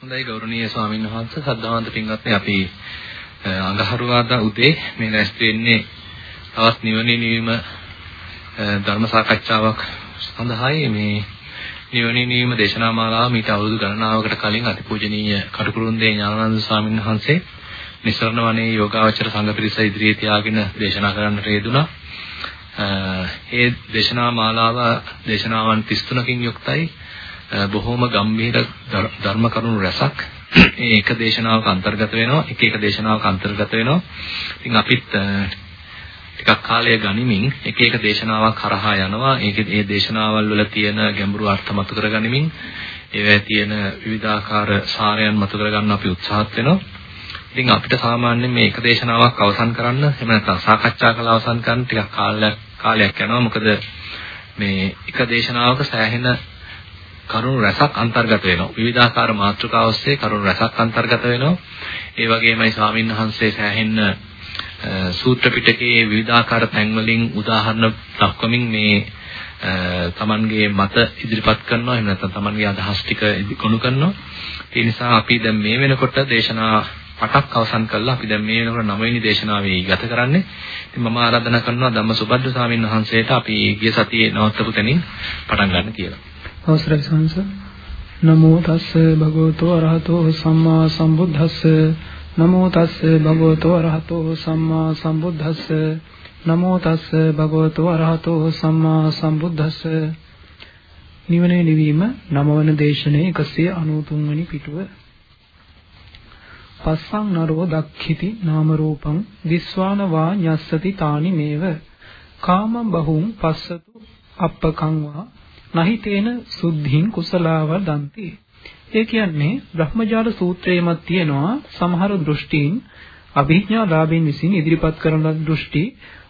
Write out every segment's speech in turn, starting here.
හොඳයි ගෞරවනීය ස්වාමීන් වහන්සේ සද්ධාන්ත පින්වත්නි අපි අඟහරුවාදා උදේ මේ රැස්ති වෙන්නේ තවත් නිවනේ නිවීම ධර්ම සාකච්ඡාවක් සඳහායි මේ නිවනේ නිවීම දේශනා මාලාව මීට අවුරුදු ගණනාවකට කලින් අතිපූජනීය කටුකුරුන්දේ ඥානানন্দ ස්වාමීන් වහන්සේ නිසරණ වනේ යෝගාවචර සංඝ පිරිස ඉදිරියේ තියාගෙන දේශනා කරන්නට යෙදුණා. ඒ දේශනා මාලාව දේශනාවන් 33කින් යුක්තයි. බොහෝම ගම්භීර ධර්ම කරුණු රැසක්. මේ එක දේශනාවක අන්තර්ගත වෙනවා එක එක දේශනාවක අන්තර්ගත වෙනවා. ඉතින් අපිත් ටිකක් කාලය ගනිමින් එක එක දේශනාවක් කරහා යනවා. ඒකේ ඒ දේශනාවල් වල තියෙන ගැඹුරු අර්ථ මතු කරගනිමින් ඒවැය තියෙන විවිධාකාර සාරයන් මතු කරගන්න අපි උත්සාහත් වෙනවා. ඉතින් අපිට සාමාන්‍යයෙන් මේ එක දේශනාවක් අවසන් කරන්න එහෙම නැත්නම් සාකච්ඡා කළ අවසන් කරන්න ටිකක් කාලයක් කාලයක් යනවා. මොකද මේ එක දේශනාවක සෑහෙන කරුණු රැසක් අන්තර්ගත වෙනවා. විවිධාකාර මාතෘකා ඔස්සේ කරුණු රැසක් අන්තර්ගත වෙනවා. ඒ වගේමයි ස්වාමීන් වහන්සේ සෑහෙන්න සූත්‍ර පිටකයේ විවිධාකාර තැන්වලින් උදාහරණ දක්වමින් මේ තමන්ගේ මත ඉදිරිපත් කරනවා. එහෙම නැත්නම් තමන්ගේ අදහස් ටික ගොනු කරනවා. ඒ නිසා අපි දැන් මේ වෙනකොට දේශනා පටක් අවසන් කළා. අපි දැන් මේ වෙනකොට නවවෙනි දේශනාවේ ගත කරන්නේ. ඉතින් මම ආරාධනා කරනවා ධම්මසුබද්ද ස්වාමීන් වහන්සේට අපි ගිය සතියේ නවත්තපු තැනින් පටන් ගන්න කියලා. අවසරයි සංස නමෝ තස්ස භගවතෝ අරහතෝ සම්මා සම්බුද්දස්ස. නමෝ තස්ස භගවතෝ අරහතෝ සම්මා සම්බුද්දස්ස. නමෝ තස්ස භගවතෝ අරහතෝ සම්මා සම්බුද්දස්ස. නිවනේ නිවීම නමවන දේශනේ 193 වෙනි පිටුව. පස්සං නරෝ දක්ඛිති නාම රූපං විස්වාන වා ඤස්සති තානි මේව. කාම බහුං පස්සතු අප්පකං වා නහිතේන සුද්ධින් කුසලාව දන්ති. ඒ කියන්නේ බ්‍රහ්මජාල සූත්‍රයේමත් තියෙනවා සමහර දෘෂ්ටීන් අභිඥාලාභීන් විසින් ඉදිරිපත් කරන දෘෂ්ටි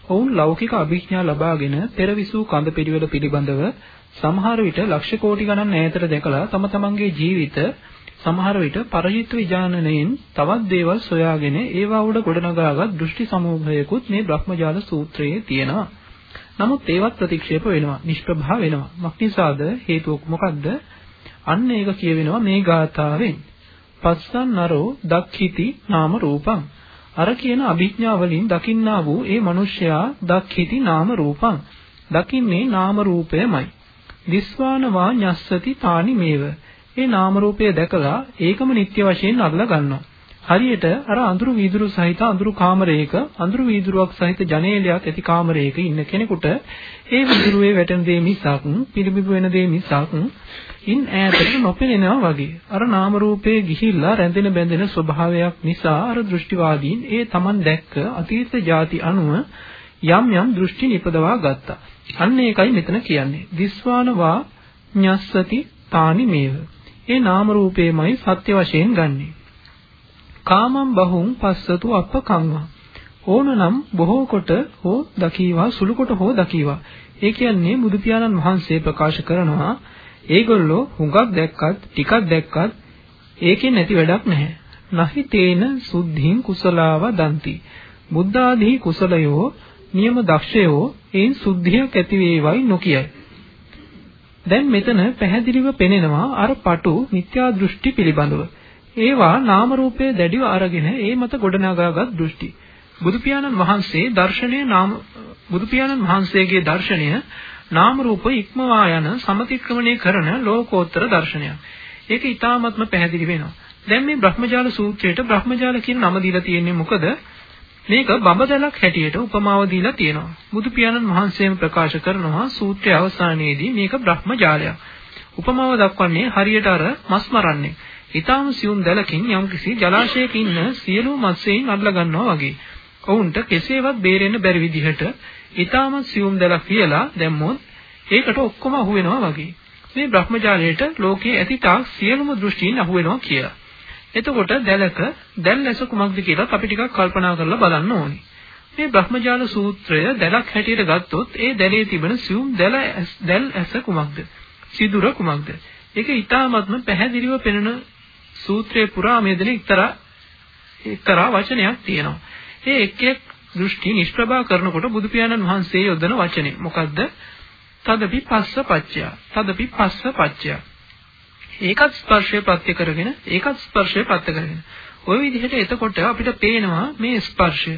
ඔවුන් ලෞකික අභිඥා ලබාගෙන පෙරවිසූ කඳ පිළිවෙල පිළිබඳව සමහර විට ලක්ෂ කෝටි ගණන් ඈතට දැකලා තම තමන්ගේ ජීවිත සමහර විට පරිහිත විඥානණයෙන් තවත් දේවල් සොයාගෙන ඒවා උඩ ගොඩනගාගත් දෘෂ්ටි සමූහයකුත් මේ බ්‍රහ්මජාල සූත්‍රයේ තියෙනවා. නමුත් ඒවත් ප්‍රතික්ෂේප වෙනවා, නිෂ්ප්‍රභා වෙනවා. මක්නිසාද හේතුව මොකක්ද? අන්න ඒක කියවෙනවා මේ ගාථාවෙන්. පස්සන් නරෝ දක්ඛිති නාම රූපං. අර කියන අභිඥා වලින් දකින්නා වූ ඒ මිනිසයා දක්ඛිති නාම රූපං. දකින්නේ නාම රූපයමයි. දිස්වාන වා ඤස්සති තානි මේව. ඒ නාම රූපය දැකලා ඒකම නිත්‍ය වශයෙන් අල්ලා ගන්නවා. හරියට අර අඳුරු වීදුරු සහිත අඳුරු කාමරයක අඳුරු වීදුරුවක් සහිත ජනේලයක් ඇති කාමරයක ඉන්න කෙනෙකුට ඒ වීදුරුවේ වැටෙන දේ මිසක් පිළිබිඹු වෙන දේ මිසක් ඉන් ඈතට නොපෙනෙනවා වගේ. අර නාම රූපේ ගිහිල්ලා රැඳෙන බැඳෙන ස්වභාවයක් නිසා අර දෘෂ්ටිවාදීන් ඒ Taman දැක්ක අතීත ಜಾති අනුව යම් යම් දෘෂ්ටි නිපදවා ගත්තා. අන්න ඒකයි මෙතන කියන්නේ. දිස්වානවා ඤස්සති තානි මේව ඒ නාම රූපේමයි සත්‍ය වශයෙන් ගන්නේ. කාමම් බහුං පස්සතු අපකංවා ඕනනම් බොහෝ කොට හෝ දකීවා සුළු කොට හෝ දකීවා. ඒ කියන්නේ බුදු පියාණන් වහන්සේ ප්‍රකාශ කරනවා ඒගොල්ලෝ හුඟක් දැක්කත් ටිකක් දැක්කත් ඒකෙන් නැති වැඩක් නැහැ. නහි තේන සුද්ධින් කුසලාව දන්ති. බුද්ධ ආදී කුසලයෝ නියම දක්ෂයෝ එයින් සුද්ධියක් ඇති වේවයි නොකියයි. දැන් මෙතන පැහැදිලිව පෙනෙනවා අර පටු මිත්‍යා දෘෂ්ටි පිළිබඳව. ඒවා නාම රූපයේ දැඩිව අරගෙන ඒ මත ගොඩනගාගත් දෘෂ්ටි. බුදු පියාණන් වහන්සේ දර්ශනය නාම බුදු පියාණන් වහන්සේගේ දර්ශනය නාම රූප ඉක්මවා යන සමතික්‍රමණය කරන ලෝකෝත්තර දර්ශනයක්. ඒක ඊටාත්ම පැහැදිලි වෙනවා. දැන් මේ බ්‍රහ්මජාල සූත්‍රයට බ්‍රහ්මජාල කියන නම දීලා තියෙන්නේ මොකද? මේක බඹදලක් හැටියට උපමාව දීලා තියෙනවා. බුදු පියාණන් වහන්සේම ප්‍රකාශ කරනවා සූත්‍රයේ අවසානයේදී මේක බ්‍රහ්මජාලයක්. උපමාව දක්වන්නේ හරියට අර මස් මරන්නේ. ඊටාම සියුම් දැලකින් යම්කිසි ජලාශයක ඉන්න සියලු මත්ස්‍යයන් අල්ලා ගන්නවා වගේ. ඔවුන්ට කෙසේවත් බේරෙන්න බැරි විදිහට ඊටාම සියුම් දැලක් කියලා දැම්මොත් ඒකට ඔක්කොම අහු වෙනවා වගේ. මේ බ්‍රහ්මජාලයට ලෝකයේ ඇති තාක් සියලුම දෘෂ්ටීන් අහු වෙනවා කියලා. එතකොට දැලක දැල් ඇස කුමක්ද කියලා අපි ටිකක් කල්පනා කරලා බලන්න ඕනේ. මේ බ්‍රහ්මජාල සූත්‍රය දැලක් හැටියට ගත්තොත් ඒ දැලේ තිබෙන සියුම් දැල දැල් ඇස කුමක්ද? සිදුර කුමක්ද? ඒක ඊටාත්ම පැහැදිලිව පෙනෙන සූත්‍රයේ පුරා මේ දෙන එක්තරා එක්තරා වචනයක් තියෙනවා. ඒ එක් එක් දෘෂ්ටි නිෂ්ප්‍රභා කරනකොට බුදු පියාණන් වහන්සේ යොදන වචනේ මොකද්ද? තදපි පස්ස පච්චය. තදපි පස්ස පච්චය. ඒකත් ස්පර්ශය ප්‍රත්‍ය කරගෙන ඒකත් ස්පර්ශය ප්‍රත්‍ය කරගෙන ওই විදිහට එතකොට අපිට පේනවා මේ ස්පර්ශය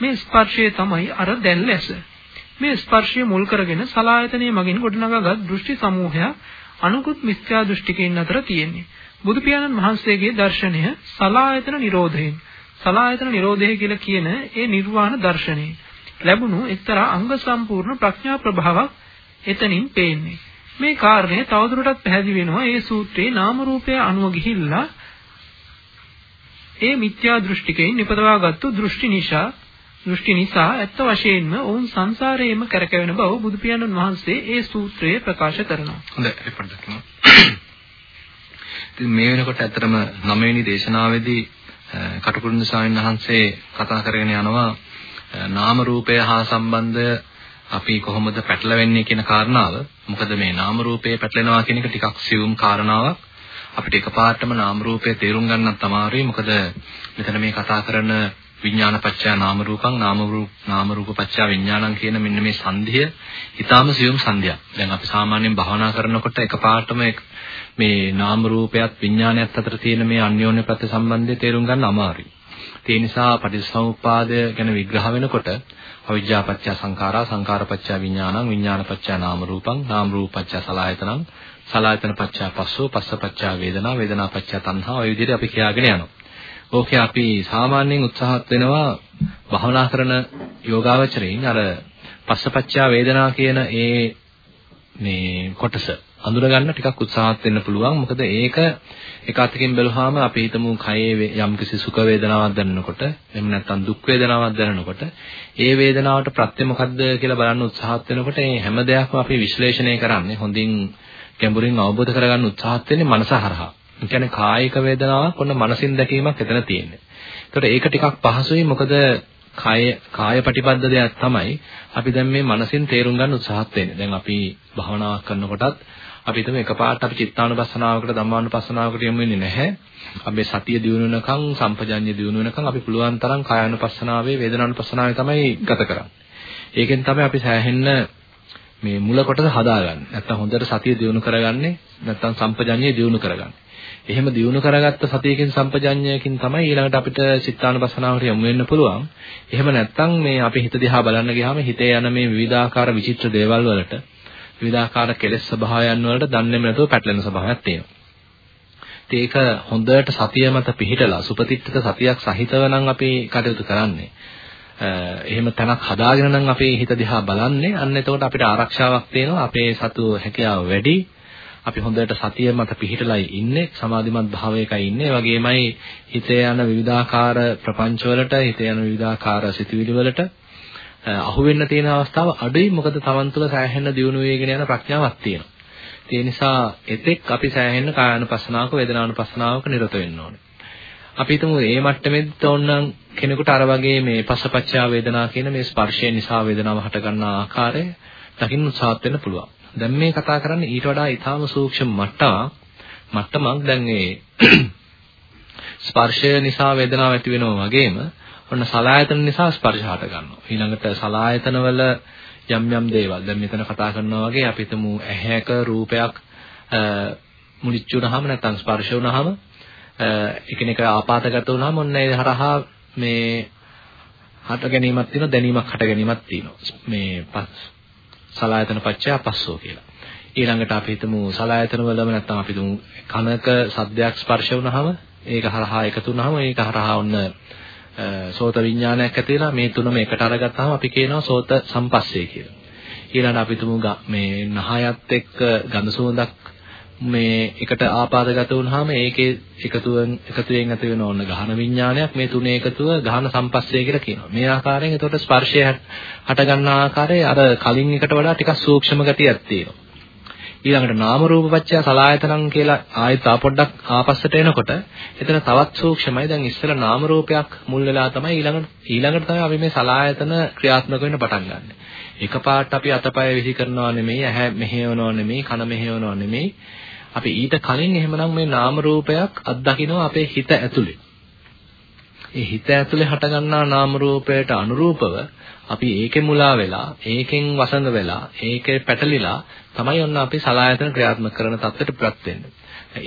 මේ ස්පර්ශය තමයි අර දැල්ැස මේ ස්පර්ශය මුල් කරගෙන සලායතනයේ මගින් ගොඩනගාගත් දෘෂ්ටි සමූහයක් අනුකුත් මිත්‍යා දෘෂ්ටිකයන් අතර තියෙන්නේ බුදු පියාණන් වහන්සේගේ දර්ශනය සලායතන නිරෝධයෙන්. සලායතන නිරෝධය කියලා කියන ඒ නිර්වාණ දර්ශනය. ලැබුණු එක්තරා අංග සම්පූර්ණ ප්‍රඥා ප්‍රභාවක් එතනින් පේන්නේ. මේ කාරණය තවදුරටත් පැහැදිලි වෙනවා. ඒ සූත්‍රයේ නාම රූපය අනුව ගිහිල්ලා ඒ මිත්‍යා දෘෂ්ටිකයෙන් නිපදවාගත්තු දෘෂ්ටි නිසා දෘෂ්ටි නිසා ඇත්ත වශයෙන්ම ඔවුන් සංසාරයේම කරකැවෙන බව බුදු පියාණන් වහන්සේ ඒ සූත්‍රයේ ප්‍රකාශ කරනවා. හොඳයි පොඩ්ඩක් ඉතින් මේ වෙනකොට ඇත්තටම නවවෙනි දේශනාවේදී කටුකුරුඳ ස්වාමීන් වහන්සේ කතා කරගෙන යනවා නාම රූපය හා සම්බන්ධ අපි කොහොමද පැටලෙන්නේ කියන කාරණාව. මොකද මේ නාම රූපය පැටලෙනවා කියන එක ටිකක් සියුම් කාරණාවක්. අපිට එකපාරටම නාම රූපය තේරුම් ගන්නත් අමාරුයි. මොකද මෙතන මේ කතා කරන විඥානපච්චය නාම රූපං නාම රූප නාම රූපපච්චය විඥානං කියන මෙන්න මේ සංධිය ඊටාම සියුම් සංධියක්. දැන් අපි සාමාන්‍යයෙන් භාවනා කරනකොට එකපාරටම මේ නාම රූපයත් විඥානයත් අතර තියෙන මේ අන්‍යෝන්‍ය ප්‍රත්‍ය සම්බන්ධය තේරුම් ගන්න අමාරුයි. ඒ නිසා පටිච්චසමුප්පාදය ගැන විග්‍රහ වෙනකොට අවිජ්ජාපච්චය සංඛාරා සංඛාරපච්චය විඥානං විඥානපච්චය නාම රූපං නාම රූපපච්චය සලආයතනං සලආයතන පච්චය පස්සෝ පස්ස පච්චය වේදනා වේදනා පච්චය තණ්හා ඔය විදිහට අපි කියාගෙන යනවා. ඕකේ අපි සාමාන්‍යයෙන් උත්සාහත් වෙනවා භවනා කරන යෝගාවචරයෙන් අර පස්සපච්චය වේදනා කියන ඒ මේ කොටස අඳුර ගන්න ටිකක් උත්සාහත් වෙන්න පුළුවන්. මොකද ඒක එක අතකින් බැලුවාම අපි හිතමු කයේ යම්කිසි සුඛ වේදනාවක් දැනෙනකොට එහෙම නැත්නම් දුක් වේදනාවක් දැනෙනකොට ඒ වේදනාවට ප්‍රත්‍ය මොකද්ද කියලා බලන්න උත්සාහත් වෙනකොට මේ හැම දෙයක්ම අපි විශ්ලේෂණය කරන්නේ හොඳින් ගැඹුරින් අවබෝධ කරගන්න උත්සාහත් වෙන්නේ මනස හරහා. ඒ කියන්නේ කායික වේදනාවක් ඔන්න මනසින් දැකීමක් එතන තියෙන්නේ. ඒකට ඒක ටිකක් පහසුයි මොකද කාය කාය ප්‍රතිපද දෙයක් තමයි අපි දැන් මේ මනසින් තේරුම් ගන්න උත්සාහත් වෙන්නේ. දැන් අපි භවනාවක් කරනකොටත් අපි හිතමු එකපාරට අපි චිත්තානුපස්සනාවකට ධම්මානුපස්සනාවකට යමු වෙන්නේ නැහැ. අපි සතිය දියුණු වෙනකන් සම්පජඤ්ඤය දියුණු වෙනකන් අපි පුළුවන් තරම් කායानुපස්සනාවේ වේදනානුපස්සනාවේ තමයි ගත කරන්නේ. ඒකෙන් තමයි අපි සෑහෙන්න මේ මුල කොටස හදාගන්නේ. නැත්තම් හොඳට සතිය දියුණු කරගන්නේ නැත්තම් සම්පජඤ්ඤය දියුණු කරගන්නේ. එහෙම දියුණු කරගත්ත සතියකින් සම්පජඤ්ඤයකින් තමයි ඊළඟට අපිට චිත්තානුපස්සනාවට යමු වෙන්න පුළුවන්. එහෙම නැත්තම් මේ අපි හිත දිහා බලන්න ගියාම හිතේ යන මේ විවිධාකාර විචිත්‍ර දේවල් වලට විවිධාකාර කෙලෙස් ස්වභාවයන් වලට දන්නේම නැතුව පැටලෙන ස්වභාවයක් තියෙනවා. ඒක හොඳට සතිය මත පිහිටලා සුපතිත්ත්ත සතියක් සහිතව නම් අපි කටයුතු කරන්නේ. එහෙම තැනක් හදාගෙන නම් අපේ හිත දිහා බලන්නේ අන්න එතකොට අපිට ආරක්ෂාවක් තියෙනවා අපේ සතු හැකියාව වැඩි අපි හොඳට සතිය මත පිහිටලයි ඉන්නේ සමාධිමත් භාවයකයි ඉන්නේ වගේමයි හිතේ යන විවිධාකාර ප්‍රපංච වලට හිතේ යන විවිධාකාර සිතුවිලි වලට අහු වෙන්න තියෙන අවස්ථාව අඩුයි මොකද Taman තුල සෑහෙන දියුණු වේගෙන යන ප්‍රඥාවක් තියෙනවා. ඒ නිසා එතෙක් අපි සෑහෙන කායानुපස්සනාවක වේදනානුපස්සනාවක නිරත වෙන්න ඕනේ. අපි හිතමු මේ මට්ටමෙත් ඕනනම් කෙනෙකුට අර වගේ මේ පස්සපච්චා වේදනා කියන මේ ස්පර්ශය නිසා වේදනාව හට ගන්නා ආකාරය දකින්න උත්සාහත් වෙන්න පුළුවන්. දැන් මේ කතා කරන්නේ ඊට වඩා ඊටාම සූක්ෂම මට්ටමක්. මට්ටමක් දැන් මේ ස්පර්ශය නිසා වේදනාව ඇති වෙනවා වගේම ඔන්න සලායතන නිසා ස්පර්ශ හට ගන්නවා. ඊළඟට සලායතන වල යම් යම් දේවල් දැන් මෙතන කතා කරනවා වගේ අපි හිතමු ඇහැක රූපයක් මුලිච්ච වුනහම නැත්නම් ස්පර්ශ වුනහම එකිනෙක ආපాతගත වුනහම ඔන්න ඒ හරහා මේ හට ගැනීමක් තියෙනවා දැනීමක් හට ගැනීමක් තියෙනවා මේ සලායතන පච්චය පස්සෝ කියලා. ඊළඟට අපි හිතමු සලායතන වලම නැත්නම් අපි හිතමු කනක සද්දයක් ස්පර්ශ වුනහම ඒක හරහා එකතු වුනහම ඒක හරහා ඔන්න සෝත විඥානයක් ඇති වෙලා මේ තුනම එකට අරගත්තාම අපි කියනවා සෝත සම්පස්සේ කියලා. ඊළඟට අපි තුමු මේ නහයත් එක්ක ගඳ සුවඳක් මේ එකට ආපාදගත වුනහම ඒකේ එකතුවෙන් එකතුවෙන් ඇති වෙන ඕන ගහන විඥානයක් මේ තුනේ එකතුව ගහන සම්පස්සේ කියලා කියනවා. මේ ආකාරයෙන් එතකොට ස්පර්ශය හට ගන්න ආකාරය අර කලින් එකට වඩා ටිකක් සූක්ෂම ගතියක් තියෙනවා. ඊළඟට නාම රූප පත්‍ය සලායතනං කියලා ආයෙත් ආ පොඩ්ඩක් ආපස්සට එනකොට එතන තවත් සූක්ෂමයි දැන් ඉස්සෙල්ලා නාම රූපයක් මුල් වෙලා තමයි ඊළඟට ඊළඟට තමයි අපි මේ සලායතන ක්‍රියාත්මක වෙන්න පටන් ගන්න. එකපාරට අපි අතපය විහි කරනවා නෙමෙයි ඇහැ මෙහෙවනවා නෙමෙයි කන මෙහෙවනවා නෙමෙයි අපි ඊට කලින් එහෙමනම් මේ නාම රූපයක් අත්දකිනවා අපේ හිත ඇතුලේ. ඒ හිත ඇතුලේ හටගන්නා නාම රූපයට අනුරූපව අපි ඒකේ මුලා වෙලා ඒකෙන් වසඟ වෙලා ඒකේ පැටලිලා තමයි ඔන්න අපි සලායතන ක්‍රියාත්මක කරන තත්ත්වයටපත් වෙන්නේ.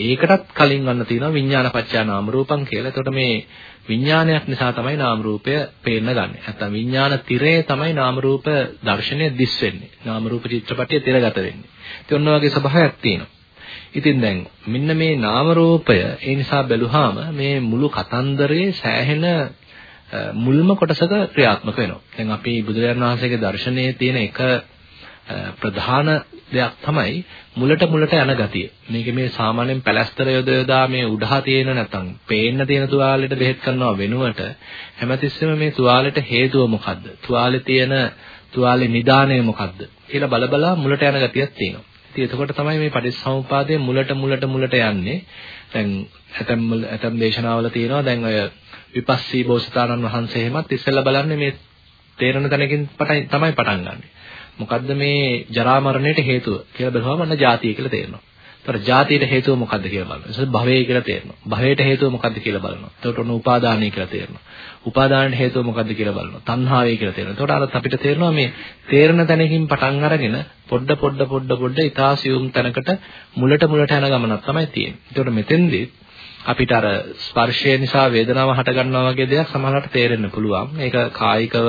ඒකටත් කලින් වන්න තියෙනවා විඥානපච්චා නාම රූපං කියලා. එතකොට මේ විඥානයක් නිසා තමයි නාම රූපය පේන්න ගන්නෙ. නැත්තම් විඥාන තිරේ තමයි නාම රූප දර්ශනය දිස් වෙන්නේ. නාම රූප චිත්‍රපටිය තිරගත වෙන්නේ. ඉතින් ඔන්න ඔයගේ ස්වභාවයක් තියෙනවා. ඉතින් දැන් මෙන්න මේ නාම රූපය ඒ නිසා බැලුවාම මේ මුළු කතන්දරයේ සෑහෙන මුල්ම කොටසක ක්‍රියාත්මක වෙනවා. දැන් අපි බුදුරජාණන් වහන්සේගේ දර්ශනයේ තියෙන එක ප්‍රධාන දෙයක් තමයි මුලට මුලට යන ගතිය. මේක මේ සාමාන්‍යයෙන් පැලස්තර යොද යොදා මේ උඩහා තියෙන නැත්නම් පේන්න තියෙන තුවාලෙට බෙහෙත් කරනවා වෙනුවට හැමතිස්සෙම මේ තුවාලෙට හේතුව මොකද්ද? තුවාලේ තියෙන තුවාලේ නිදාණය මොකද්ද? කියලා බල බලා මුලට යන ගතියක් තියෙනවා. ඉතින් එතකොට තමයි මේ පටිච්චසමුපාදයේ මුලට මුලට මුලට යන්නේ. දැන් ඇතම් ඇතම් දේශනාවල තියෙනවා දැන් ඔය විපස්සී බෝසතාණන් වහන්සේ එහෙමත් ඉස්සෙල්ලා බලන්නේ මේ තේරෙන තැනකින් තමයි පටන් ගන්නෙ. මොකද්ද මේ ජරා මරණයට හේතුව කියලා බලුවම අන්න ජාතිය කියලා තේරෙනවා. ඒතර ජාතියට හේතුව මොකද්ද කියලා බලනවා. ඊට භවය කියලා තේරෙනවා. භවයට හේතුව මොකද්ද කියලා බලනවා. එතකොට ඔන්න උපාදානය කියලා තේරෙනවා. උපාදානයට හේතුව මොකද්ද කියලා බලනවා. තණ්හාවයි කියලා තේරෙනවා. එතකොට අර අපිට තේරෙනවා මේ තේරෙන තැනකින් පටන් අරගෙන පොඩ පොඩ පොඩ පොඩ ඊතාසියුම් තැනකට මුලට මුලට යන ගමනක් තමයි තියෙන්නේ. එතකොට මෙතෙන්දී අපිට අර ස්පර්ශය නිසා වේදනාව හට ගන්නවා වගේ දෙයක් සමහරවිට තේරෙන්න පුළුවන්. මේක කායිකව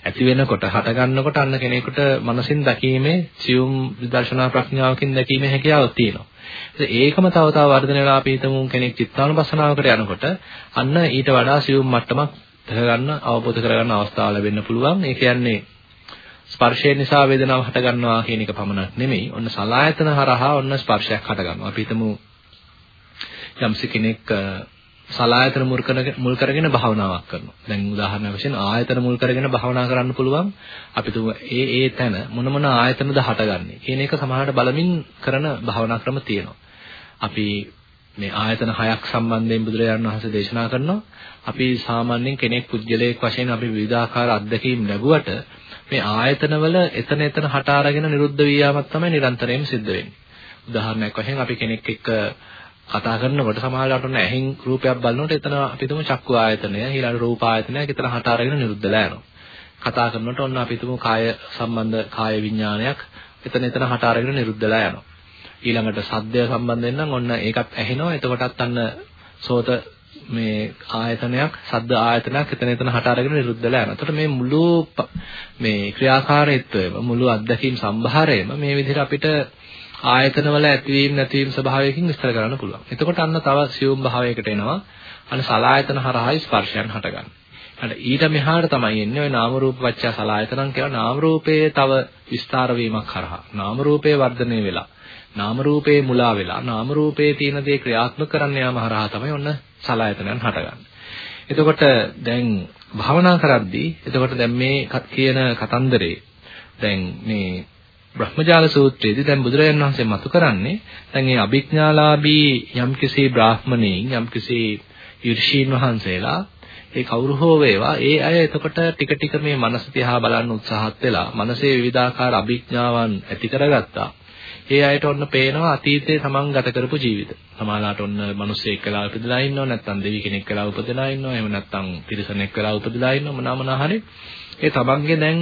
ඇති වෙනකොට හට ගන්නකොට අන්න කෙනෙකුට මනසින් දැකීමේ සියුම් විදර්ශනා ප්‍රඥාවකින් දැකීමේ හැකියාවක් තියෙනවා. ඒකම තව තව වර්ධනය වෙලා අපි හිතමු කෙනෙක් චිත්තානුපස්සනාවකට යනකොට අන්න ඊට වඩා සියුම් මට්ටමක් ගන්න අවබෝධ කරගන්න අවස්ථාව ලැබෙන්න පුළුවන්. ඒ කියන්නේ ස්පර්ශය නිසා වේදනාව හට ගන්නවා කියන එක පමණක් නෙමෙයි. ඔන්න සලායතන හරහා ඔන්න ස්පර්ශයක් හට ගන්නවා. අපි හිතමු යම්සි කෙනෙක් සලායතන මුල් කරගෙන භාවනාවක් කරනවා. දැන් උදාහරණයක් වශයෙන් ආයතන මුල් කරගෙන භාවනා කරන්න පුළුවන්. අපි තුම ඒ ඒ තැන මොන මොන ආයතනද හටගන්නේ කියන එක සමහරට බලමින් කරන භාවනා ක්‍රම තියෙනවා. අපි මේ ආයතන හයක් සම්බන්ධයෙන් බුදුරජාණන් වහන්සේ දේශනා කරනවා. අපි සාමාන්‍යයෙන් කෙනෙක් පුජ්‍යලයක් වශයෙන් අපි විවිධාකාර අත්දැකීම් ලැබුවට මේ ආයතනවල එතන එතන හට අරගෙන නිරුද්ධ වී යාමක් තමයි නිරන්තරයෙන් සිද්ධ වෙන්නේ. උදාහරණයක් වශයෙන් අපි කෙනෙක් එක්ක කතා කරනකොට සමහරවිට ඔන්න ඇහෙන් රූපයක් බලනකොට එතන අපි තුමු චක්කු ආයතනය ඊළඟ රූප ආයතනයක් එතන හට අරගෙන නිරුද්ධලා යනවා. කතා කරනකොට ඔන්න අපි තුමු කාය සම්බන්ධ කාය විඥානයක් එතන එතන හට අරගෙන නිරුද්ධලා යනවා. ඊළඟට සද්දය සම්බන්ධයෙන් නම් ඔන්න ඒකත් ඇහෙනවා. එතකොටත් අන්න සෝත මේ ආයතනයක් සද්ද ආයතනයක් එතන එතන හට අරගෙන නිරුද්ධලා යනවා. එතකොට මේ මුළු මේ ක්‍රියාකාරීත්වයම මුළු අත්දැකීම් සම්භාරයම මේ විදිහට අපිට ආයතනවල ඇතිවීම නැතිවීම ස්වභාවයකින් විස්තර කරන්න පුළුවන්. එතකොට අන්න තව සියුම් භාවයකට එනවා. අන්න සලායතන හරහායි ස්පර්ශයන් හටගන්නේ. අන්න ඊට මෙහාට තමයි එන්නේ ওই නාම රූප වච්චා සලායතනන් කියලා නාම රූපයේ තව විස්තර වීමක් කරහා. නාම රූපයේ වර්ධනය වෙලා. නාම රූපයේ මුලා වෙලා. නාම රූපයේ තියෙන දේ ක්‍රියාත්මක කරන්න යාම හරහා තමයි ඔන්න සලායතනයන් හටගන්නේ. එතකොට දැන් භාවනා කරද්දී එතකොට දැන් මේ කියන කතන්දරේ දැන් මේ බ්‍රහ්මජාල සූත්‍රයේදී දැන් බුදුරජාණන් වහන්සේ මතු කරන්නේ දැන් මේ අභිඥාලාභී යම්කිසි බ්‍රාහ්මණයින් යම්කිසි ඍෂීන් වහන්සේලා ඒ කවුරු හෝ වේවා ඒ අය එතකොට ටික ටික මේ මනස දිහා බලන්න උත්සාහත් වෙලා මනසේ විවිධාකාර අභිඥාවන් ඇති කරගත්තා. ඒ අයට ඔන්න පේනවා අතීතයේ තමන් ගත කරපු ජීවිත. සමහරවිට ඔන්න මිනිස්සෙක් වෙලා උපදලා ඉන්නවා නැත්නම් දෙවි කෙනෙක් වෙලා උපදලා ඉන්නවා එහෙම නැත්නම් තිරිසනෙක් වෙලා උපදලා ඉන්නවා මොනවා මොනවා හරි. ඒ තමන්ගේ දැන්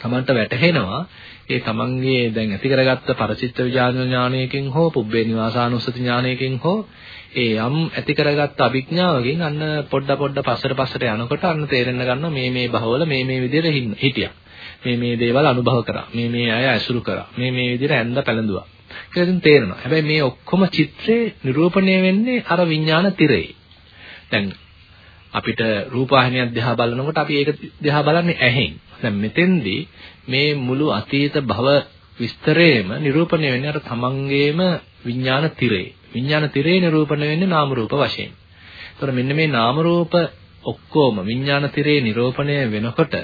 තමන්ට වැටහෙනවා ඒ තමන්ගේ දැන් ඇති කරගත්ත පරචිත්ත විඥාන ඥානයකින් හෝ පුබ්බේ නිවාසානුස්සති ඥානයකින් හෝ ඒ යම් ඇති කරගත්ත අභිඥාවකින් අන්න පොඩ පොඩ පස්සට පස්සට යනකොට අන්න තේරෙන්න ගන්නවා මේ මේ බහවල මේ මේ විදිහට හිටියා. මේ මේ දේවල් අනුභව කරා. මේ මේ අය ඇසුරු කරා. මේ මේ විදිහට ඇඳ පැළඳුවා. කියලා ඉතින් තේරෙනවා. හැබැයි මේ ඔක්කොම චිත්‍රේ නිරූපණය වෙන්නේ අර විඥාන තිරේ. දැන් අපිට රූපවාහිනියක් දිහා බලනකොට අපි ඒක දිහා බලන්නේ ඇහෙන්. දැන් මෙතෙන්දී මේ මුළු අතීත භව විස්තරේම නිරූපණය වෙන්නේ අර තමන්ගේම විඥාන තිරේ. විඥාන තිරේ නිරූපණය වෙන්නේ නාම රූප වශයෙන්. ඒතර මෙන්න මේ නාම රූප ඔක්කොම විඥාන තිරේ නිරූපණය වෙනකොට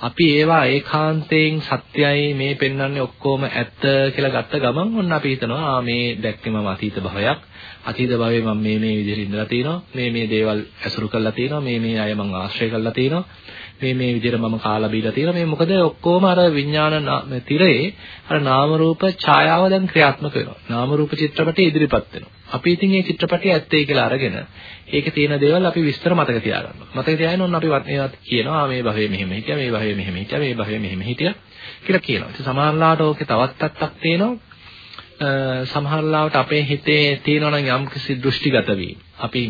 අපි ඒවා ඒකාන්තයෙන් සත්‍යයි මේ පෙන්වන්නේ ඔක්කොම ඇත්ත කියලා ගත්ත ගමන් ඔන්න අපි හිතනවා ආ මේ දැක්කේ මම අතීත භවයක් අතීත භවයේ මම මේ මේ විදිහට ඉඳලා තියෙනවා මේ මේ දේවල් ඇසුරු කරලා තියෙනවා මේ මේ අය මම ආශ්‍රය කරලා තියෙනවා මේ මේ විදිහට මම කාලා බීලා තියෙනවා. මේ මොකද ඔක්කොම අර විඥාන තිරේ අර නාම රූප ඡායාව දැන් ක්‍රියාත්මක වෙනවා. නාම රූප චිත්‍රපටය ඉදිරිපත් වෙනවා. අපි ඉතින් මේ චිත්‍රපටය ඇත්තයි කියලා අරගෙන ඒකේ තියෙන දේවල් අපි විස්තර මතක තියාගන්නවා. මතක තියාගෙන ඔන්න අපි මේවත් කියනවා මේ භවයේ මෙහෙම හිටියා මේ භවයේ මෙහෙම හිටියා මේ භවයේ මෙහෙම හිටියා කියලා කියනවා. ඉතින් සමහරලාට ඕකේ තවත් පැත්තක් තියෙනවා. සමහර ලාවට අපේ හිතේ තියෙනවා නම් යම්කිසි දෘෂ්ටිගත වීම. අපි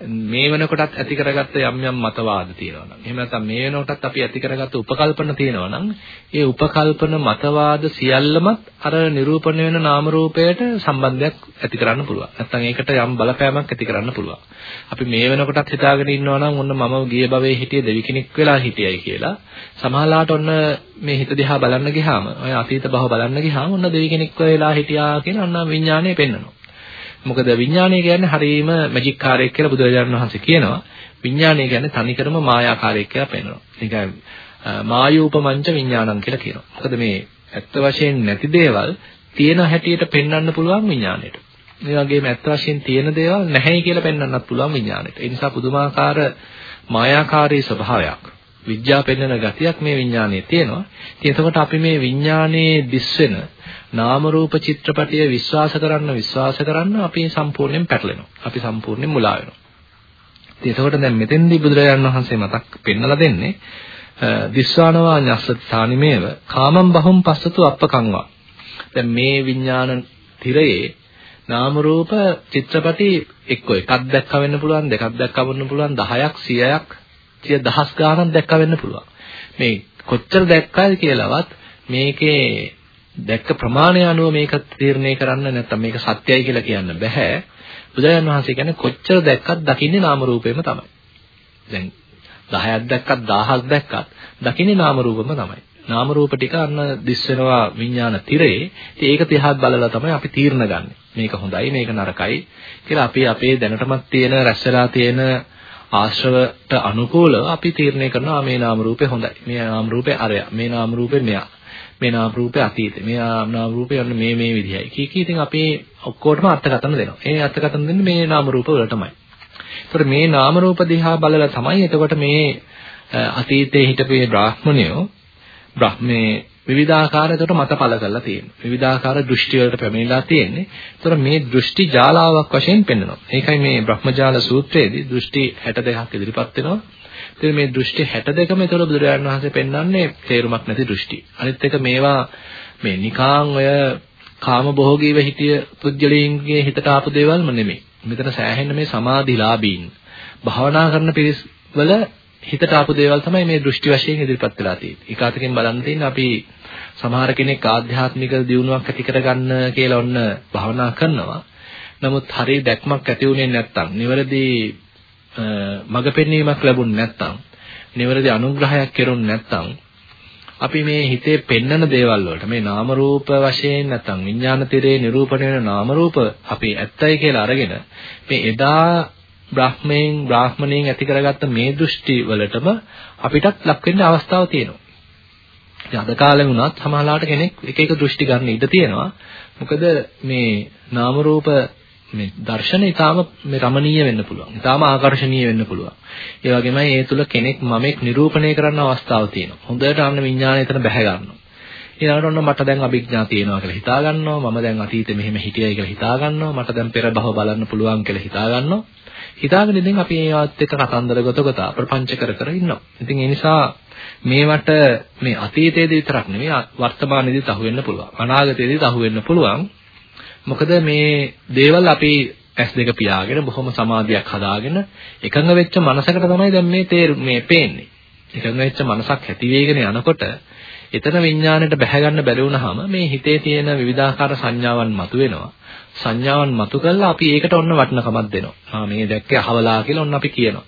මේ වෙනකොටත් ඇති කරගත්ත යම් යම් මතවාද තියෙනවා නම්. එහෙම නැත්නම් මේ වෙනකොටත් අපි ඇති කරගත්ත උපකල්පන තියෙනවා නම් ඒ උපකල්පන මතවාද සියල්ලමත් අර නිරූපණය වෙන නාම රූපයට සම්බන්ධයක් ඇති කරන්න පුළුවන්. නැත්නම් ඒකට යම් බලපෑමක් ඇති කරන්න පුළුවන්. අපි මේ වෙනකොටත් හිතාගෙන ඉන්නවා නම් ඔන්න මම ගිය භවයේ හිටියේ දෙවි කෙනෙක් වෙලා හිටියයි කියලා. සමහරලාට ඔන්න මේ හිත දිහා බලන්න ගියාම ඔය අතීත භව බලන්න ගියාම ඔන්න දෙවි කෙනෙක් වෙලා හිටියා කියන ඔන්න විඥාණය පෙන්වනවා මොකද විඥානය කියන්නේ හරීම මැජික් කාර්යයක් කියලා බුදුරජාණන් වහන්සේ කියනවා. විඥානය කියන්නේ තනිකරම මායාකාරයක් කියලා පෙන්වනවා. නිකන් මායූපමංච විඥානං කියලා කියනවා. මොකද මේ ඇත්ත වශයෙන් නැති දේවල් තියෙන හැටියට පෙන්වන්න පුළුවන් විඥාණයට. මේ වගේම ඇත්ත වශයෙන් තියෙන දේවල් නැහැයි කියලා පෙන්වන්නත් පුළුවන් විඥාණයට. ඒ නිසා පුදුමාකාර මායාකාරී ස්වභාවයක් විද්‍යාව පෙන්වන ගතියක් මේ විඥානයේ තියෙනවා. ඉතින් එතකොට අපි මේ විඥානයේ දිස් වෙන නාම රූප චිත්‍රපටිය විශ්වාස කරන්න විශ්වාස කරන්න අපි සම්පූර්ණයෙන් පැටලෙනවා. අපි සම්පූර්ණයෙන් මුලා වෙනවා. ඉතින් එතකොට දැන් මෙතෙන්දී බුදුරජාණන් වහන්සේ මතක් පෙන්නලා දෙන්නේ දිස්වානවා ඤස්සතානිමේව කාමම් බහුම් පස්සතු අප්පකංවා. දැන් මේ විඥාන තිරයේ නාම රූප චිත්‍රපටි එක්ක එකක් දැක්ක වෙන්න පුළුවන් දෙකක් දැක්ක වෙන්න පුළුවන් 10ක් 100ක් 100 දහස් ගාණක් දැක්ක වෙන්න පුළුවන්. මේ කොච්චර දැක්කද කියලාවත් මේකේ දැක්ක ප්‍රමාණය අනුව මේක තීරණය කරන්න නැත්නම් මේක සත්‍යයි කියලා කියන්න බෑ. බුදුරජාණන් වහන්සේ කියන්නේ කොච්චර දැක්කත් දකින්නේ නාම රූපේම තමයි. දැන් 10ක් දැක්කත් 1000ක් දැක්කත් දකින්නේ නාම රූපෙම තමයි. නාම රූප ටික අන්න දිස් වෙනවා විඥාන තිරේ. ඉතින් ඒක තියහත් බලලා තමයි අපි තීරණ ගන්නෙ. මේක හොඳයි මේක නරකයි කියලා අපි අපේ දැනටමත් තියෙන රැස්වලා තියෙන ආශ්‍රවට අනුකූලව අපි තීරණය කරනවා මේ නාම රූපේ හොඳයි. මේ නාම රූපේ අරයා. මේ නාම රූපේ මෙයා. මේ නාම රූපේ අතීතේ. මේ නාම රූපේ යන්නේ මේ මේ විදිහයි. කී කී ඉතින් අපි ඔක්කොටම අර්ථකථන දෙනවා. ඒ අර්ථකථන දෙන්නේ මේ නාම රූප වලටමයි. ඒතකොට මේ නාම රූප දිහා බලලා තමයි එතකොට මේ අතීතයේ හිටපු මේ බ්‍රාහ්මණයෝ බ්‍රහ්මේ විවිධාකාර එතකොට මතපල කරලා තියෙනවා. විවිධාකාර දෘෂ්ටි වලට පැමිණලා තියෙන්නේ. එතකොට මේ දෘෂ්ටි ජාලාවක් වශයෙන් පෙන්වනවා. ඒකයි මේ බ්‍රහ්මජාල සූත්‍රයේදී දෘෂ්ටි 62ක් ඉදිරිපත් වෙනවා. ඉතින් මේ දෘෂ්ටි 62ම ඒතර බුදුරජාණන් වහන්සේ පෙන්වන්නේ තේරුමක් නැති දෘෂ්ටි. අනිත් එක මේවා මේ නිකාං ඔය කාම භෝගීව හිටිය පුජ්‍යලීන්ගේ හිතට ආපු දේවල්ම නෙමෙයි. මෙතන සෑහෙන මේ සමාධිලාභීන් භාවනා කරන පිරිස් වල හිතට ආපු දේවල් තමයි මේ දෘෂ්ටි වශයෙන් ඉදිරිපත් වෙලා තියෙන්නේ. ඒකාතකින් බලන්න තියෙන්නේ අපි සමහර කෙනෙක් ආධ්‍යාත්මික දියුණුවක් ඇති කරගන්න කියලා ඔන්න භාවනා කරනවා. නමුත් හරිය දැක්මක් ඇති වුණේ නැත්නම් නිවැරදි මඟ පෙන්වීමක් ලැබුණ නැත්නම් නිවැරදි අනුග්‍රහයක් කෙරුණ නැත්නම් අපි මේ හිතේ පෙන්නන දේවල් වලට මේ නාම රූප වශයෙන් නැත්නම් විඥාන තිරේ නිරූපණය වෙන නාම රූප අපි ඇත්තයි කියලා අරගෙන මේ එදා බ්‍රාහ්මයෙන් බ්‍රාහ්මණයෙන් ඇති කරගත්ත මේ දෘෂ්ටි වලටම අපිටත් ලක් වෙන්න අවස්ථාවක් තියෙනවා. ඉතින් අද කාලේ වුණත් සමහරලාට කෙනෙක් එක එක දෘෂ්ටි ගන්න ඉඩ තියෙනවා. මොකද මේ නාම රූප මේ දර්ශන ඊටාම මේ රමණීය වෙන්න පුළුවන්. ඊටාම ආකර්ශනීය වෙන්න පුළුවන්. ඒ වගේමයි ඒ තුල කෙනෙක් මමෙක් නිරූපණය කරන්න අවස්ථාවක් තියෙනවා. හොඳට අන්න විඥාණය එතන බැහැ ගන්නවා. ඊළඟට ඔන්න මට දැන් අභිඥා තියෙනවා කියලා හිතා ගන්නවා. මම දැන් අතීතේ මෙහෙම හිටියයි කියලා හිතා ගන්නවා. මට දැන් පෙර භව බලන්න පුළුවන් කියලා හිතා ගන්නවා. හිතාගෙන ඉතින් අපි ඒවත් එක්ක කතන්දර ගොත ගොත ප්‍රපංච කර කර ඉන්නවා. ඉතින් ඒ නිසා මේවට මේ අතීතයේදී විතරක් නෙමෙයි වර්තමානයේදීත් අහු වෙන්න පුළුවන්. අනාගතයේදීත් අහු වෙන්න පුළුවන්. මොකද මේ දේවල් අපි ඇස් දෙක පියාගෙන බොහොම සමාධියක් හදාගෙන එකඟ වෙච්ච මනසකට තමයි දැන් මේ තේරු මේ පේන්නේ. එකඟ වෙච්ච මනසක් ඇති වෙගෙන යනකොට එතන විඥාණයට බැහැ ගන්න බැරි වුණාම මේ හිතේ තියෙන විවිධාකාර සංඥාවන් මතුවෙනවා. සංඥාවන් මතු කරලා අපි ඒකට ඔන්න වටිනකමක් දෙනවා. ආ මේ දැක්කේ අහවලා කියලා ඔන්න අපි කියනවා.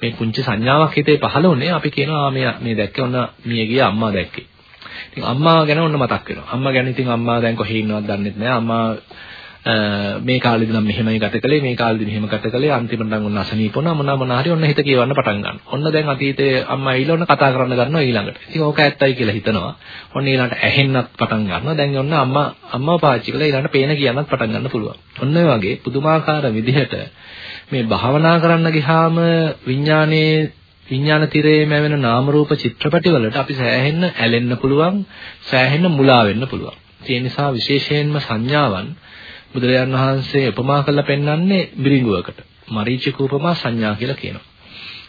මේ කුංචි සංඥාවක් හිතේ පහළ වුණේ අපි කියනවා මේ මේ දැක්කේ ඔන්න මියගිය අම්මා දැක්කේ. ඉතින් අම්මා ගැන ඔන්න මතක් වෙනවා. අම්මා ගැන ඉතින් අම්මා දැන් කොහේ ඉන්නවද දන්නෙත් නෑ. අම්මා මේ කාලෙදි නම් මෙහෙමයි ගත කළේ මේ කාලෙදි මෙහෙම ගත කළේ අන්තිමට නම් ඔන්න අසනීප වුණා මොනවා මොනවා හරි ඔන්න හිත කියවන්න පටන් ගන්නවා. ඔන්න දැන් අතීතයේ අම්මා ඇවිල්ලා ඔන්න කතා කරන්න ගන්නවා ඊළඟට. ඉතින් ඕක ඇත්තයි කියලා හිතනවා. ඔන්න ඊළඟට ඇහෙන්නත් පටන් ගන්නවා. දැන් ඔන්න අම්මා අම්මා පාවිච්චි කරලා ඊළඟට පේන කියන්නත් පටන් ගන්න පුළුවන්. ඔන්න ඔය වගේ පුදුමාකාර විදිහට මේ භාවනා කරන්න ගියාම විඥානයේ විඥාන තිරයේ මැවෙන නාම රූප චිත්‍රපටි වලට අපි සෑහෙන්න ඇලෙන්න පුළුවන් සෑහෙන්න මුලා වෙන්න පුළුවන්. ඒ නිසා විශේෂයෙන්ම සංඥාවන් බුදුරජාන් වහන්සේ උපමා කරලා පෙන්වන්නේ බිරිඟුවකට. මරීචික උපමා සංඥා කියලා කියනවා.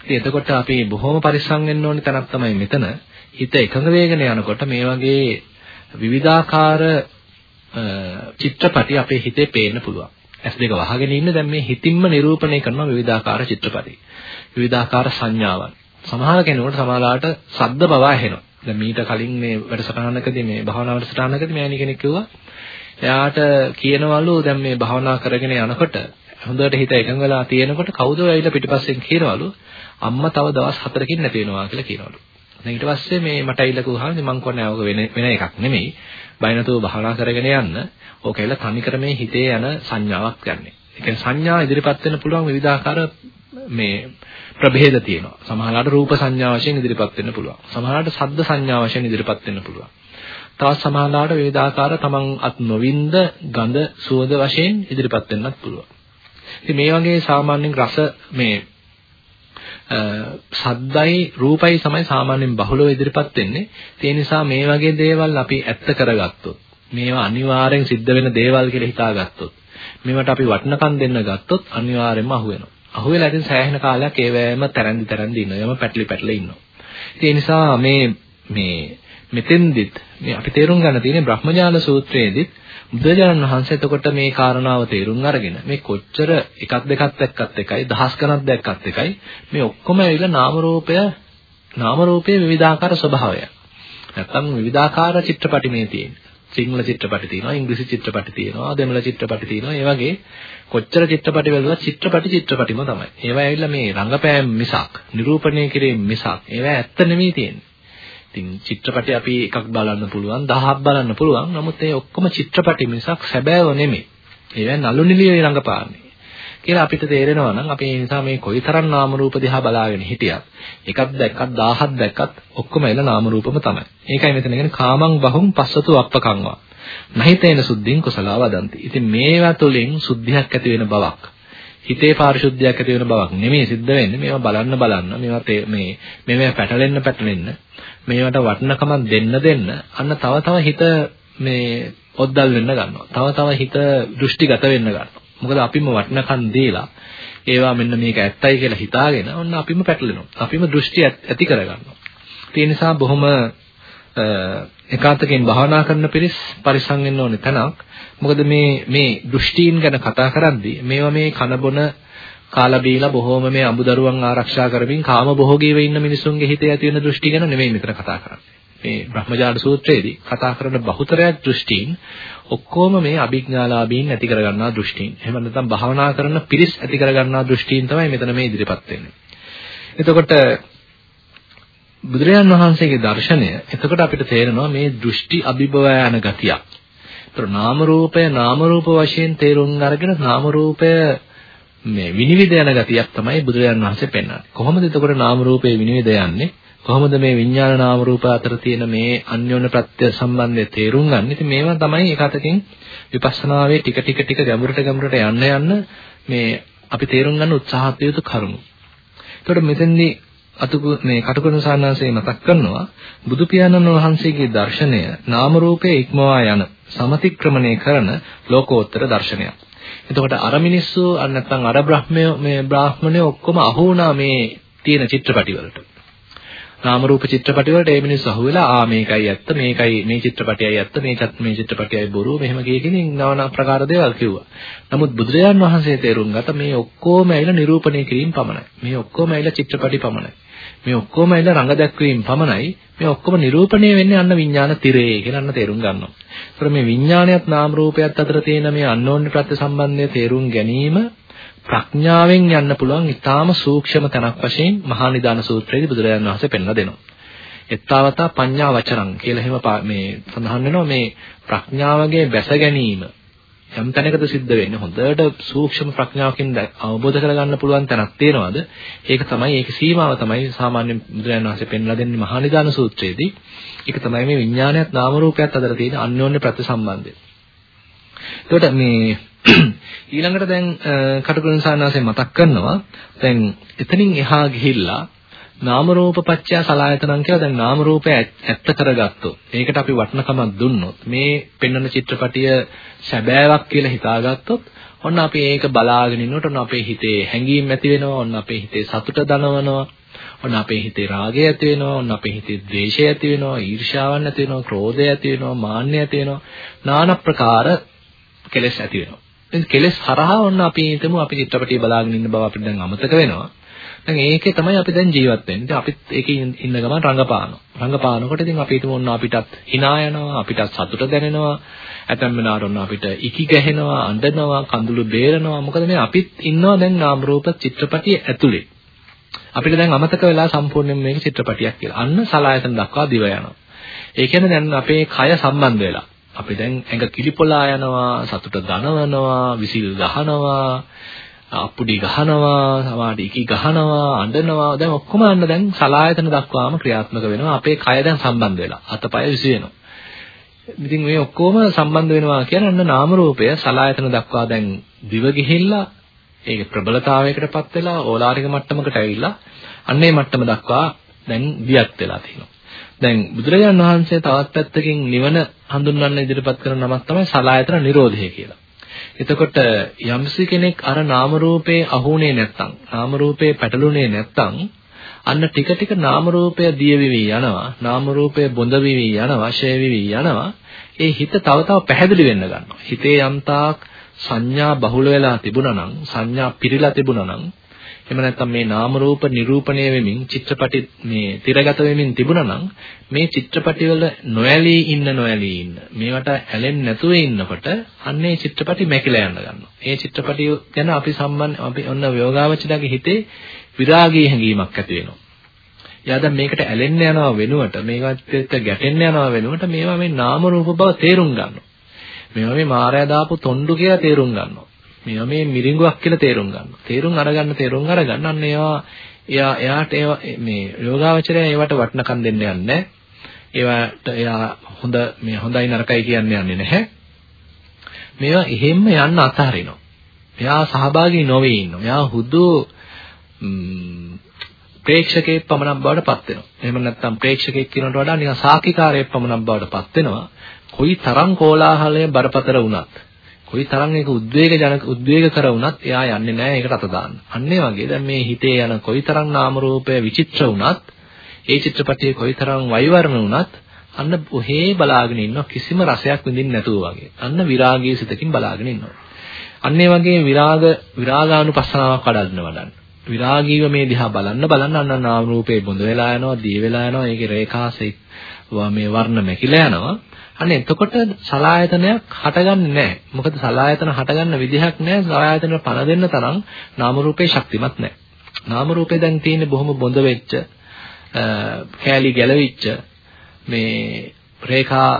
ඉතින් එතකොට අපි බොහොම පරිස්සම් වෙන්න ඕනේ තැනක් තමයි මෙතන. හිත එකඟ වේගන යනකොට මේ වගේ විවිධාකාර චිත්‍රපටි අපේ හිතේ පේන්න පුළුවන්. ඇස් දෙක වහගෙන ඉන්න දැන් මේ හිතින්ම නිරූපණය කරන විවිධාකාර චිත්‍රපටි. විවිධාකාර සංඥාවන්. සමහර කෙනෙකුට සමහරලාට ශබ්ද බව ඇහෙනවා. දැන් මීට කලින් මේ වැඩසටහනකදී මේ භාවනා වැඩසටහනකදී මෑණි කෙනෙක් කිව්වා එයාට කියනවලු දැන් මේ භාවනා කරගෙන යනකොට හොඳට හිත එකඟ වෙලා තියෙනකොට කවුද ඇවිල්ලා පිටිපස්සෙන් කියනවලු අම්මා තව දවස් 4කින් නැති වෙනවා කියලා කියනවලු. දැන් ඊට පස්සේ මේ මට ඇවිල්ලා කිව්වහම මං කියන්නේ ඕක වෙන වෙන එකක් නෙමෙයි. බය නැතුව භාවනා කරගෙන යන්න. ඕක ඇවිල්ලා තනිකර මේ හිතේ යන සංඥාවක් ගන්නෙ. ඒ කියන්නේ සංඥා ඉදිරිපත් වෙන්න පුළුවන් විවිධාකාර මේ ප්‍රභේද තියෙනවා. සමහරවිට රූප සංඥා වශයෙන් ඉදිරිපත් වෙන්න පුළුවන්. සමහරවිට ශබ්ද සංඥා වශයෙන් ඉදිරිපත් වෙන්න පුළුවන්. තවත් සමහරවිට වේදාකාර තමන් අත් නොවින්ද ගඳ සුවඳ වශයෙන් ඉදිරිපත් වෙන්නත් පුළුවන්. ඉතින් මේ වගේ සාමාන්‍යයෙන් රස මේ සද්දයි රූපයි තමයි සාමාන්‍යයෙන් බහුලව ඉදිරිපත් වෙන්නේ. ඒ නිසා මේ වගේ දේවල් අපි ඇත්ත කරගත්තොත් මේවා අනිවාර්යෙන් සිද්ධ වෙන දේවල් කියලා හිතාගත්තොත් මේවට අපි වටිනකම් දෙන්න ගත්තොත් අනිවාර්යෙන්ම අහු වෙනවා. අහු වෙලා ඉතින් සෑහෙන කාලයක් ඒවැයම තරන්දි තරන්දි ඉන්නවා. යම පැටලි පැටලි ඉන්නවා. ඒ නිසා මේ මේ මෙතෙන්දිත් මේ අපි තේරුම් ගන්න තියෙන්නේ බ්‍රහ්මජාල සූත්‍රයේදීත් බුදුරජාණන් වහන්සේ එතකොට මේ කාරණාව තේරුම් අරගෙන මේ කොච්චර එකක් දෙකක් දැක්කත් එකයි දහස් ගණක් දැක්කත් එකයි මේ ඔක්කොම ඇවිල්ලා නාම රූපය නාම රූපයේ විවිධාකාර ස්වභාවය. නැත්තම් විවිධාකාර චිත්‍රපටි මේ තියෙන්නේ. සිංහල චිත්‍රපටි තියෙනවා, ඉංග්‍රීසි චිත්‍රපටි තියෙනවා, දෙමළ චිත්‍රපටි තියෙනවා. ඒ වගේ කොච්චර චිත්‍රපටි වලවත් චිත්‍රපටි චිත්‍රපටිම තමයි. ඒවා ඇවිල්ලා මේ රංගපෑම් මිසක්, නිරූපණය කිරීම මිසක් ඒවා ඇත්ත නෙමෙයි තියෙන්නේ. ඉතින් චිත්‍රපටි අපි එකක් බලන්න පුළුවන්, දහයක් බලන්න පුළුවන්. නමුත් ඒ ඔක්කොම චිත්‍රපටි මිසක් සැබෑව නෙමෙයි. ඒවා නළු නිලියේ රංගපාන්නේ. කියලා අපිට තේරෙනවා නම් අපි ඒ නිසා මේ කොයිතරම් නාම රූප දිහා බලාගෙන හිටියත් එකක් දැක්කත් 1000ක් දැක්කත් ඔක්කොම එල නාම රූපම තමයි. ඒකයි මෙතන කියන්නේ කාමං බහුම් පස්සතු අප්පකංවා. නහිතේන සුද්ධින් කුසලා වදන්ති. ඉතින් මේවා තුළින් සුද්ධියක් ඇති වෙන බවක් හිතේ පාරිශුද්ධියක් ඇති වෙන බවක් නෙමෙයි සිද්ධ වෙන්නේ. මේවා බලන්න බලන්න මේවා මේ මේවා පැටලෙන්න පැටලෙන්න මේවට වටිනකමක් දෙන්න දෙන්න අන්න තව තව හිත මේ ඔද්දල් වෙන්න ගන්නවා. තව තව හිත දෘෂ්ටිගත වෙන්න ගන්නවා. මොකද අපිම වටිනකම් දීලා ඒවා මෙන්න මේක ඇත්තයි කියලා හිතාගෙන ඔන්න අපිම පැටලෙනවා. අපිම දෘෂ්ටි ඇති කරගන්නවා. ඒ නිසා බොහොම එකාතකින් භාවනා කරන පිරිස් පරිසං වෙන්න ඕනේ තැනක්. මොකද මේ මේ දෘෂ්ටීන් ගැන කතා කරද්දී මේවා මේ කන බොන කාලා බීලා බොහොම මේ අඹදරුවන් ආරක්ෂා කරමින් කාම භෝගීව ඉන්න මිනිසුන්ගේ හිතේ ඇති වෙන දෘෂ්ටි ගැන නෙමෙයි මෙතන කතා කරන්නේ. මේ බ්‍රහ්මජාල සූත්‍රයේදී කතා කරන බහුතරයක් දෘෂ්ටීන් ඔක්කොම මේ අභිඥාලාභීන් ඇති කරගන්නා දෘෂ්ටීන්. එහෙම නැත්නම් භාවනා කරන පිරිස් ඇති කරගන්නා දෘෂ්ටීන් තමයි මෙතන මේ ඉදිරිපත් වෙන්නේ. එතකොට බුදුරජාන් වහන්සේගේ දර්ශනය එතකොට අපිට තේරෙනවා මේ දෘෂ්ටි අභිභව යන ගතියක්. ඒතර නාම රූපය නාම රූප වශයෙන් තේරුම් අරගෙන නාම රූපය මේ විනිවිද යන ගතියක් තමයි බුදුරජාන් වහන්සේ පෙන්වන්නේ. කොහොමද එතකොට නාම රූපේ විනිවිද යන්නේ? කොහොමද මේ විඥාන නාම රූප අතර තියෙන මේ අන්‍යෝන්‍ය ප්‍රත්‍ය සම්බන්ධය තේරුම් ගන්න. ඉතින් මේවා තමයි එක අතකින් විපස්සනාවේ ටික ටික ටික ගැඹුරට ගැඹුරට යන්න යන්න මේ අපි තේරුම් ගන්න උත්සාහත් යුතු කරුණු. ඒකට මෙතෙන්දී අතු මේ කටුකුරුණ සාන්නාංශය මතක් කරනවා බුදු පියාණන් වහන්සේගේ දර්ශනය නාම රූපයේ ඉක්මවා යන සමතික්‍රමණය කරන ලෝකෝත්තර දර්ශනයක්. එතකොට අර මිනිස්සු අර නැත්නම් අර බ්‍රහ්මය මේ බ්‍රාහ්මණය ඔක්කොම අහු වුණා මේ තියෙන චිත්‍රපටි වලට. නාම රූප චිත්‍රපටි වලට ඒ මිනිස්සු අහුවෙලා ආ මේකයි ඇත්ත මේකයි මේ චිත්‍රපටියයි ඇත්ත මේකත් මේ චිත්‍රපටියයි බොරු මෙහෙම කියකින් নানা ප්‍රකාර දේවල් කිව්වා. නමුත් බුදුරජාන් වහන්සේ තේරුම් ගත්ත මේ ඔක්කොම ඇවිල්ලා නිරූපණය කිරීම පමණයි. මේ ඔක්කොම ඇවිල්ලා චිත්‍රපටි පමණයි. මේ ඔක්කොම ඇවිල්ලා රඟ දැක්වීම පමණයි. මේ ඔක්කොම නිරූපණය වෙන්නේ අන්න විඥාන තිරේ කියලා අන්න තේරුම් ගන්නවා. ඒතර මේ විඥානයත් නාම රූපයත් අතර තියෙන මේ අන්‍යෝන්‍ය ප්‍රත්‍ය සම්බන්ධය තේරුම් ගැනීම ප්‍රඥාවෙන් යන්න පුළුවන් ඊටාම සූක්ෂම තැනක් වශයෙන් මහා නිදාන සූත්‍රයේදී බුදුරජාණන් වහන්සේ පෙන්ලා දෙනවා. එත්තාවතා පඤ්ඤා වචරං කියලා එහෙම මේ සඳහන් වෙනවා මේ ප්‍රඥාවගේ බැස ගැනීම යම් තැනකද සිද්ධ වෙන්නේ හොඳට සූක්ෂම ප්‍රඥාවකින් අවබෝධ කරගන්න පුළුවන් තැනක් තියෙනවද? ඒක තමයි ඒක සීමාව තමයි සාමාන්‍ය බුදුරජාණන් වහන්සේ පෙන්ලා දෙන්නේ මහා නිදාන සූත්‍රයේදී. ඒක තමයි මේ විඥානයත් නාම රූපයත් අතර තියෙන අන්‍යෝන්‍ය ප්‍රතිසම්බන්ධය. එතකොට මේ ඊළඟට දැන් කටුකුරුන් සානාසයෙන් මතක් කරනවා. දැන් එතනින් එහා ගිහිල්ලා නාම රූප පත්‍ය සලායතනං කියලා දැන් නාම රූපය ඇත්ත කරගත්තොත් ඒකට අපි වටිනකමක් දුන්නොත් මේ පෙන්වන චිත්‍රපටිය සැබෑවක් කියලා හිතාගත්තොත් ඔන්න අපි ඒක බලාගෙන ඉන්නකොට ඔන්න අපේ හිතේ හැඟීම් ඇති වෙනවා. ඔන්න අපේ හිතේ සතුට දනවනවා. ඔන්න අපේ හිතේ රාගය ඇති වෙනවා. ඔන්න අපේ හිතේ ද්වේෂය ඇති වෙනවා. ඊර්ෂ්‍යාවන් ඇති වෙනවා. ක්‍රෝධය ඇති වෙනවා. මාන්නය ඇති වෙනවා. নানা ප්‍රකාර කෙලෙස් ඇති වෙනවා. ඉතින් කෙලෙස් හරහා ඔන්න අපි හිතමු අපි චිත්‍රපටිය බලාගෙන ඉන්න බව අපිට දැන් අමතක වෙනවා. දැන් ඒකේ තමයි අපි දැන් ජීවත් වෙන්නේ. ඉතින් අපිත් ඒකේ ඉන්න ගමන් රංගපානවා. රංගපානකොට ඉතින් අපි හිතමු ඔන්න අපිටත් hina යනවා, අපිටත් සතුට දැනෙනවා. ඇතැම් වෙලාවට ඔන්න අපිට ඉකි ගැහෙනවා, අඬනවා, කඳුළු බේරනවා. මොකද මේ අපිත් ඉන්නවා දැන් නාම රූප චිත්‍රපටිය ඇතුලේ. අපිට දැන් අමතක වෙලා සම්පූර්ණයෙන් මේක චිත්‍රපටියක් කියලා. අන්න සලායතන දක්වා දිව යනවා. ඒ කියන්නේ දැන් අපේ කය සම්බන්ධ වෙලා. අපි දැන් ඇඟ කිලිපොලා යනවා, සතුට දනවනවා, විසිල් ගහනවා, අප්පුඩි ගහනවා, සමාඩි ඉකි ගහනවා, අඬනවා. දැන් ඔක්කොම අන්න දැන් සලායතන දක්වාම ක්‍රියාත්මක වෙනවා. අපේ කය දැන් සම්බන්ධ වෙලා. අතපය විසි වෙනවා. ඉතින් මේ ඔක්කොම සම්බන්ධ වෙනවා කියන්නේ අන්න නාම රූපය සලායතන දක්වා දැන් දිව ගිහිල්ලා ඒක ප්‍රබලතාවයකටපත් වෙලා ඕලාරික මට්ටමකට ඇවිල්ලා අන්නේ මට්ටම දක්වා දැන් දියත් වෙලා තියෙනවා. දැන් බුදුරජාණන් වහන්සේ තවත් පැත්තකින් නිවන හඳුන්වන්න ඉදිරිපත් කරන නමක් තමයි සලායතන නිරෝධය කියලා. එතකොට යම්සි කෙනෙක් අර නාම රූපේ අහුනේ නැත්තම් නාම රූපේ පැටළුනේ නැත්තම් අන්න ටික ටික නාම රූපය දිය විවි යනවා නාම රූපය බොඳ විවි යනවා ෂය විවි යනවා. ඒ හිත තව තව පැහැදිලි වෙන්න ගන්නවා. හිතේ යම්තාක් සංඥා බහුල වෙලා තිබුණා නම් සංඥා පිරීලා තිබුණා නම් එහෙම නැත්නම් මේ නාම රූප නිරූපණය වෙමින් චිත්‍රපටි මේ තිරගත වෙමින් තිබුණා නම් මේ චිත්‍රපටි වල නොඇලී ඉන්න නොඇලී ඉන්න මේවට ඇලෙන්නේ නැතුව ඉන්නකොට අන්නේ චිත්‍රපටි මැකිලා යන්න ගන්නවා. මේ චිත්‍රපටි ගැන අපි සම්බන්ධ අපි ඔන්න යෝගාවචරගේ හිතේ විරාගී හැඟීමක් ඇති වෙනවා. එයා දැන් මේකට ඇලෙන්න යනවා වෙනුවට මේකට ගැටෙන්න යනවා වෙනුවට මේවා මේ නාම රූප බව තේරුම් ගන්නවා. මේවා මේ මායя දාපු තොණ්ඩු කියලා තේරුම් ගන්නවා. මේවා මේ මිරිඟුවක් කියලා තේරුම් ගන්නවා. තේරුම් අරගන්න තේරුම් අරගන්න අන්න ඒවා එයා එයාට ඒවා මේ යෝගාවචරය ඒවට වටනකම් දෙන්න යන්නේ ඒවට එයා හොඳ මේ හොඳයි නරකයි කියන්නේ යන්නේ නැහැ. මේවා එහෙම්ම යන්න අතහරිනවා. එයා සහභාගී නොවේ ඉන්නවා. එයා හුදු ප්‍රේක්ෂකයෙක් පමණක් බවට පත් වෙනවා. එහෙම නැත්නම් ප්‍රේක්ෂකයෙක් කියනට වඩා නිකන් සාකිකාරයෙක් පමණක් බවට පත් වෙනවා. කොයි තරම් කෝලාහලය බරපතල වුණත් කොයි තරම් ඒක උද්වේග ජනක උද්වේග කර වුණත් එයා යන්නේ නැහැ ඒකට අත දාන්න. අන්න ඒ වගේ දැන් මේ හිතේ යන කොයි තරම් නාම රූපය විචිත්‍ර වුණත් ඒ චිත්‍රපටයේ කොයි තරම් වෛවර්ණ වුණත් අන්න ඔහේ බලාගෙන ඉන්න කිසිම රසයක් විඳින්න නැතුව වගේ. අන්න විරාගයේ සිතකින් බලාගෙන ඉන්නවා. අන්න ඒ වගේ විරාග විරාගානුපස්සනාවක් වඩන්න වඩන්න. විරාගීව මේ දිහා බලන්න බලන්න අන්න නාම රූපේ බොඳ වෙලා යනවා, දී වෙලා යනවා, ඒකේ රේඛාසෙක් මේ වර්ණ මැකිලා යනවා. අන්න එතකොට සලායතනයක් හටගන්නේ නැහැ. මොකද සලායතන හටගන්න විදිහක් නැහැ. සලායතන පණ දෙන්න තරම් නාම රූපේ ශක්තිමත් නැහැ. නාම රූපේ දැන් තියෙන්නේ බොහොම බොඳ වෙච්ච, කෑලි ගැලවිච්ච මේ රේඛා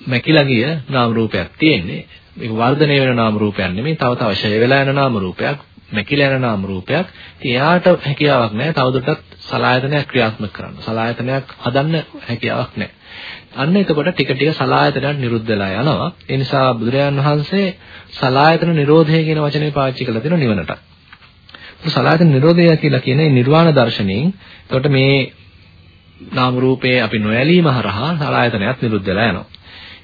මැකිලා ගිය නාම රූපයක් තියෙන්නේ. මේක වර්ධනය වෙන නාම රූපයක් නෙමෙයි. තව තව ෂය වෙලා යන නාම රූපයක්. මැකිලා යන නාම රූපයක්. ඉතින් එයාට හැකියාවක් නැහැ. තවදුරටත් සලායතනයක් ක්‍රියාත්මක කරන්න. සලායතනයක් හදන්න හැකියාවක් නැහැ. අන්න එතකොට ටික ටික සලායතනයන් නිරුද්ධ වෙලා යනවා. ඒ නිසා බුදුරජාන් වහන්සේ සලායතන නිරෝධය කියන වචනේ පාවිච්චි කරලා තියෙනවා නිවනට. සලායතන නිරෝධය කියලා කියන්නේ නිර්වාණ දර්ශනයෙන්. එතකොට මේ නාම රූපේ අපි නොඇලීම හරහා සලායතනයත් නිරුද්ධ වෙලා යනවා.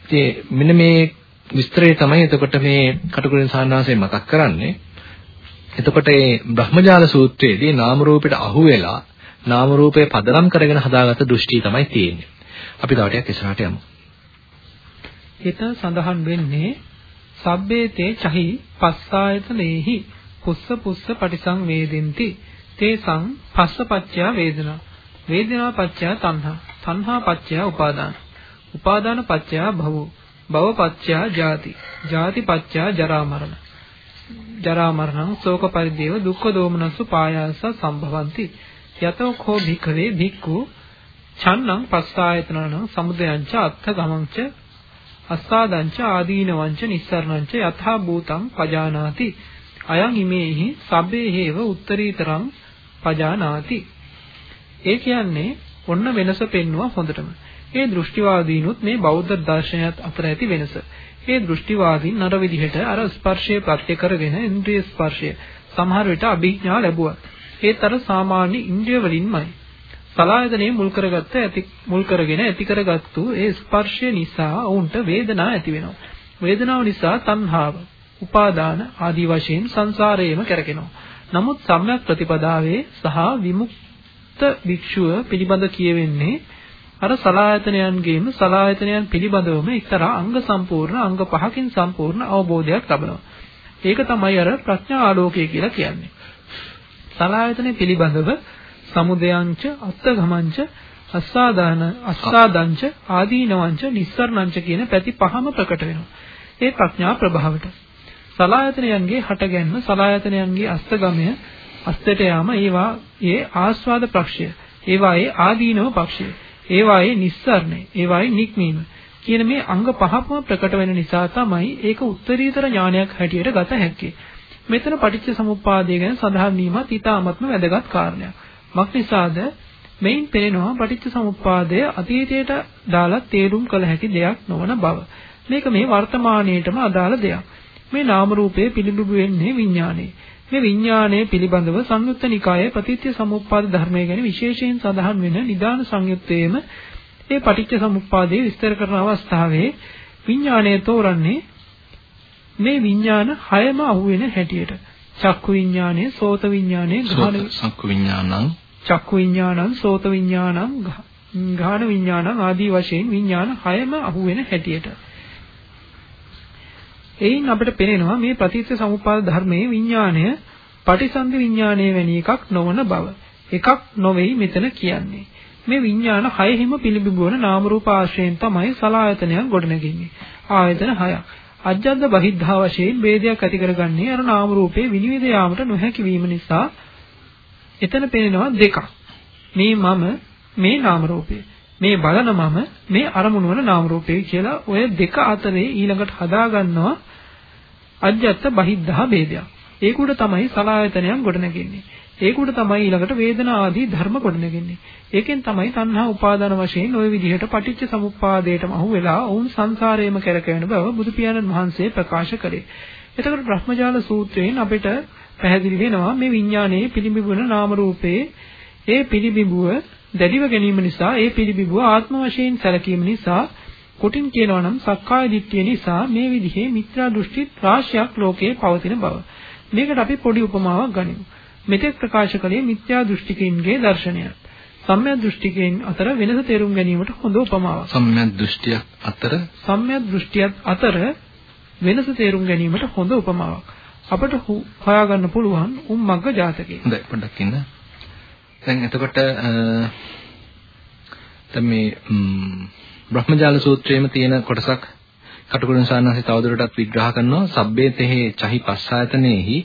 ඉතින් මෙන්න මේ විස්තරය තමයි එතකොට මේ කටුකුරුන් සාන්නාසයෙන් මතක් කරන්නේ. එතකොට මේ බ්‍රහ්මජාල සූත්‍රයේදී නාම රූපයට අහු වෙලා නාම රූපේ පදනම් කරගෙන හදාගත්ත දෘෂ්ටි තමයි තියෙන්නේ. අපි තව ටිකක් ඉස්සරහට යමු. හිත සඳහන් වෙන්නේ සබ්බේතේ චහි පස්සායතනේහි පුස්ස පුස්ස පටිසංවේදෙන්ති තේසං පස්සපච්චය වේදනා. වේදනා පච්චය තණ්හා. තණ්හා පච්චය උපාදාන. උපාදාන පච්චය භවෝ. භව පච්චය ජාති. ජාති පච්චය ජරා මරණ. ජරා මරණං ශෝක පරිදේව දුක්ඛ දෝමනසු පායාස සම්භවಂತಿ. යතෝ කෝ භික්ඛවේ භික්ඛු චන්නං පස්සායතනං සමුදයංච අත්ථ ගමංච අස්සාදංච ආදීනවංච නිස්සරණංච යථා භූතං පජානාති. අයං ඉමේහි සබ්බේ හේව උත්තරීතරං පජානාති. ඒ කියන්නේ ඔන්න වෙනස පෙන්නවා හොඳටම. ඒ දෘෂ්ටිවාදීනුත් මේ බෞද්ධ දර්ශනයත් අතර ඇති වෙනස. ඒ දෘෂ්ටිවාදීන් අර විදිහට අර ස්පර්ශය ප්‍රත්‍ය කරගෙන ඉන්ද්‍රිය ස්පර්ශය සමහර විට අභිඥා ලැබුවා. ඒතර සාමාන්‍ය ඉන්ද්‍රිය වලින්මයි. සලායතනෙ මුල් කරගත්ත ඇති මුල් කරගෙන ඇති කරගත්තු ඒ ස්පර්ශය නිසා වුන්ට වේදනාව ඇති වෙනවා. වේදනාව නිසා තණ්හාව. උපාදාන ආදී වශයෙන් සංසාරයේම කරකිනවා. නමුත් සම්‍යක් ප්‍රතිපදාවේ සහ විමුක්ත භික්ෂුව පිළිබඳ කියවෙන්නේ අර සලායතනයන්ගේම සලායතනයන් පිළිබඳවම එක්තරා අංග සම්පූර්ණ අංග පහකින් සම්පූර්ණ අවබෝධයක් ලබනවා. ඒක තමයි අර ප්‍රඥා ආලෝකය කියලා කියන්නේ. සලායතනෙ පිළිබඳව සමුදයංච අත්තගමංච අස්සාදාන අස්සාදංච ආදීනවංච නිස්සරණංච කියන පැති පහම ප්‍රකට වෙනවා. ඒ ප්‍රඥා ප්‍රභාවට. සලායතනයන්ගේ හටගැන්ම සලායතනයන්ගේ අස්තගමය අස්තට යාම ඒවා ඒ ආස්වාද පක්ෂය ඒවායේ ආදීනව පක්ෂය ඒවායේ නිස්සරණය ඒවායේ නික්මීම කියන මේ අංග පහම ප්‍රකට වෙන නිසා තමයි ඒක උත්තරීතර ඥානයක් හැටියට ගත හැක්කේ. මෙතන පටිච්ච සමුප්පාදය ගැන සඳහන් වීමත් ඊටාත්ම වැදගත් කාරණයක්. මක්නිසාද මෙයින් පෙනෙනවා පටිච්ච සමුප්පාදය අතීතයට දාලා තේරුම් කළ හැකි දෙයක් නොවන බව. මේක මේ වර්තමානයේටම අදාළ දෙයක්. මේ නාම රූපයේ පිළිබිඹු වෙන්නේ විඥානයේ. මේ විඥානයේ පිළිබඳව සංයුත්ත නිකායේ පටිච්ච සමුප්පාද ධර්මය ගැන විශේෂයෙන් සඳහන් වෙන නිදාන සංයුත්තේම මේ පටිච්ච සමුප්පාදයේ විස්තර කරන අවස්ථාවේ විඥානය තෝරන්නේ මේ විඥාන හයම අහුවෙන හැටියට චක්කු විඥානය, සෝත විඥානය, ගාහන චක්කු විඥානං, චක්කු විඥානං, සෝත විඥානං, ගාහන විඥානං ආදී වශයෙන් විඥාන හයම අහුවෙන හැටියට එයින් අපිට පේනවා මේ ප්‍රතිත්‍ය සමුප්පාද ධර්මයේ විඥාණය පටිසන්ධි විඥාණය වැනි එකක් නොවන බව. එකක් නොවේයි මෙතන කියන්නේ. මේ විඥාන හයෙහිම පිළිබිඹුවන නාම රූප ආශ්‍රයෙන් තමයි සලායතනයන් ගොඩනගන්නේ. ආයතන හයක්. අජ්ජද්ද බහිද්ධා වශයෙන් ભેදයක් ඇති කරගන්නේ අර නාම රූපේ විනිවිද යාමට නොහැකි වීම නිසා එතන පේනවා දෙකක්. මේ මම මේ නාම රූපේ. මේ බලන මම මේ අරමුණු වන නාම රූපේ කියලා ඔය දෙක අතරේ ඊළඟට හදාගන්නවා අජ්ජත් බහිද්ධා ભેදයක්. ඒකුඩ තමයි සලායතනයන් ගොඩනගන්නේ. ඒකුඩ තමයි ඊළඟට වේදනා ආදී ධර්ම ගොඩනගන්නේ. ඒකෙන් තමයි තණ්හා උපාදාන වශයෙන් ওই විදිහට පටිච්ච සමුප්පාදයටම අහු වෙලා වුන් සංසාරයේම කරකැවෙන බව බුදු පියාණන් වහන්සේ ප්‍රකාශ කළේ. එතකොට බ්‍රහ්මජාල සූත්‍රයෙන් අපිට පැහැදිලි වෙනවා මේ විඥානයේ පිළිඹුන නාම රූපේ ඒ පිළිඹුව දැඩිව ගැනීම නිසා ඒ පිළිඹුව ආත්ම වශයෙන් සැලකීම නිසා කොටින් කියනවා නම් සක්කාය දිට්ඨිය නිසා මේ විදිහේ මිත්‍යා දෘෂ්ටි රාශියක් ලෝකේ පවතින බව. මේකට අපි පොඩි උපමාවක් ගනිමු. මෙතෙක් ප්‍රකාශ කළේ මිත්‍යා දෘෂ්ටිකයින්ගේ දර්ශනයත්. සම්‍යක් දෘෂ්ටිකයන් අතර වෙනස තේරුම් ගැනීමට හොඳ උපමාවක්. සම්‍යක් දෘෂ්ටියක් අතර සම්‍යක් දෘෂ්ටියක් අතර වෙනස තේරුම් ගැනීමට හොඳ උපමාවක්. අපට හොයාගන්න පුළුවන් උම්මග්ග ජාතකය. හොඳයි පොඩ්ඩක් ඉන්න. දැන් එතකොට දැන් මේ බ්‍රහ්මජාල සූත්‍රයේම තියෙන කොටසක් කටුකුරුන් සානහසේ තවදුරටත් විග්‍රහ කරනවා. සබ්බේ තෙහි චහි පස්සායතනෙහි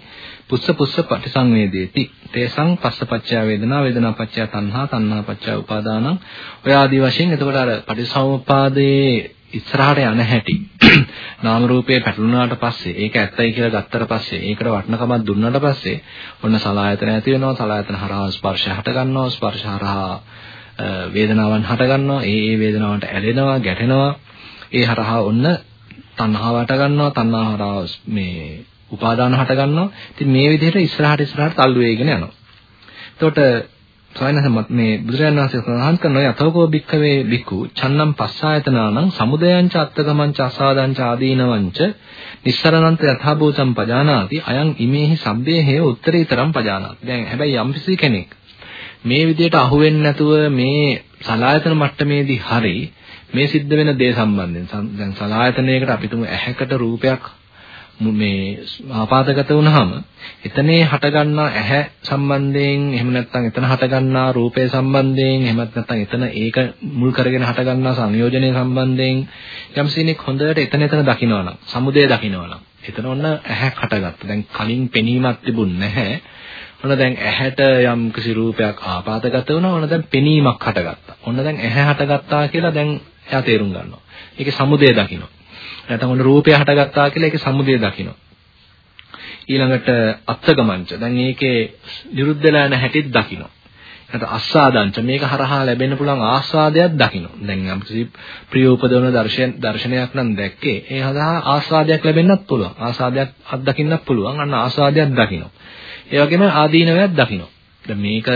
පුස්ස පුස්ස පටිසංවේදේති. තේසං පස්සපච්චය වේදනා වේදනා පච්චය තණ්හා තණ්හා පච්චය උපාදානං. ඔය ආදී වශයෙන් එතකොට අර පටිසමුපාදයේ ඉස්සරහට යන හැටි නාම රූපේ පැටලුණාට පස්සේ ඒක ඇත්තයි කියලා ගත්තට පස්සේ ඒකට වටිනකමක් දුන්නාට පස්සේ ඔන්න සලායතන ඇති වෙනවා. සලායතන හරහා ස්පර්ශය හට ගන්නවා. ස්පර්ශ හරහා වේදනාවන් හට ගන්නවා. ඒ ඒ වේදනාවන්ට ඇලෙනවා ගැටෙනවා. ඒ හරහා ඔන්න තණ්හාව හට ගන්නවා තණ්හා හරහා මේ උපාදාන හට ගන්නවා ඉතින් මේ විදිහට ඉස්සරහට ඉස්සරහට තල්ලු වේගෙන යනවා. එතකොට සායනසමත් මේ බුදුරජාණන් වහන්සේ සඳහන් කරන යතෝකෝ භික්ඛවේ භික්ඛු චන්නම් පස්සායතනානං සමුදයංච අත්තගමංච අසාදංච ආදීනවංච නිස්සරණන්ත යථාභූතං පජානාති අයං ඉමේහි සබ්බේ හේ උත්තරීතරම් පජානාති. දැන් හැබැයි යම්කිසි කෙනෙක් මේ විදිහට අහු වෙන්නේ නැතුව මේ සලායතන මට්ටමේදී හරි මේ සිද්ධ වෙන දේ සම්බන්ධයෙන් දැන් සලායතනයකට අපි තුමු ඇහැකට රූපයක් මේ ආපාදගත වුනහම එතනේ හටගන්නා ඇහැ සම්බන්ධයෙන් එහෙම නැත්නම් එතන හටගන්නා රූපය සම්බන්ධයෙන් එහෙම නැත්නම් එතන ඒක මුල් කරගෙන හටගන්නා සංයෝජනය සම්බන්ධයෙන් යම් සීනෙක් හොඳට එතන එතන දකිනවනම් සමුදය දකිනවනම් එතන ඔන්න ඇහැක් හටගත්තා. දැන් කලින් පෙනීමක් තිබුණ නැහැ. ඔන්න දැන් ඇහැට යම් කිසි රූපයක් ආපాతගත වුණා. ඔන්න දැන් පෙනීමක් හටගත්තා. ඔන්න දැන් ඇහැ හටගත්තා කියලා දැන් එයා තේරුම් ගන්නවා. ඒකේ සමුදය දකින්න. නැත්නම් ඔන්න රූපය හටගත්තා කියලා ඒකේ සමුදය දකින්න. ඊළඟට අත්ගමංච. දැන් ඒකේ නිරුද්ධ වෙලා යන හැටිත් දකින්න. නැත්නම් අස්සාදංච මේක හරහා ලැබෙන්න පුළුවන් ආස්වාදයක් දකින්න. දැන් යම් කිසි ප්‍රිය උපදවන දර්ශන දර්ශනයක් නම් දැක්කේ ඒ හරහා ආස්වාදයක් ලැබෙන්නත් පුළුවන්. ආස්වාදයක් අත්දකින්නත් පුළුවන්. අන්න ආස්වාදයක් දකින්න. ඒ වගේම ආදීනවයක් දකින්න. දැන් මේක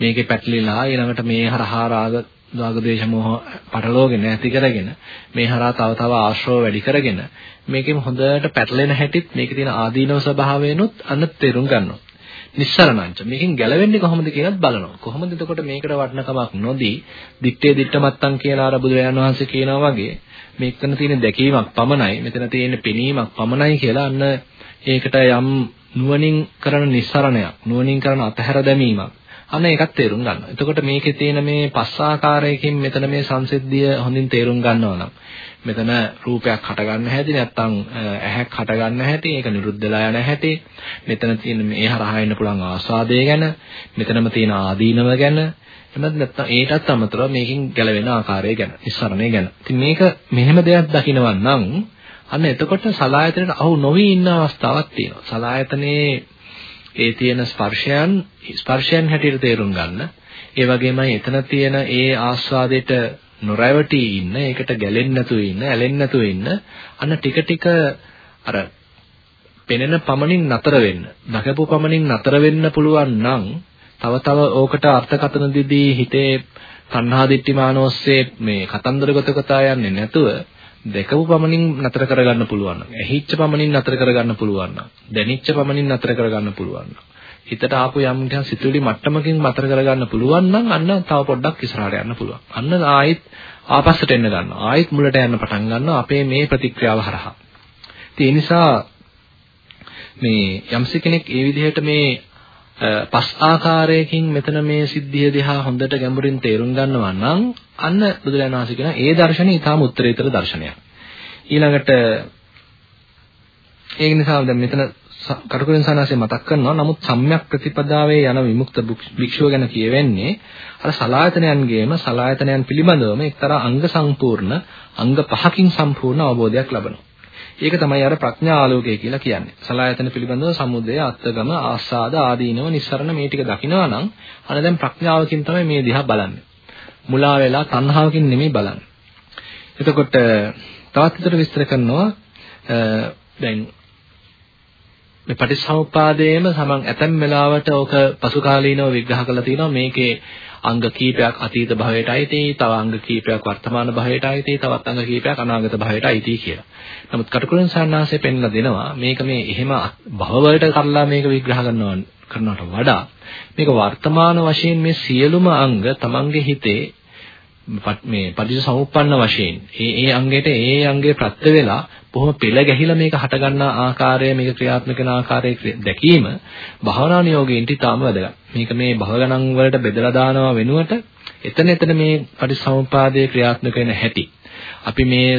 මේකේ පැටලිලා ඊළඟට මේ හරහා රාග දාගදේශ මොහ පටලෝගෙන ඇති කරගෙන මේ හරහා තව තව ආශ්‍රව වැඩි කරගෙන මේකෙම හොඳට පැටලෙන හැටිත් මේකේ තියෙන ආදීනව ස්වභාවයනොත් අන්න තේරුම් ගන්නවා. නිස්සරණංච මේකෙන් ගැලවෙන්නේ කොහොමද කියලාත් බලනවා. කොහොමද එතකොට මේකට වටිනකමක් නොදී දිත්තේ දිට්ටමත්තන් කියලා අර බුදුරජාණන් වහන්සේ කියනවා වගේ මේකන තියෙන දැකීමක් පමණයි මෙතන තියෙන පෙනීමක් පමණයි කියලා අන්න ඒකට යම් නුවණින් කරන නිස්සරණයක් නුවණින් කරන අතහැර දැමීමක් අන්න ඒකත් තේරුම් ගන්නවා. එතකොට මේකේ තියෙන මේ පස් ආකාරයකින් මෙතන මේ සංසිද්ධිය හොඳින් තේරුම් ගන්නවා නම් මෙතන රූපයක් හට ගන්න හැටි නැත්නම් ඇහැක් හට ගන්න හැටි ඒක නිරුද්ධ වෙලා යන හැටි මෙතන තියෙන මේ හරහා එන්න පුළුවන් ආස්වාදය ගැන මෙතනම තියෙන ආදීනව ගැන එමත් නැත්නම් ඒටත් අමතරව මේකෙන් ගැලවෙන ආකාරය ගැන ඉස්සරණේ ගැන. ඉතින් මේක මෙහෙම දෙයක් දකිනවන් නම් අන්න එතකොට සලායතනට අහු නොවි ඉන්න අවස්ථාවක් තියෙනවා. සලායතනේ ඒ තියෙන ස්පර්ශයන් ස්පර්ශයන් හැටියට තේරුම් ගන්න. ඒ වගේමයි එතන තියෙන ඒ ආස්වාදයට නොරැවටි ඉන්න, ඒකට ගැලෙන්නේ නැතුව ඉන්න, ඇලෙන්නේ නැතුව ඉන්න අන්න ටික ටික අර පෙනෙන පමණින් නතර වෙන්න. දකපු පමණින් නතර වෙන්න පුළුවන් නම් තව තව ඕකට අර්ථකථන දෙදී හිතේ තණ්හා දිට්ඨිමාන ඔස්සේ මේ කතන්දරගත කතා යන්නේ නැතුව දැකපු පමණින් නතර කරගන්න පුළුවන් නම් ඇහිච්ච පමණින් නතර කරගන්න පුළුවන් නම් දැනිච්ච පමණින් නතර කරගන්න පුළුවන් නම් හිතට ආපු යම් නිකන් සිතුවිලි මට්ටමකින් නතර කරගන්න පුළුවන් නම් අන්න තව පොඩ්ඩක් ඉස්සරහට යන්න පුළුවන්. අන්න ආයෙත් ආපස්සට එන්න ගන්නවා. ආයෙත් මුලට යන්න පටන් ගන්නවා අපේ මේ ප්‍රතික්‍රියාව හරහා. ඒ නිසා මේ යම්සි කෙනෙක් ඒ විදිහට මේ පස් ආකාරයකින් මෙතන මේ සිද්ධිය දිහා හොඳට ගැඹුරින් තේරුම් ගන්නවා නම් අන්න බුදුරජාණන් වහන්සේ කියන ඒ දර්ශනය ඊටාම උත්තරීතර දර්ශනයක්. ඊළඟට ඒ නිසා දැන් මෙතන කටුකුරුන් සානාසේ මතක් කරනවා නමුත් සම්‍යක් ප්‍රතිපදාවේ යන විමුක්ත භික්ෂුව ගැන කියවෙන්නේ අර සලායතනයන්ගේම සලායතනයන් පිළිබඳවම එක්තරා අංග සම්පූර්ණ අංග පහකින් සම්පූර්ණ අවබෝධයක් ලබනවා. ඒක තමයි අර ප්‍රඥා ආලෝකය කියලා කියන්නේ. සලායතන පිළිබඳව සමුදය, අත්ගම, ආස්වාද, ආදීනව, නිස්සරණ මේ ටික දකිනවා නම් අන දැන් ප්‍රඥාවකින් තමයි මේ දිහා බලන්නේ. මුලා වෙලා තණ්හාවකින් නෙමෙයි බලන්නේ. එතකොට තවත් විතර විස්තර කරනවා දැන් මේ පටිච්චසමුප්පාදයේම සමන් ඇතැම් වෙලාවට ඕක පසු කාලීනව විග්‍රහ කරලා තිනවා මේකේ අංග කීපයක් අතීත භවයට අයිති, තව අංග කීපයක් වර්තමාන භවයට අයිති, තවත් අංග කීපයක් අනාගත භවයට අයිති කියලා. නමුත් කටුකුරුන් සන්නාසය පෙන්ලා දෙනවා මේක මේ එහෙම භවවලට කරලා මේක විග්‍රහ කරනවා කරනවට වඩා මේක වර්තමාන වශයෙන් මේ සියලුම අංග තමන්ගේ හිතේ මේ පටිච්චසමුප්පන්න වශයෙන් ඒ ඒ අංගයට ඒ අංගයේ ප්‍රත්‍ය වෙලා බොහොම පෙළ ගැහිලා මේක හටගන්නා ආකාරය මේක ක්‍රියාත්මක වෙන ආකාරය දැකීම භාවනා නියෝගයෙන්ට තාම වැදගත්. මේක මේ භව ගණන් වලට බෙදලා දානවා වෙනුවට එතන එතන මේ පටිච්චසමුපාදයේ ක්‍රියාත්මක වෙන හැටි. අපි මේ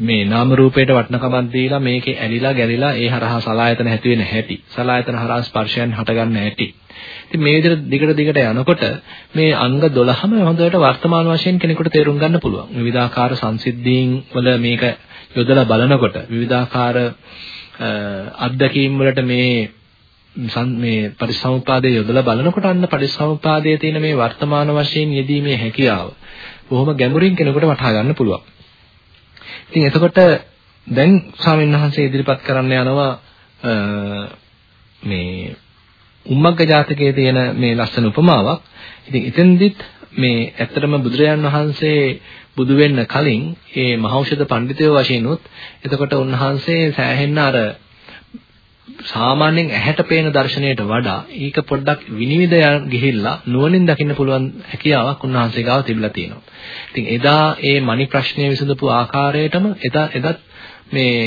මේ නාම රූපයට වටනකමක් දීලා මේකේ ඇලිලා ගැලිලා ඒ හරහා සලායතන ඇති වෙන හැටි. සලායතන හරහා ස්පර්ශයන් හටගන්න හැටි. ඉතින් මේ විදිහට දිගට දිගට යනකොට මේ අංග 12ම හොඳට වර්තමාන වශයෙන් කෙනෙකුට තේරුම් ගන්න පුළුවන්. විවිධාකාර සංසිද්ධීන් වල මේක යොදලා බලනකොට විවිධාකාර අත්දැකීම් වලට මේ මේ පරිසම්පාදයේ යොදලා බලනකොට අන්න පරිසම්පාදයේ තියෙන මේ වර්තමාන වශයෙන් යෙදීමේ හැකියාව බොහොම ගැඹුරින් කෙනෙකුට වටහා ගන්න පුළුවන්. ඉතින් එතකොට දැන් ස්වාමීන් වහන්සේ ඉදිරිපත් කරන්න යනවා මේ උම්මග්ග ජාතකයේ තියෙන මේ ලස්සන උපමාවක්. ඉතින් එතෙන්දිත් මේ ඇත්තටම බුදුරජාන් වහන්සේ බුදු වෙන්න කලින් ඒ මහෞෂධ පඬිතුයෝ වශයෙන් උත් එතකොට උන්වහන්සේ සෑහෙන්න අර සාමාන්‍යයෙන් ඇහැට පේන දර්ශනයට වඩා ඊක පොඩ්ඩක් විනිවිද ගිහිල්ලා නුවණින් දකින්න පුළුවන් හැකියාවක් උන්වහන්සේ ගාව තිබිලා තියෙනවා. ඉතින් එදා ඒ මණි ප්‍රශ්නය විසඳපු ආකාරයටම එදා එදත් මේ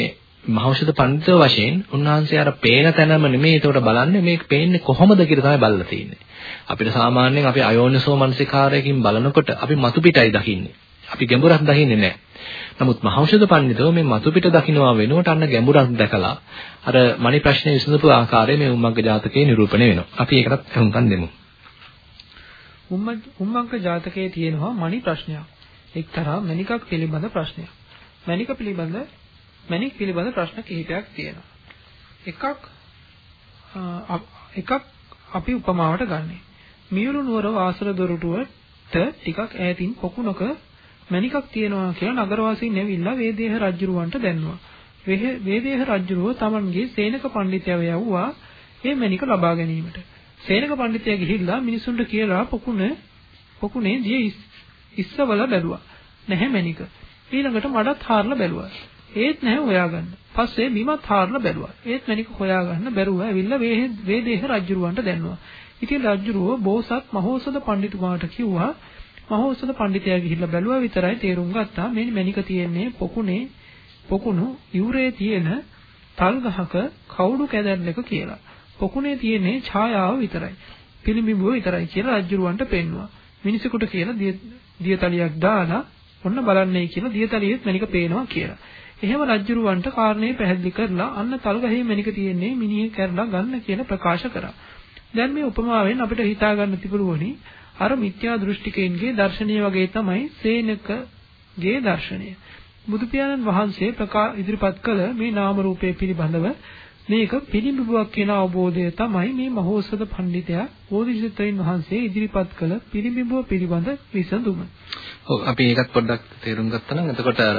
මහෞෂධ පඬිතුක වශයෙන් උන්වහන්සේ අර පේන තැනම නෙමෙයි ඒකට බලන්නේ මේක පේන්නේ කොහොමද කියලා තමයි බලලා තියෙන්නේ. අපිට සාමාන්‍යයෙන් අපි අයෝනිසෝ මනසිකාරයකින් බලනකොට අපි මතු පිටයි දකින්නේ. අපි ගැඹුරක් දකින්නේ නැහැ. නමුත් මහෞෂධ පඬිතුක මේ මතු පිට දකින්නවා වෙනුවට අන්න ගැඹුරක් දැකලා අර මණි ප්‍රශ්නේ විසඳපු ආකාරය මේ උම්මග්ග ජාතකයේ නිරූපණය වෙනවා. අපි ඒකටත් හුඟක් දෙමු. උම්මග්ග ජාතකයේ තියෙනවා මණි ප්‍රශ්නයක්. එක්තරා මණිකක් පිළිබඳ ප්‍රශ්නයක්. මණික පිළිබඳ මණික් පිළිබඳ ප්‍රශ්න කිහිපයක් තියෙනවා. එකක් එකක් අපි උපමාවට ගන්නෙ. මියුරු නුවර වාසල දොරටුවට ටිකක් ඈතින් පොකුණක මණිකක් තියෙනවා කියලා නගරවාසීන් ඇවිල්ලා වේදේහ රජුරවන්ට දැන්නුවා. වේදේහ රජුරව තමන්ගේ සේනක පඬිතයව යවුවා මේ මණික ලබා ගැනීමට. සේනක පඬිතයා ගිහිල්ලා මිනිසුන්ට කියලා පොකුණ පොකුණේ දිය ඉස්සවල බැලුවා. නැහැ මැනික. ඊළඟට මඩත් හාරලා බැලුවා. ඒත් නැහැ හොයාගන්න. පස්සේ බිමත් හාරලා බැලුවා. ඒත් මැනික හොයාගන්න බැරුව ඇවිල්ලා වේදේහ රජුරවන්ට දැන්නුවා. ඉතින් රජුරෝ බෝසත් මහෝසද පඬිතුමාට කිව්වා මහෝසද පඬිතයා ගිහිල්ලා බැලුවා විතරයි තේරුම් ගත්තා මේ මැනික තියෙන්නේ පොකුණේ පොකුණු යුරේ තියෙන තල් ගහක කවුඩු කැදැල්ලක කියලා. පොකුණේ තියෙන්නේ ඡායාව විතරයි. පිළිඹුව විතරයි කියලා රජුරවන්ට පෙන්නුවා. මිනිසෙකුට කියලා දියතලියක් දාලා ඔන්න බලන්නයි කියලා දියතලියෙත් මැනික පේනවා කියලා. එහෙම රජුරවන්ට කාරණේ පැහැදිලි කරලා අන්න තල්ගහේ මැනික තියෙන්නේ මිනිහෙක් කරලා ගන්න කියලා ප්‍රකාශ කරා. දැන් මේ උපමාවෙන් අපිට හිතා ගන්න තිබුණෝනි අර මිත්‍යා දෘෂ්ටිකයන්ගේ දර්ශනීය වගේ තමයි සේනකගේ දර්ශනය. බුදු පියාණන් වහන්සේ ප්‍රකා ඉදිරිපත් කළ මේ නාම රූපය පිළිබඳව මේක පිළිඹුවක් කියන අවබෝධය තමයි මේ මහෝසද පඬිතයා බෝධිසත්වයන් වහන්සේ ඉදිරිපත් කළ පිළිඹුව පිළිබඳ විසඳුම. ඔව් අපි ඒකත් පොඩ්ඩක් තේරුම් ගත්තා නම් එතකොට අර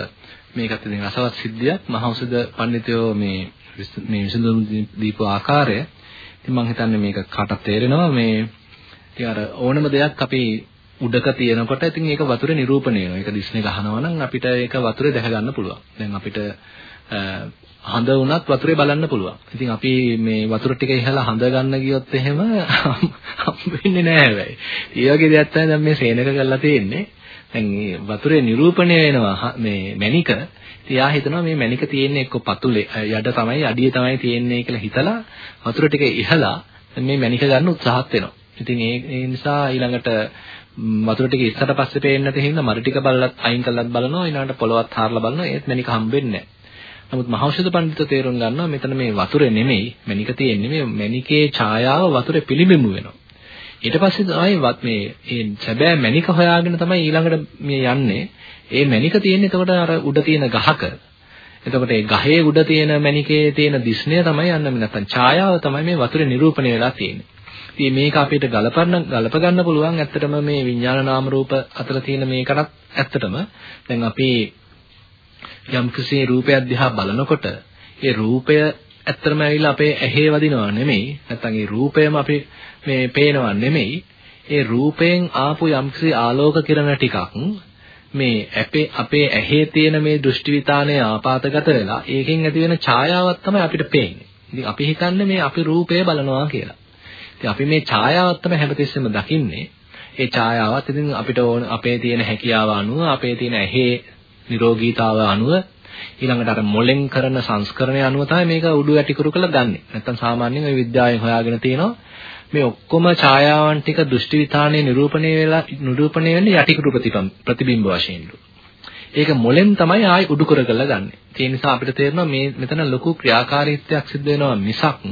මේකත් ඉතින් රසවත් සිද්ධියක් මහෞෂධ පඬිතුයෝ මේ මේ විසඳුම් දීපු ආකාරය ඉතින් මම හිතන්නේ මේක කාටත් තේරෙනවා මේ ඉතින් අර ඕනම දෙයක් අපි උඩක තියෙනකොට ඉතින් ඒක වතුරේ නිරූපණය වෙනවා. ඒක දිස්නේ ගහනවා නම් අපිට ඒක වතුරේ දැක ගන්න පුළුවන්. දැන් අපිට හඳ වුණත් වතුරේ බලන්න පුළුවන්. ඉතින් අපි මේ වතුර ටික ඉහලා හඳ ගන්න ගියොත් එහෙම හම්බ වෙන්නේ නැහැ හැබැයි. ඒ වගේ දෙයක් තමයි දැන් මේ සේනක කරලා තියෙන්නේ. දැන් මේ වතුරේ නිරූපණය වෙනවා මේ මැනික. ඉතින් යා හිතනවා මේ මැනික තියෙන්නේ එක්ක පතුලේ යඩ තමයි අඩිය තමයි තියෙන්නේ කියලා හිතලා වතුර ටික ඉහලා මේ මැනික ගන්න උත්සාහත් වෙනවා. ඉතින් ඒ නිසා ඊළඟට වතුර ටික ඉස්සට පස්සේ පේන්න නැති හින්දා මර ටික බලලත් අයින් කළත් බලනවා ඊළඟට පොළවත් හාරලා බලනවා ඒත් මැනික හම්බෙන්නේ නැහැ. නමුත් මහෞෂධ පඬිතු තේරුම් ගන්නවා මෙතන මේ වතුරේ නෙමෙයි මැනික තියෙන්නේ මේ මැනිකේ ඡායාව වතුරේ පිළිබිඹු වෙනවා. ඊට පස්සේ තමයි මේ මේ සැබෑ මැනික හොයාගෙන තමයි ඊළඟට මේ යන්නේ. ඒ මැනික තියෙන්නේ එතකොට අර උඩ තියෙන ගහක. එතකොට ඒ ගහේ උඩ තියෙන මැනිකේ තියෙන දිස්නය තමයි යන්න නැත්නම් ඡායාව තමයි මේ වතුරේ නිරූපණය වෙලා තියෙන්නේ. ඉතින් මේක අපිට ගලපන්න ගලප ගන්න පුළුවන් ඇත්තටම මේ විඥාන නාම රූප අතර තියෙන මේකටත් ඇත්තටම දැන් අපි යම් කිසි රූපයක් දිහා බලනකොට ඒ රූපය ඇත්තටම ඇවිල්ලා අපේ ඇහි වදිනවා නෙමෙයි නැත්නම් ඒ රූපයම අපි මේ පේනවා නෙමෙයි ඒ රූපයෙන් ආපු යම්කිසි ආලෝක කිරණ ටිකක් මේ අපේ අපේ ඇහි තියෙන මේ දෘෂ්ටි විතානයේ ආපాతගත වෙලා ඒකෙන් ඇති වෙන ඡායාවක් තමයි අපිට පේන්නේ. ඉතින් අපි හිතන්නේ මේ අපි රූපය බලනවා කියලා. ඉතින් අපි මේ ඡායාවක් තමයි හැමතිස්සෙම දකින්නේ. ඒ ඡායාවත් ඉතින් අපිට ඕන අපේ තියෙන හැකියාව අනුව අපේ තියෙන ඇහි නිරෝගීතාව අනුව ඊළඟට අර මොලෙන් කරන සංස්කරණය අනුව තමයි මේක උඩු යටිකුරු කරලා ගන්නෙ. නැත්තම් සාමාන්‍යයෙන් ওই විද්‍යාවෙන් හොයාගෙන තියෙනවා මේ ඔක්කොම ඡායාවන් ටික දෘෂ්ටි විතානයේ නිරූපණය වෙලා නිරූපණය වෙන්නේ යටිකුරු ප්‍රතිබිම්බ වශයෙන්ලු. ඒක මොලෙන් තමයි ආයි උඩු කර කරලා ගන්නෙ. ඒ නිසා අපිට තේරෙනවා මේ මෙතන ලොකු ක්‍රියාකාරීත්වයක් සිද්ධ වෙනවා මිසක්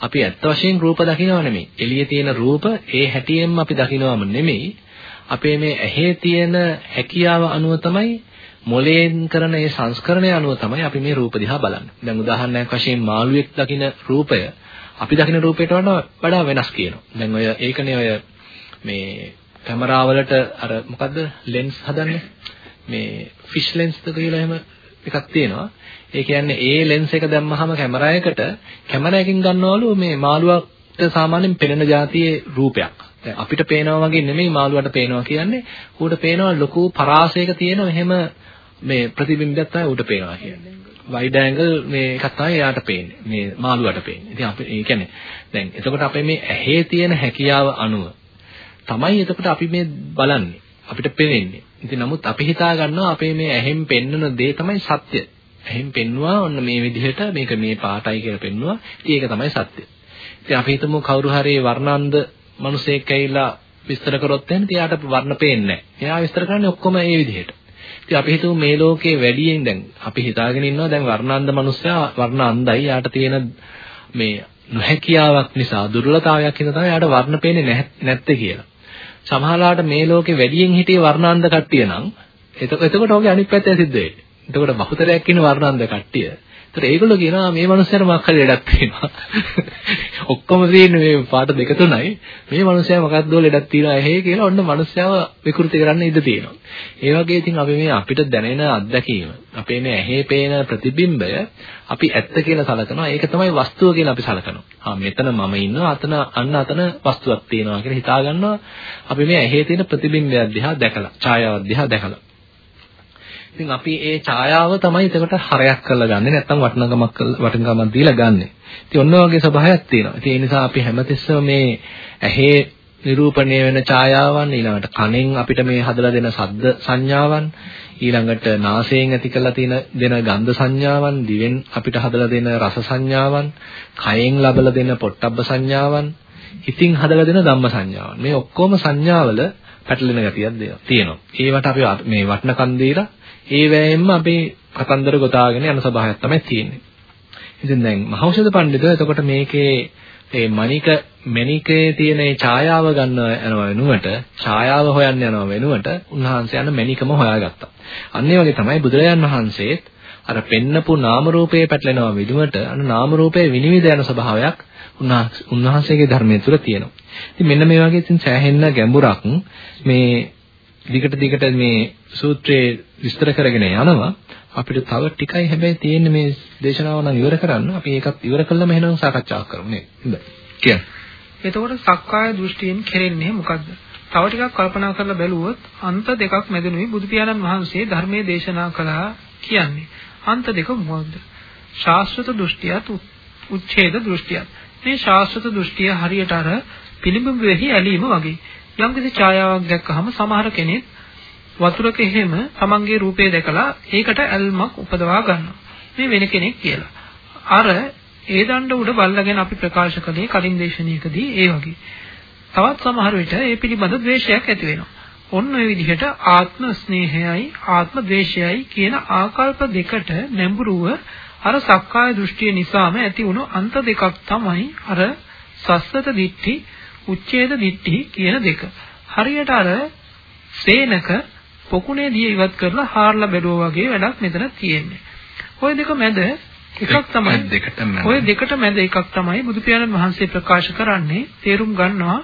අපි ඇත්ත වශයෙන් රූප දකිනව නෙමෙයි. එළියේ තියෙන රූප ඒ හැටියෙන්ම අපි දකිනවම නෙමෙයි. අපේ මේ ඇහි තියෙන හැකියාව අනුව තමයි මොලේන් කරන ඒ සංස්කරණය අනුව තමයි අපි මේ රූප දිහා බලන්නේ. දැන් උදාහරණයක් වශයෙන් මාළුවෙක් දකින රූපය අපි දකින රූපයට වඩා වෙනස් කියනවා. දැන් ඔය ඒකනේ ඔය මේ කැමරාවලට අර මොකද්ද ලෙන්ස් හදන්නේ? මේ ෆිෂ් ලෙන්ස් කියලා එහෙම එකක් තියෙනවා. ඒ කියන්නේ ඒ ලෙන්ස් එක දැම්මහම කැමරා එකට කැමරා එකකින් ගන්නවලු මේ මාළුවට සාමාන්‍යයෙන් පෙනෙන જાතියේ රූපයක්. දැන් අපිට පේනවා වගේ නෙමෙයි මාළුවට පේනවා කියන්නේ. ඌට පේනවා ලොකු පරාසයක තියෙන එහෙම මේ ප්‍රතිබිම්බයක් තමයි ඌට පේනවා කියන්නේ. වයිඩ් ඇන්ගල් මේ එකක් තමයි එයාට පේන්නේ. මේ මාළුවට පේන්නේ. ඉතින් අපි ඒ කියන්නේ දැන් එතකොට අපේ මේ ඇහි තියෙන හැකියාව අනුව තමයි එතකොට අපි මේ බලන්නේ. අපිට පේන්නේ. ඉතින් නමුත් අපි හිතා ගන්නවා අපේ මේ ඇහෙන් පෙන්වන දේ තමයි සත්‍ය. ඇහෙන් පෙන්නවා ඔන්න මේ විදිහට මේක මේ පාටයි කියලා පෙන්නවා. ඉතින් ඒක තමයි සත්‍ය. ඉතින් අපි හිතමු කවුරු හරි වර්ණාන්ද මිනිසෙක් ඇවිල්ලා විස්තර කරොත් එහෙනම් එයාට වර්ණ පේන්නේ නැහැ. එයා විස්තර කරන්නේ ඔක්කොම ඒ විදිහට. ඉතින් අපි හිතමු මේ ලෝකේ වැඩියෙන් දැන් අපි හිතාගෙන ඉන්නවා දැන් වර්ණාන්ද මිනිස්සයා වර්ණ අන්ධයි. යාට තියෙන මේ නොහැකියාවක් නිසා දුර්වලතාවයක් හින්දා තමයි යාට වර්ණ පේන්නේ නැත්තේ කියලා. සමහරලාට මේ ලෝකේ වැඩියෙන් හිටියේ වර්ණාන්ධ කට්ටිය නම් එතකොට ඔහුගේ අනිත් පැත්තේ සිද්ධ වෙන්නේ. එතකොට බහුතරයක් ඉන්න වර්ණාන්ධ කට්ටිය ඒතර ඒගොල්ලෝ කියනවා මේ මනුස්සයාට මොකක් හරි ලෙඩක් තියෙනවා. ඔක්කොම තියෙන්නේ මේ පාට දෙක තුනයි. මේ මනුස්සයා මොකක්ද ලෙඩක් තියෙනවා එහෙ කියලා ඔන්න මනුස්සයාව විකෘති කරන්න ඉඩ තියෙනවා. ඒ වගේ ඉතින් අපි මේ අපිට දැනෙන අත්දැකීම, අපේ මේ ඇහි පේන ප්‍රතිබිම්බය අපි ඇත්ත කියලා සලකනවා. ඒක තමයි වස්තුව කියලා අපි සලකනවා. ආ මෙතන මම ඉන්නවා, අතන අන්න අතන වස්තුවක් තියෙනවා කියලා හිතා ගන්නවා. අපි මේ ඇහි තියෙන ප්‍රතිබිම්බයක් දිහා දැකලා, ඡායාවක් දිහා දැකලා. ඉතින් අපි ඒ ඡායාව තමයි එතකොට හරයක් කරලා ගන්නෙ නැත්නම් වටිනකමක් වටිනකමක් දීලා ගන්නෙ. ඉතින් ඔන්න ඔයගේ ස්වභාවයක් තියෙනවා. ඉතින් ඒ නිසා අපි හැමතිස්සම මේ ඇහි නිරූපණය වෙන ඡායාවන් ඊළඟට කනෙන් අපිට මේ හදලා දෙන ශබ්ද සංඥාවන් ඊළඟට නාසයෙන් ඇති කරලා තියෙන දෙන ගන්ධ සංඥාවන් දිවෙන් අපිට හදලා දෙන රස සංඥාවන් කයෙන් ලබලා දෙන පොට්ටබ්බ සංඥාවන් හිතින් හදලා දෙන ධම්ම සංඥාවන් මේ ඔක්කොම සංඥාවල පැටලෙන ගතියක් තියෙනවා. ඒවට අපි මේ වටනකන් දීලා ඒ වෑයෙන්ම අපේ කතන්දර ගොතාගෙන යන ස්වභාවයක් තමයි තියෙන්නේ. ඉතින් දැන් මහෞෂධ පඬිතුමා එතකොට මේකේ ඒ මණික මණිකේ තියෙන ඒ ඡායාව ගන්න යනවා වෙනුවට ඡායාව හොයන්න යනවා වෙනුවට උන්වහන්සේ යන මණිකම හොයාගත්තා. අන්න ඒ වගේ තමයි බුදුරජාන් වහන්සේත් අර පෙන්නපු නාම රූපේ පැටලෙනවා විදුවට අන්න නාම රූපේ විනිවිද යන ස්වභාවයක් උන්වහන්සේගේ ධර්මයේ තුල තියෙනවා. ඉතින් මෙන්න මේ වගේ ඉතින් සෑහෙන්න ගැඹුරක් මේ දිගට දිගට මේ සූත්‍රයේ විස්තර කරගෙන යනවා. අපිට තව ටිකයි හැබැයි තියෙන්නේ මේ දේශනාව නම් ඉවර කරන්න. අපි ඒකත් ඉවර කළාම එහෙනම් සාකච්ඡාවක් කරමු නේද? හොඳයි. කියන්න. එතකොට සක්කාය දෘෂ්ටියෙන් කෙරෙන්නේ මොකද්ද? තව ටිකක් කල්පනා කරලා බැලුවොත් අන්ත දෙකක් මැදිනුයි බුදු පියාණන් වහන්සේ ධර්මයේ දේශනා කළා කියන්නේ. අන්ත දෙක මොකද්ද? ශාස්ත්‍රත දෘෂ්ටියත් උච්ඡේද දෘෂ්ටියත්. මේ ශාස්ත්‍රත දෘෂ්ටිය හරියට අර පිළිඹුවෙහි ඇලීම වගේ. යම්කිසි ඡායාවක් දැක්කහම සමහර කෙනෙක් වතුරක එහෙම තමන්ගේ රූපය දැකලා ඒකට ඇල්මක් උපදවා ගන්නවා. මේ වෙන කෙනෙක් කියලා. අර ඒ දණ්ඩ උඩ බල්ලගෙන අපි ප්‍රකාශ කළේ කලින් දේශනාවකදී ඒ වගේ. තවත් සමහර විට ඒ පිළිබඳ ද්වේෂයක් ඇති වෙනවා. ඔන්න ඔය විදිහට ආත්ම ස්නේහයයි ආත්ම ද්වේෂයයි කියන ආකල්ප දෙකට නැඹුරුව අර සක්කාය දෘෂ්ටිය නිසාම ඇති වුණු අන්ත දෙකක් තමයි අර සස්සත දිට්ඨි උච්ඡේද දිට්ඨි කියන දෙක. හරියට අර සේනක පොකුණේ දිය ඉවත් කරලා හාරලා බැලුවා වගේ වැඩක් මෙතන තියෙන්නේ. ওই දෙක මැද එකක් තමයි දෙකටම ওই දෙකට මැද එකක් තමයි බුදු පියාණන් වහන්සේ ප්‍රකාශ කරන්නේ. තේරුම් ගන්නවා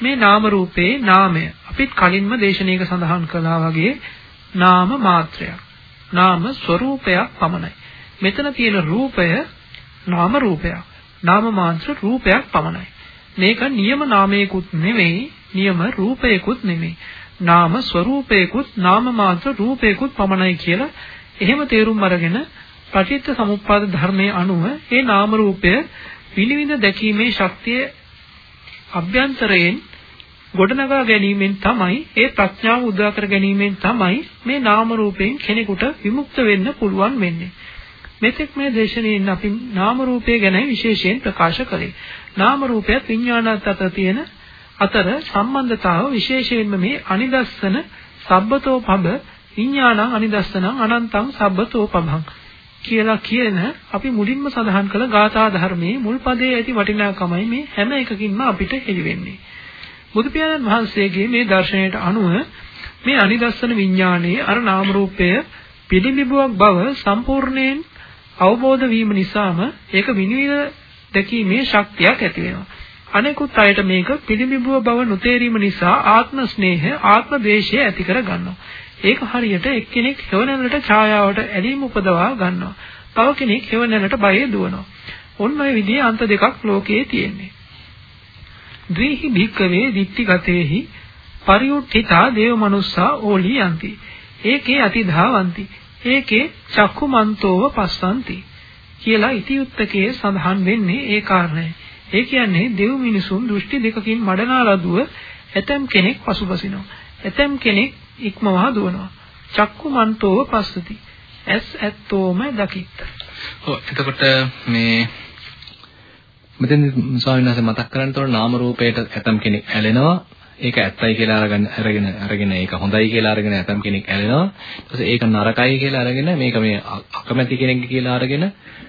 මේ නාම රූපේ නාමය. අපිත් කලින්ම දේශනාවක සඳහන් කළා වගේ නාම මාත්‍රයක්. නාම ස්වરૂපයක් පමණයි. මෙතන තියෙන රූපය නාම රූපයක්. නාම මාත්‍ර රූපයක් පමණයි. මේක නියම නාමයකුත් නෙමෙයි නියම රූපයකුත් නෙමෙයි නාම ස්වરૂපයකුත් නාම මාත්‍ර රූපයකුත් පමණයි කියලා එහෙම තේරුම් අරගෙන පටිච්ච සමුප්පාද ධර්මයේ අනුව ඒ නාම රූපය විනිවිද දැකීමේ ශක්තිය අභ්‍යන්තරයෙන් ගොඩනගා ගැනීමෙන් තමයි ඒ ප්‍රඥාව උදා කර ගැනීමෙන් තමයි මේ නාම රූපයෙන් කෙනෙකුට විමුක්ත වෙන්න පුළුවන් වෙන්නේ. මෙතෙක් මේ දේශනාවෙන් අපි නාම රූපය ගැන විශේෂයෙන් ප්‍රකාශ කළේ. නාම රූපයත් විඥානත් අතර තියෙන අතර සම්බන්ධතාව විශේෂයෙන්ම මේ අනිදස්සන සබ්බතෝ පබ විඥානං අනිදස්සනං අනන්තං සබ්බතෝ පබං කියලා කියන අපි මුලින්ම සඳහන් කළ ගාථා ධර්මයේ මුල් පදයේ ඇති වටිනාකමයි මේ හැම එකකින්ම අපිට හෙළි වෙන්නේ. බුදු පියාණන් වහන්සේගේ මේ දර්ශනයට අනුව මේ අනිදස්සන විඥානයේ අර නාම රූපය පිළිඹුවක් බව සම්පූර්ණයෙන් අවබෝධ වීම නිසාම ඒක විනිවිද දැකීමේ ශක්තියක් ඇති වෙනවා. අනෙකුත් අයට මේක පිළිඹුව බව නොතේරීම නිසා ආත්ම ස්නේහය, ආත්ම ද්වේෂය ඇති කර ගන්නවා. ඒක හරියට එක්කෙනෙක් හෙවණැල්ලට ඡායාවට ඇලීම උපදවා ගන්නවා. තව කෙනෙක් හෙවණැල්ලට බය දුවනවා. ඔන්න ඔය විදිහේ අන්ත දෙකක් ලෝකයේ තියෙන්නේ. ද්වේහි භික්කවේ දික්ටිගතේහි පරියුට්ඨිතා දේවමනුස්සා ඕලී යන්ති. ඒකේ අතිධාවಂತಿ. ඒකේ චක්කුමන්තෝව පස්සන්ති. කියලා ඉතිඋත්තකයේ සඳහන් වෙන්නේ ඒ කාරණය. ඒ කියන්නේ දෙව් මිනිසුන් දෘෂ්ටි දෙකකින් මඩනා ලදුව ඇතම් කෙනෙක් පසුබසිනවා. ඇතම් කෙනෙක් ඉක්මවා දුවනවා. චක්කුමන්තෝව පස්සති. ඇස් ඇත්තෝම දකිත්ත. ඔව් එතකොට මේ මෙතෙන් ස්වාමීන් වහන්සේ මතක් කරන්නේ නාම රූපයට ඇතම් කෙනෙක් ඇලෙනවා ඒක ඇත්තයි කියලා අරගෙන අරගෙන අරගෙන ඒක හොඳයි කියලා අරගෙන ඇතම් කෙනෙක් ඇලෙනවා. ඊට පස්සේ ඒක නරකයි කියලා අරගෙන මේක මේ අකමැති කෙනෙක් කියලා අරගෙන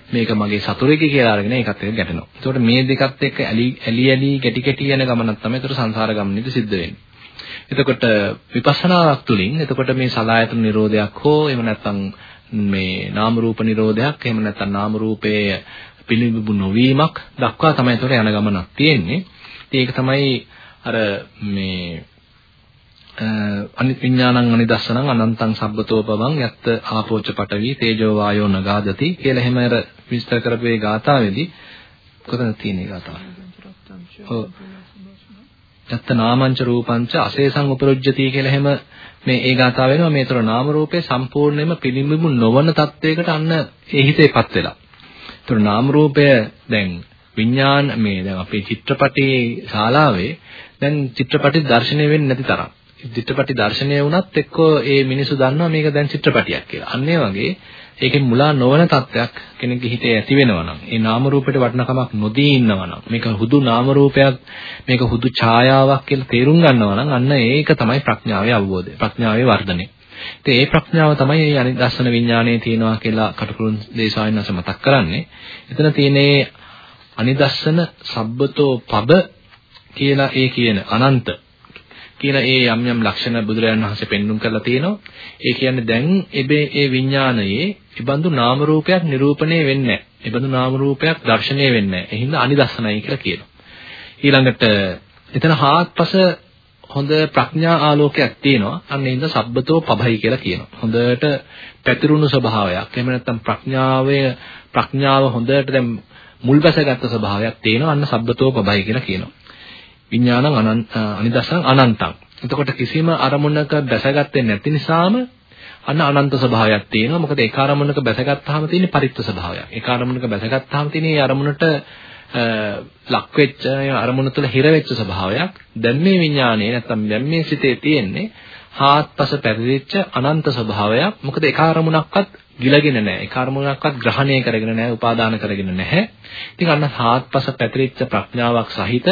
මේක මගේ සතුරෙක් කියලා අරගෙන ඒකත් එක්ක ගැටෙනවා. ඒතකොට මේ දෙකත් එක්ක ඇලි ඇලි ඇලි ගැටි ගැටි යන ගමනක් තමයි ඒතර සංසාර ගමනේදී සිද්ධ වෙන්නේ. එතකොට විපස්සනාවක් තුළින් එතකොට මේ සලායතන නිරෝධයක් හෝ එහෙම නැත්නම් මේ නාම රූප නිරෝධයක් එහෙම නැත්නම් නාම රූපයේ පිළිඹු නොවීමක් දක්වා තමයි ඒතර යන ගමනක් තියෙන්නේ. ඒක තමයි අර මේ අනිත් විඥානං අනිදස්සනං අනන්තං සබ්බතෝපවං යත්ත ආපෝච පඨවි තේජෝ වායෝ නගාදති කියලා එහෙම අර විස්තර කරපු ඒ ගාථාවේදී කොතනද තියෙන්නේ ගාථාව? ඔව්. යත්ත නාමංච රූපංච අසේසං උපරුජ්ජති කියලා එහෙම මේ ඒ ගාථාව වෙනවා මේතර නාම රූපේ සම්පූර්ණයෙන්ම පිළිඹු නොවන තත්වයකට අන්න ඒ හිතේපත් වෙලා. ඒතර නාම රූපය දැන් විඥාන මේ දැන් අපේ චිත්‍රපටයේ ශාලාවේ දැන් චිත්‍රපටි දර්ශනය වෙන්නේ නැති තරම්. චිත්‍රපටි දර්ශනය වුණත් එක්කෝ ඒ මිනිස්සු දන්නවා මේක දැන් චිත්‍රපටියක් කියලා. අන්න ඒ වගේ ඒකෙන් මුලා නොවන තත්ත්වයක් කෙනෙක්ගේ හිතේ ඇති වෙනවා නම් ඒ නාම රූපෙට වටිනකමක් නොදී ඉන්නවා නම් මේක හුදු නාම රූපයක් මේක හුදු ඡායාවක් කියලා තේරුම් ගන්නවා නම් අන්න ඒක තමයි ප්‍රඥාවේ අවබෝධය. ප්‍රඥාවේ වර්ධනය. ඉතින් ඒ ප්‍රඥාව තමයි මේ අනිදස්සන විඥානයේ තියෙනවා කියලා කටුකුරුන් දේශායනස මතක් කරන්නේ. එතන තියෙන්නේ අනිදස්සන සබ්බතෝ පබ කියලා ඒ කියන අනන්ත කියන ඒ යම් යම් ලක්ෂණ බුදුරජාණන් වහන්සේ පෙන්눔 කරලා තියෙනවා. ඒ කියන්නේ දැන් එබේ ඒ විඥානයේ ඉබඳු නාම රූපයක් නිරූපණය වෙන්නේ නැහැ. ඉබඳු නාම රූපයක් දර්ශනය වෙන්නේ නැහැ. ඒ හින්දා අනිදස්සනයි කියලා කියනවා. ඊළඟට එතන හාත්පස හොඳ ප්‍රඥා ආලෝකයක් තියෙනවා. අන්න ඒ හින්දා සබ්බතෝ පබයි කියලා කියනවා. හොඳට පැතිරුණු ස්වභාවයක්. එහෙම නැත්නම් ප්‍රඥාවේ ප්‍රඥාව හොඳට දැන් මුල් බැසගත් ස්වභාවයක් තියෙනවා. අන්න සබ්බතෝ පබයි කියලා කියනවා. විඥානං අනන්ත අනිදස්සං අනන්තං. එතකොට කිසිම අරමුණක බැසගත්තේ නැති නිසාම අන්න අනන්ත ස්වභාවයක් තියෙනවා. මොකද ඒ අරමුණක බැසගත්තාම තියෙන පරිත්‍ත ස්වභාවයක්. ඒ අරමුණක බැසගත්තාම තියෙන ඒ අරමුණට ලක් වෙච්ච අරමුණ තුළ හිර වෙච්ච ස්වභාවයක්. දැන් මේ විඥානයේ නැත්තම් දැන් මේ සිතේ තියෙන්නේ හාත්පස පැතිරිච්ච අනන්ත ස්වභාවයක්. මොකද ඒ අරමුණක්වත් ගිලගෙන නැහැ. ඒ කර්මණක්වත් ග්‍රහණය කරගෙන නැහැ, උපාදාන කරගෙන නැහැ. ඉතින් අන්න හාත්පස පැතිරිච්ච ප්‍රඥාවක් සහිත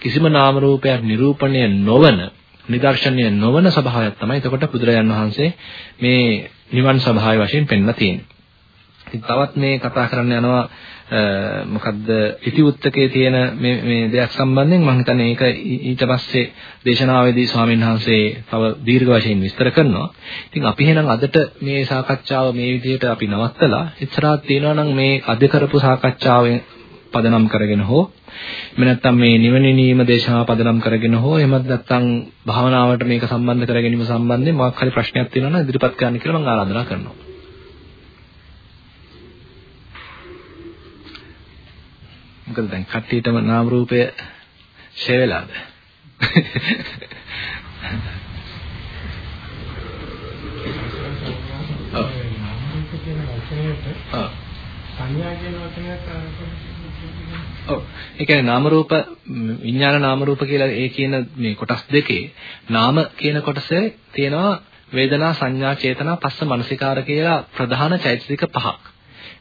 කිසිම නාම රූපයක් නිරූපණය නොවන, නිදර්ශනය නොවන ස්වභාවයක් තමයි එතකොට බුදුරජාන් වහන්සේ මේ නිවන් ස්වභාවය වශයෙන් පෙන්ලා තියෙන්නේ. ඉතින් තවත් මේ කතා කරන්න යනවා මොකද්ද ඉතිඋත්තකයේ තියෙන මේ මේ දෙයක් සම්බන්ධයෙන් මම හිතන්නේ ඒක ඊට පස්සේ දේශනාවේදී ස්වාමීන් වහන්සේ තව දීර්ඝ වශයෙන් විස්තර කරනවා. ඉතින් අපි එහෙනම් අදට මේ සාකච්ඡාව මේ විදිහට අපි නවත්තලා ඉස්සරහට තියෙනවා නම් මේ අද කරපු සාකච්ඡාවෙන් පදනම් කරගෙන හෝ එහෙම නැත්නම් මේ නිවන නීම දේශනාව පදනම් කරගෙන හෝ එහෙමත් නැත්නම් භාවනාවට මේක සම්බන්ධ කර ගැනීම සම්බන්ධයෙන් මොකක් හරි ප්‍රශ්නයක් තියෙනවා නම් ඉදිරිපත් කරන්න කියලා මම ආරාධනා කරනවා. මොකද දැන් කට්ටියටම නාම රූපය ෂේ වෙලාද? ඔව්. ඔව් ඒ කියන්නේ නාම රූප විඥාන නාම රූප කියලා ඒ කියන මේ කොටස් දෙකේ නාම කියන කොටසේ තියෙනවා වේදනා සංඥා චේතනා පස්ස මනසිකාර කියලා ප්‍රධාන චෛතසික පහක්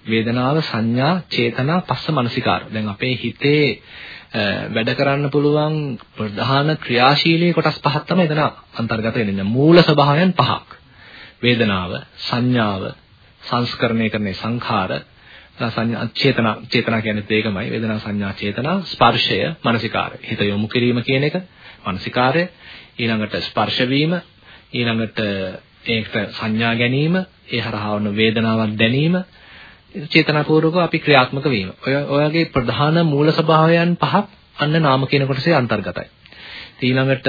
වේදනාව සංඥා චේතනා පස්ස මනසිකාර. දැන් අපේ හිතේ වැඩ කරන්න පුළුවන් ප්‍රධාන ක්‍රියාශීලී කොටස් පහක් තමයි එතන අන්තර්ගත වෙන්නේ. මූල ස්වභාවයන් පහක්. වේදනාව, සංඥාව, සංස්කරණය කරන්නේ සංඛාර, සංඥා චේතනා චේතනා කියන්නේ ඒකමයි. වේදනා සංඥා චේතනා ස්පර්ශය, මනසිකාරය. හිත යොමු කිරීම කියන එක මනසිකාරය. ඊළඟට ස්පර්ශ වීම, ඊළඟට ඒකට සංඥා ගැනීම, ඒ හරහා වන වේදනාවක් දැනීම, චේතනාපූර්වකව අපි ක්‍රියාත්මක වීම. ඔය ඔයගේ ප්‍රධාන මූල ස්වභාවයන් පහක් අන්න නාම කියන කොටසේ අන්තර්ගතයි. ඊළඟට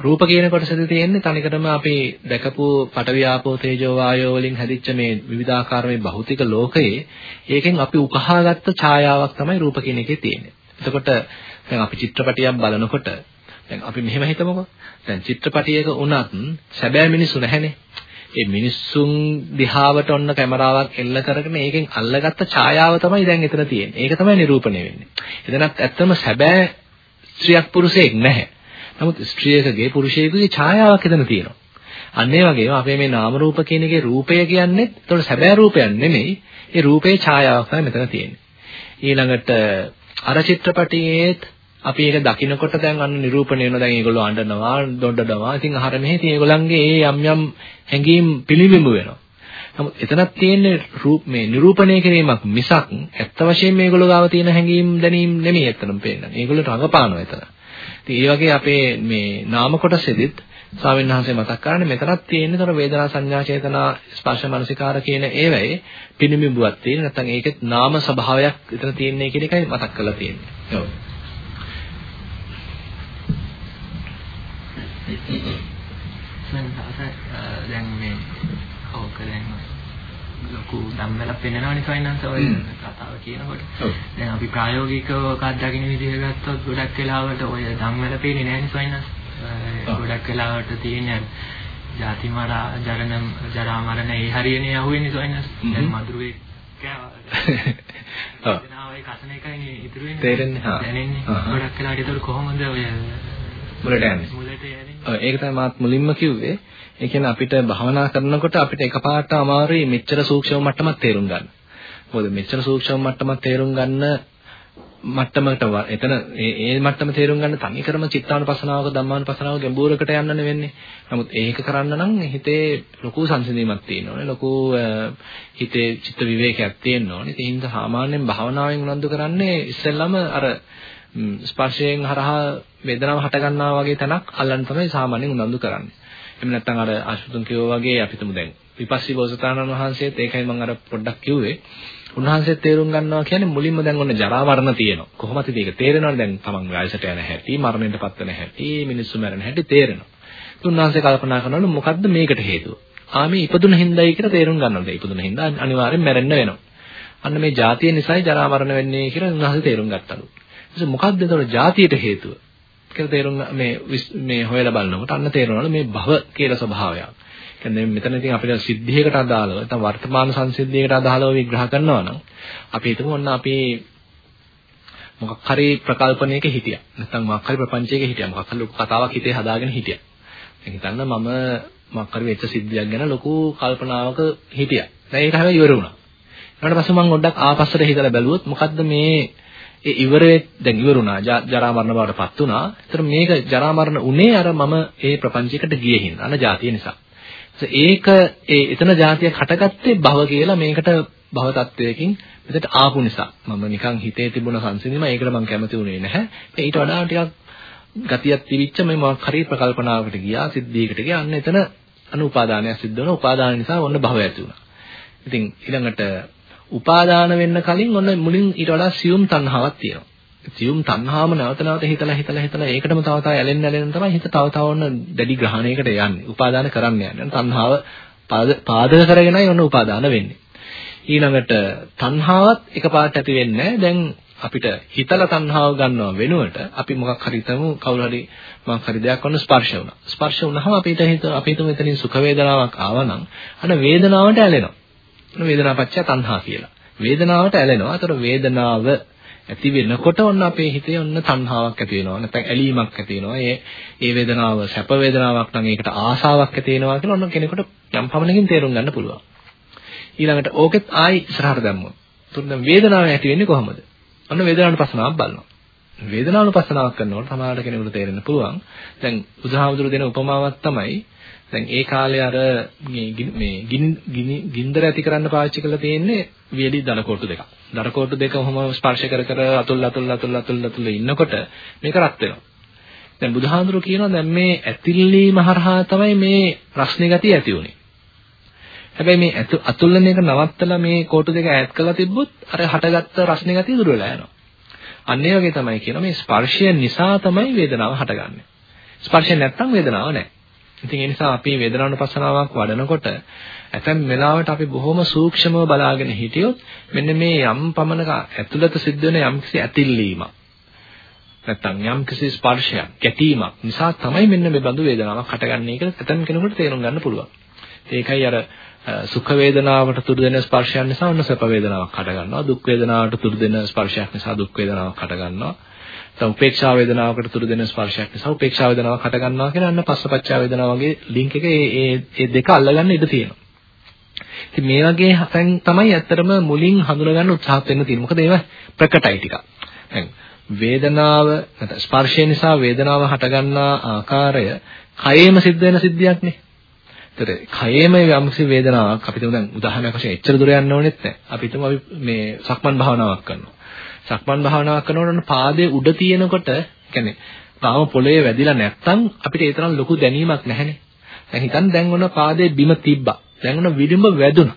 රූප කියන කොටසෙදි තියෙන්නේ තනිකරම අපි දැකපු පඨවි ආපෝ තේජෝ වායෝ වලින් හැදිච්ච මේ විවිධාකාර මේ භෞතික ලෝකයේ ඒකෙන් අපි උකහාගත්ත ඡායාවක් තමයි රූප කියන එකේ තියෙන්නේ. එතකොට දැන් අපි චිත්‍රපටියක් බලනකොට දැන් අපි මෙහෙම හිතමුකෝ. දැන් චිත්‍රපටියක උනත් සැබෑ මිනිස්සු නැහැනේ. ඒ මිනිස්සුන් දිහාවට ඔන්න කැමරාවක් එල්ල කරගෙන ඒකෙන් අල්ලගත්ත ඡායාව තමයි දැන් එතන තියෙන්නේ. ඒක තමයි නිරූපණය වෙන්නේ. එතනත් ඇත්තම සැබෑ ස්ත්‍රියක් පුරුෂයෙක් නැහැ. නමුත් ස්ත්‍රියකගේ පුරුෂයෙකුගේ ඡායාවක් එතන තියෙනවා. අන්න ඒ වගේම අපේ මේ නාම රූප කියන එකේ රූපය කියන්නේ ඒතකොට සැබෑ රූපයක් නෙමෙයි. ඒ රූපේ ඡායාවක් තමයි මෙතන තියෙන්නේ. ඊළඟට අර චිත්‍රපටියේත් අපි ඒක දකිනකොට දැන් අන්න නිරූපණය වෙනවා දැන් ඒගොල්ලෝ අඬනවා දොඩඩනවා ඉතින් අහර මෙහි ඉතින් ඒගොල්ලන්ගේ ඒ යම් යම් හැඟීම් පිළිබිඹු වෙනවා නමුත් එතනක් තියෙන්නේ රූප මේ නිරූපණය කිරීමක් මිසක් ඇත්ත වශයෙන්ම මේගොල්ලෝ ගාව තියෙන හැඟීම් දැනීම් නෙමෙයි එතනම පේන්නේ. මේගොල්ලෝ රඟපානවා එතන. ඉතින් ඒ වගේ අපේ මේ නාම කොටසෙදිත් ස්වාමීන් වහන්සේ මතක් කරන්නේ මෙතනක් තියෙන්නේ තොර වේදනා සංඥා චේතනා ස්පර්ශ මනසිකාර කියන ඒවැයි පිනිබිඹුවක් තියෙන නැත්නම් ඒකෙත් නාම ස්වභාවයක් එතන තියෙන්නේ කියන එකයි මතක් කරලා තියෙන්නේ. ඔව්. දැන් මේ ඕක දැන් ලොකු ධම්මලක් පෙන්වනවනේ ෆයිනන්ස් ඔය කතාව කියනකොට. දැන් අපි ප්‍රායෝගිකව කද්දාගෙන විදිහ ගත්තොත් ගොඩක් වෙලාවට ඔය ධම්මල පේන්නේ නැහැ ෆයිනන්ස්. ගොඩක් වෙලාවට තියෙන ජාති මරා ජරණ ජරා මරණ ඒ හරියනේ අහුවෙන්නේ ෆයිනන්ස්. දැන් මధుරේ. තේරෙන්නේ. හා. දැනෙන්නේ. ගොඩක් වෙලාවට ඒක කොහොමද ඔය මුලට යන්නේ. මුලට යන්නේ. ඔව් ඒක තමයි මාත් මුලින්ම කිව්වේ. ඒ කියන්නේ අපිට භවනා කරනකොට අපිට එකපාරට අමාරුයි මෙච්චර සූක්ෂම මට්ටමක් තේරුම් ගන්න. මොකද මෙච්චර සූක්ෂම මට්ටමක් තේරුම් ගන්න මට්ටමකට එතන ඒ ඒ මට්ටම තේරුම් ගන්න තනි කරම චිත්තානුපසනාවක ධම්මානුපසනාවක ගැඹුරකට යන්නනේ වෙන්නේ. නමුත් ඒක කරන්න නම් හිතේ ලොකු සංසිඳීමක් තියෙන්න ඕනේ. ලොකු හිතේ චිත්ත විවේකයක් තියෙන්න ඕනේ. ඒ හින්දා සාමාන්‍යයෙන් භාවනාවෙන් උනන්දු කරන්නේ ඉස්සෙල්ලම අර ස්පර්ශයෙන් හරහා වේදනාව හට ගන්නවා වගේ තැනක් අල්ලන්න තමයි සාමාන්‍යයෙන් උනන්දු කරන්නේ. එහෙම නැත්නම් අර අශුතුන් කිව්වා වගේ අපි තුමු දැන් විපස්සී බෝසතාණන් වහන්සේත් ඒකයි මම අර පොඩ්ඩක් කිව්වේ. උන්වහන්සේත් තේරුම් ගන්නවා කියන්නේ මුලින්ම දැන් ඔන්න ජරා මරණ තියෙනවා. කොහොමද මේක තේරෙනවද දැන් තමන් වයසට යන හැටි, මරණයටපත් වෙන හැටි, මිනිස්සු මැරෙන හැටි තේරෙනවා. උන්වහන්සේ කල්පනා කරනවලු මොකද්ද මේකට හේතුව? ආ මේ ඉපදුන හින්දායි කියලා තේරුම් ගන්නවා. ඉපදුන හින්දා අනිවාර්යෙන් මැරෙන්න වෙනවා. අන්න මේ ජාතිය නිසායි ජරා මරණ වෙන්නේ කියලා උන්වහන්සේ තේරුම් ගත්තලු. ඊට මොකද්ද ඒතකොට ජාතියට හේතුව? කියලා තේරුම් මේ මේ හොයලා බලනකොට අන්න තේරෙනවලු මේ භව කියලා ස්වභාවයක්. කියන්නේ මෙතන ඉතින් අපිට සිද්ධියකට අදාළව නැත්නම් වර්තමාන සංසිද්ධියකට අදාළව විග්‍රහ කරනවා නම් අපි හිතමු ඔන්න අපි මොකක් හරි ප්‍රකල්පනයක හිටියා. නැත්නම් මොකක් හරි ප්‍රපංචයක හිටියා. මොකක් හරි ලොකු කතාවක් හිතේ හදාගෙන හිටියා. දැන් හිතන්න මම මොකක් හරි වෙච්ච සිද්ධියක් ගැන ලොකු කල්පනාවක හිටියා. දැන් ඒක හැබැයි ඉවර වුණා. ඊට පස්සේ මම ගොඩක් ආපස්සට හිතලා බැලුවොත් මොකද්ද මේ ඒ ඉවරේ දැන් ඉවරුණා ජරා මරණ බවට පත් වුණා. ඒතර මේක ජරා මරණ උනේ අර මම ඒ ප්‍රපංචයකට ගියේ හින්දා අන જાතිය නිසා. ඒක ඒ එතන જાතියක් හටගත්තේ භව කියලා මේකට භව තත්වයකින් මෙතට ආපු නිසා. මම නිකන් හිතේ තිබුණ සංසිඳීම ඒකට මම කැමති වුණේ නැහැ. ඊට වඩා ටිකක් ගතියක් තිබිච්ච මේ මොකක් හරි ප්‍රකල්පනාවකට ගියා සිද්ධියකට ගියා. අන්න එතන අනුපාදානයක් සිද්ධ වෙනවා. උපාදාන නිසා ඔන්න භව ඇති වුණා. ඉතින් ඊළඟට උපාදාන වෙන්න කලින් ඔන්න මුලින් ඊට වඩා සියුම් තණ්හාවක් තියෙනවා. සියුම් තණ්හාවම නැවත නැවත හිතලා හිතලා හිතලා ඒකටම තව තව ඇලෙන්න ඇලෙන්න තමයි හිත තව තව ඔන්න දැඩි ග්‍රහණයකට යන්නේ. උපාදාන කරන්න යන්නේ. තණ්හාව පාදක කරගෙනයි ඔන්න උපාදාන වෙන්නේ. ඊළඟට තණ්හාවත් එකපාරට ඇති වෙන්නේ දැන් අපිට හිතලා තණ්හාව ගන්නව වෙනුවට අපි මොකක් හරි හිතමු කවුරු හරි මොකක් හරි දෙයක් වන්න ස්පර්ශ වුණා. ස්පර්ශ වුණාම අපිට හිත අපි හිතමු එතනින් සුඛ වේදනාවක් ආවනම් අන්න වේදනාවට ඇලෙනවා. වේදනාපච්චය තණ්හා කියලා. වේදනාවට ඇලෙනවා. අතර වේදනාව ඇති වෙනකොට ඔන්න අපේ හිතේ ඔන්න තණ්හාවක් ඇති වෙනවා. නැත්නම් ඇලීමක් ඇති වෙනවා. ඒ ඒ වේදනාව සැප වේදනාවක් නම් ඒකට ආසාවක් ඇති වෙනවා කියලා ඔන්න කෙනෙකුට යම් පමණකින් තේරුම් ගන්න පුළුවන්. ඊළඟට ඕකෙත් ආයි ඉස්සරහට දැම්මොත්. තුන් වේදනාව ඇති වෙන්නේ කොහොමද? ඔන්න වේදනානුපස්සනාවක් බලනවා. වේදනානුපස්සනාවක් කරනකොට සමහරට කෙනෙකුට තේරෙන්න පුළුවන්. දැන් බුදුහාමුදුරු දෙන උපමාවක් තමයි දැන් ඒ කාලේ අර මේ ගිනි ගින්දර ඇති කරන්න පාවිච්චි කරලා තියෙන්නේ වියලි දනකොටු දෙකක්. දනකොටු දෙක ඔහොම ස්පර්ශ කර කර අතුල් අතුල් අතුල් අතුල් අතුල් ඉන්නකොට මේක රත් වෙනවා. දැන් බුදුහාඳුරු කියනවා දැන් මේ ඇතිල්ලීම හරහා තමයි මේ රස්නේ ගතිය ඇති උනේ. හැබැයි මේ අතුල්ලන එක නවත්තලා මේ කොටු දෙක ඈත් කරලා තිබ්බොත් අර හටගත්ත රස්නේ ගතිය දුර වෙලා යනවා. අන්න ඒ වගේ තමයි කියනවා මේ ස්පර්ශය නිසා තමයි වේදනාව හටගන්නේ. ස්පර්ශය නැත්තම් වේදනාවක් නැහැ. ඉතින් ඒ නිසා අපි වේදනානුපස්සනාවක් වඩනකොට ඇතැම් වෙලාවට අපි බොහොම සූක්ෂමව බලාගෙන හිටියොත් මෙන්න මේ යම් පමණක ඇතුළත සිද්ධ වෙන යම්කිසි ඇතිල්ලීමක් නැත්තම් යම්කිසි ස්පර්ශයක් ගැටීමක් නිසා තමයි මෙන්න මේ බඳු වේදනාවක් හටගන්නේ කියලා ඇතැම් කෙනෙකුට තේරුම් ගන්න පුළුවන්. ඒකයි අර සුඛ වේදනාවට තුරු දෙන ස්පර්ශයන් නිසා ඔන්න සැප වේදනාවක් හට ගන්නවා දුක් වේදනාවට තුරු දෙන ස්පර්ශයක් නිසා දුක් වේදනාවක් හට ගන්නවා දැන් උපේක්ෂා වේදනාවකට තුරු දෙන ස්පර්ශයක් නිසා උපේක්ෂා වේදනාවක් හට ගන්නවා කියන අන්න පස්සපච්චා වේදනාව වගේ ලින්ක් එක ඒ ඒ දෙක අල්ලගන්න ඉඩ තියෙනවා. ඉතින් මේ වගේ හතෙන් තමයි ඇත්තටම මුලින් හඳුනගන්න උත්සාහ වෙන්න තියෙන්නේ. මොකද ඒවා ප්‍රකටයි ටිකක්. දැන් වේදනාව නැත්නම් ස්පර්ශය නිසා වේදනාව හටගන්නා ආකාරය කයෙම සිද්ධ වෙන සිද්ධියක්නේ. ඒතර කයෙම යම්කිසි වේදනාවක් අපි තුමු දැන් උදාහරණයක් වශයෙන් එච්චර දුර යන්න ඕනෙත් නැහැ. අපි තුමු අපි මේ සක්මන් භාවනාවක් කරනවා. සක්මන් භාවනාවක් කරනකොට පාදයේ උඩ තියෙනකොට කියන්නේ තාම පොළවේ වැදිලා නැත්තම් අපිට ඒ තරම් ලොකු දැනීමක් නැහැනේ. දැන් හිතන්න දැන් ඔන්න පාදේ බිම තිබ්බා. දැන් ඔන්න විලිඹ වැදුණා.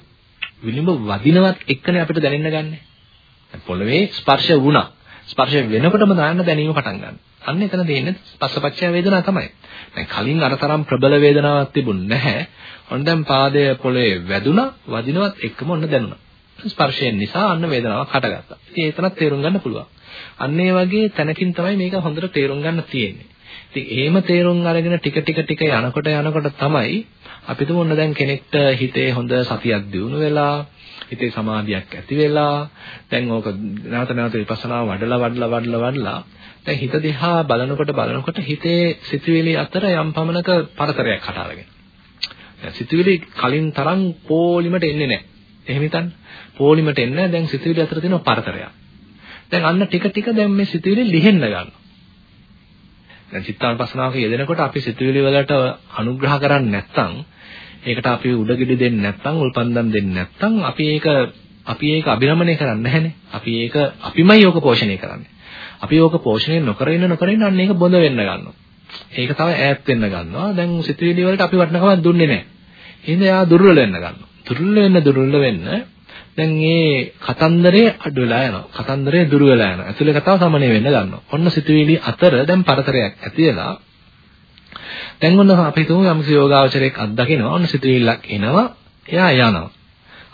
විලිඹ වදිනවත් එක්කනේ අපිට දැනෙන්න ගන්නෙ. පොළවේ ස්පර්ශ වුණා. ස්පර්ශ වෙනකොටම දාන්න දැනීම පටන් ගන්නවා. අන්න එතන තියෙන්නේ පස්සපච්චය වේදනාව තමයි. දැන් කලින් අර තරම් ප්‍රබල වේදනාවක් තිබුණ නැහැ. ඔන්න දැන් පාදය පොළවේ වැදුණා, වදිනවත් එක්කම ඔන්න දැනුණා. ස්පර්ශයෙන් නිසා අන්න වේදනාවක් හටගත්තා. ඉතින් ඒතනත් තේරුම් ගන්න පුළුවන්. අන්න ඒ වගේ තැනකින් තමයි මේක හොඳට තේරුම් ගන්න තියෙන්නේ. ඉතින් එහෙම තේරුම් අරගෙන ටික ටික ටික යනකොට යනකොට තමයි අපි තුමු ඔන්න දැන් කෙනෙක්ට හිතේ හොඳ සතියක් දියුණු වෙලා හිතේ සමාධියක් ඇති වෙලා දැන් ඕක නැවත නැවත විපස්සනා වඩලා වඩලා වඩලා වඩලා දැන් හිත දිහා බලනකොට බලනකොට හිතේ සිතුවිලි අතර යම් පමණක පරතරයක් හට අරගෙන. දැන් සිතුවිලි කලින් තරම් පොලිමට එන්නේ නැහැ. එහෙම හිතන්න. පොලිමට එන්නේ දැන් සිතුවිලි අතර තියෙන පරතරයක්. දැන් අන්න ටික ටික දැන් මේ සිතුවිලි ලිහෙන්න ගන්නවා. දැන් චිත්තානුපස්සනාවක යෙදෙනකොට අපි සිතුවිලි වලට අනුග්‍රහ කරන්නේ නැත්නම් ඒකට අපි උඩගෙඩි දෙන්නේ නැත්නම් උල්පන්දම් දෙන්නේ නැත්නම් අපි ඒක අපි ඒක අභිරමණය කරන්නේ නැහනේ. අපි ඒක අපිමයි ඕක පෝෂණය කරන්නේ. අපි ඕක පෝෂණය නොකර ඉන්න නොකර ඉන්න අන්න ඒක බොඳ වෙන්න ගන්නවා. ඒක තමයි ඈත් වෙන්න ගන්නවා. දැන් සිතුවිලි වලට අපි වටිනකමක් දුන්නේ නැහැ. එහෙනම් එයා දුර්වල වෙන්න ගන්නවා. දුර්වල වෙන්න දුර්වල වෙන්න දැන් මේ කතන්දරේ අඩු වෙලා යනවා. කතන්දරේ දුර වෙලා යනවා. ඇතුලේ කතාව සමනය වෙන්න ගන්නවා. ඔන්න සිතුවිලි අතර දැන් පරතරයක් ඇති වෙලා දැන් ඔන්න අපි හිතමු යම්ස යෝගාවචරයක් අත්දකිනවා. ඔන්න සිතුවිල්ලක් එනවා. එයා යනවා.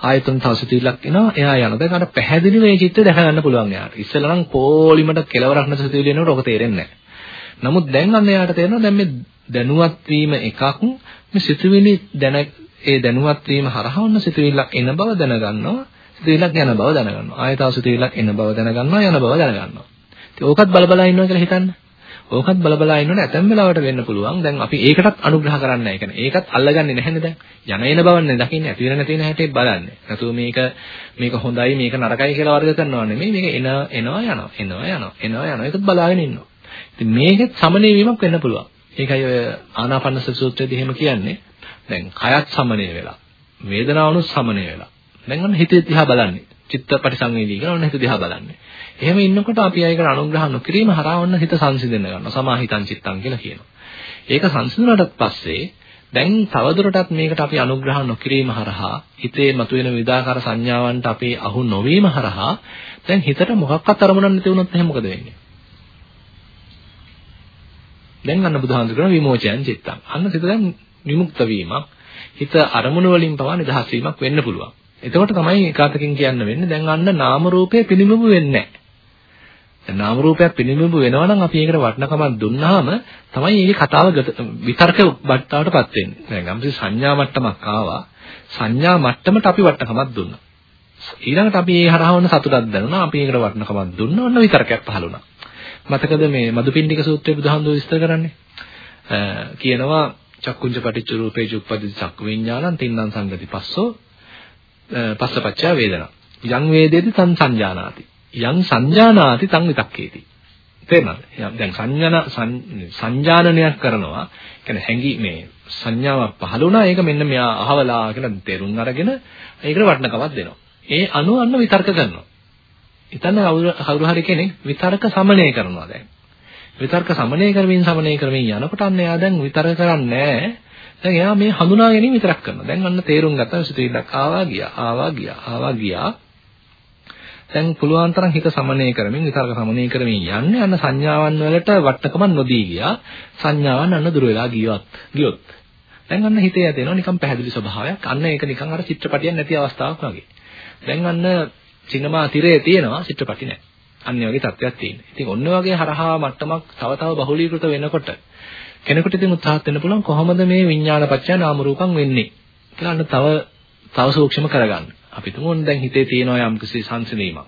ආයතන තව සිතුවිල්ලක් එනවා. එයා යනවා. දැන් අර පැහැදිලි මේ චිත්‍රය දැක ගන්න පුළුවන් යාට. ඉස්සෙල්ලා නම් පොලිමට කෙලවරක් නැති සිතුවිලි එනකොට ඔක තේරෙන්නේ නැහැ. නමුත් දැන් අන්න එයාට තේරෙනවා දැන් මේ දැනුවත් වීම එකක් මේ සිතුවිලි දැන ඒ දැනුවත් වීම හරහා ඔන්න සිතුවිල්ලක් එන බව දැනගන්නවා. සිතුවිල්ලක් යන බව දැනගන්නවා. ආයතාව සිතුවිල්ලක් එන බව දැනගන්නවා යන බව දැනගන්නවා. ඉතින් ඕකත් බලබලා ඉන්නවා කියලා හිතන්න. ඕකත් බලබලා ඉන්නෝනේ ඇතැම් වෙලාවට වෙන්න පුළුවන්. දැන් අපි ඒකටත් අනුග්‍රහ කරන්නේ නැහැ. කියන්නේ ඒකත් අල්ලගන්නේ නැහැනේ දැන්. යන එන බවන්නේ දකින්නේ ඇති වෙන නැති වෙන හැටේ බලන්නේ. නැතුව මේක මේක හොඳයි මේක නරකයි කියලා වර්ග කරනවා නෙමෙයි. මේක එන එනවා යනවා. එනවා යනවා. එනවා යනවා. ඒකත් බලාගෙන ඉන්නවා. ඉතින් මේකෙත් සමනය වීමක් වෙන්න පුළුවන්. ඒකයි ඔය ආනාපානසති සූත්‍රයේදී එහෙම කියන්නේ. දැන් කයත් සමනය වෙලා. වේදනාවනුත් සමනය වෙලා. දැන් අන්න හිතේ දිහා බලන්නේ. චිත්ත පරිසංවේදී කියලා ඔන්න හිත දිහා බලන්නේ. එහෙම ඉන්නකොට අපි අයකට අනුග්‍රහ නොකිරීම හරහා ඔන්න හිත සංසිඳෙන්න ගන්නවා. සමාහිතං චිත්තං කියලා කියනවා. ඒක සංසිඳුණාට පස්සේ දැන් තවදුරටත් මේකට අපි අනුග්‍රහ නොකිරීම හරහා හිතේ මතුවෙන විවිධාකාර සංඥාවන්ට අපි අහු නොවීම හරහා දැන් හිතට මොකක්වත් අරමුණක් නැති වුණොත් එහෙනම් මොකද වෙන්නේ? දැන් අන්න බුදුහාමුදුරන විමෝචයන් චිත්තං. අන්න සිත දැන් විමුක්ත වීමක් හිත අරමුණු වලින් පවා නිදහස් වීමක් වෙන්න පුළුවන්. එතකොට තමයි ඒකාතකින් කියන්න වෙන්නේ දැන් අන්න නාම රූපේ පිළිඹු වෙන්නේ නැහැ. දැන් නාම රූපයක් පිළිඹු වෙනවා නම් අපි ඒකට වටිනකමක් දුන්නාම තමයි මේකේ කතාව විතර්ක වට්ටාවටපත් වෙන්නේ. දැන් ගම්සි සංඥා මට්ටමක් ආවා. සංඥා මට්ටමට අපි වටිනකමක් දුන්නා. ඊළඟට අපි ඒ හරහා වුණ සතුටක් දැනුණා. අපි ඒකට වටිනකමක් දුන්නා. ඔන්න විතර්කයක් පහළ වුණා. මතකද මේ මදුපිණ්ඩික සූත්‍රයේ බුදුහාමුදුරුවෝ විස්තර කරන්නේ? කියනවා චක්කුංච පටිච්ච රූපේ චුප්පදි චක්ක විඥානං තින්නම් සංගති පස්සෝ පස්සපච්චා වේදනා. යං වේදේති තං සංජානාති. යං සංජානාති තං විතක්කේති. තේරෙනවද? දැන් සංඥා සංජානනයක් කරනවා. කියන්නේ හැඟි මේ සංඥාවක් පහළ වුණා ඒක මෙන්න මෙයා අහවලා කියලා තේරුම් අරගෙන ඒකට වටිනකමක් දෙනවා. ඒ අනුව අන්න විතර්ක කරනවා. හිතන්න කවුරු හරි කෙනෙක් විතර්ක සමනය කරනවා දැන්. විතර්ක සමනය කරමින් සමනය කරමින් යනකොට අන්න එයා දැන් විතර්ක කරන්නේ නැහැ. දැන් එයා මේ හඳුනා ගැනීම විතරක් කරනවා. දැන් අන්න තේරුම් ගත්තා සිතුවිල්ලක් ආවා ගියා ආවා ගියා ආවා ගියා. දැන් පුළුවන් තරම් හිත සමනය කරමින් විතර්ක සමනය කරමින් යන්නේ අන්න සංඥාවන් වලට වටකම නොදී ගියා. සංඥාවන් අන්න දුර වෙලා ගියොත් ගියොත්. දැන් අන්න හිතේ ඇදෙනවා නිකන් පැහැදිලි ස්වභාවයක්. අන්න ඒක නිකන් අර චිත්‍රපටියක් නැති අවස්ථාවක් වගේ. දැන් අන්න සිනමා තිරයේ තියෙනවා චිත්‍රපටි නැහැ. අන්න වගේ තත්ත්වයක් තියෙනවා. ඉතින් ඔන්න වගේ හරහා මට්ටමක් තව තව බහුලීකృత වෙනකොට කෙනෙකුට ඉතින් උත්සාහත් වෙන්න පුළුවන් කොහොමද මේ විඥානපච්චය නාම රූපං වෙන්නේ කියලා අන්න තව තව සූක්ෂම කරගන්න. අපි තුමු දැන් හිතේ තියෙනවා යම් කිසි සංසිඳීමක්.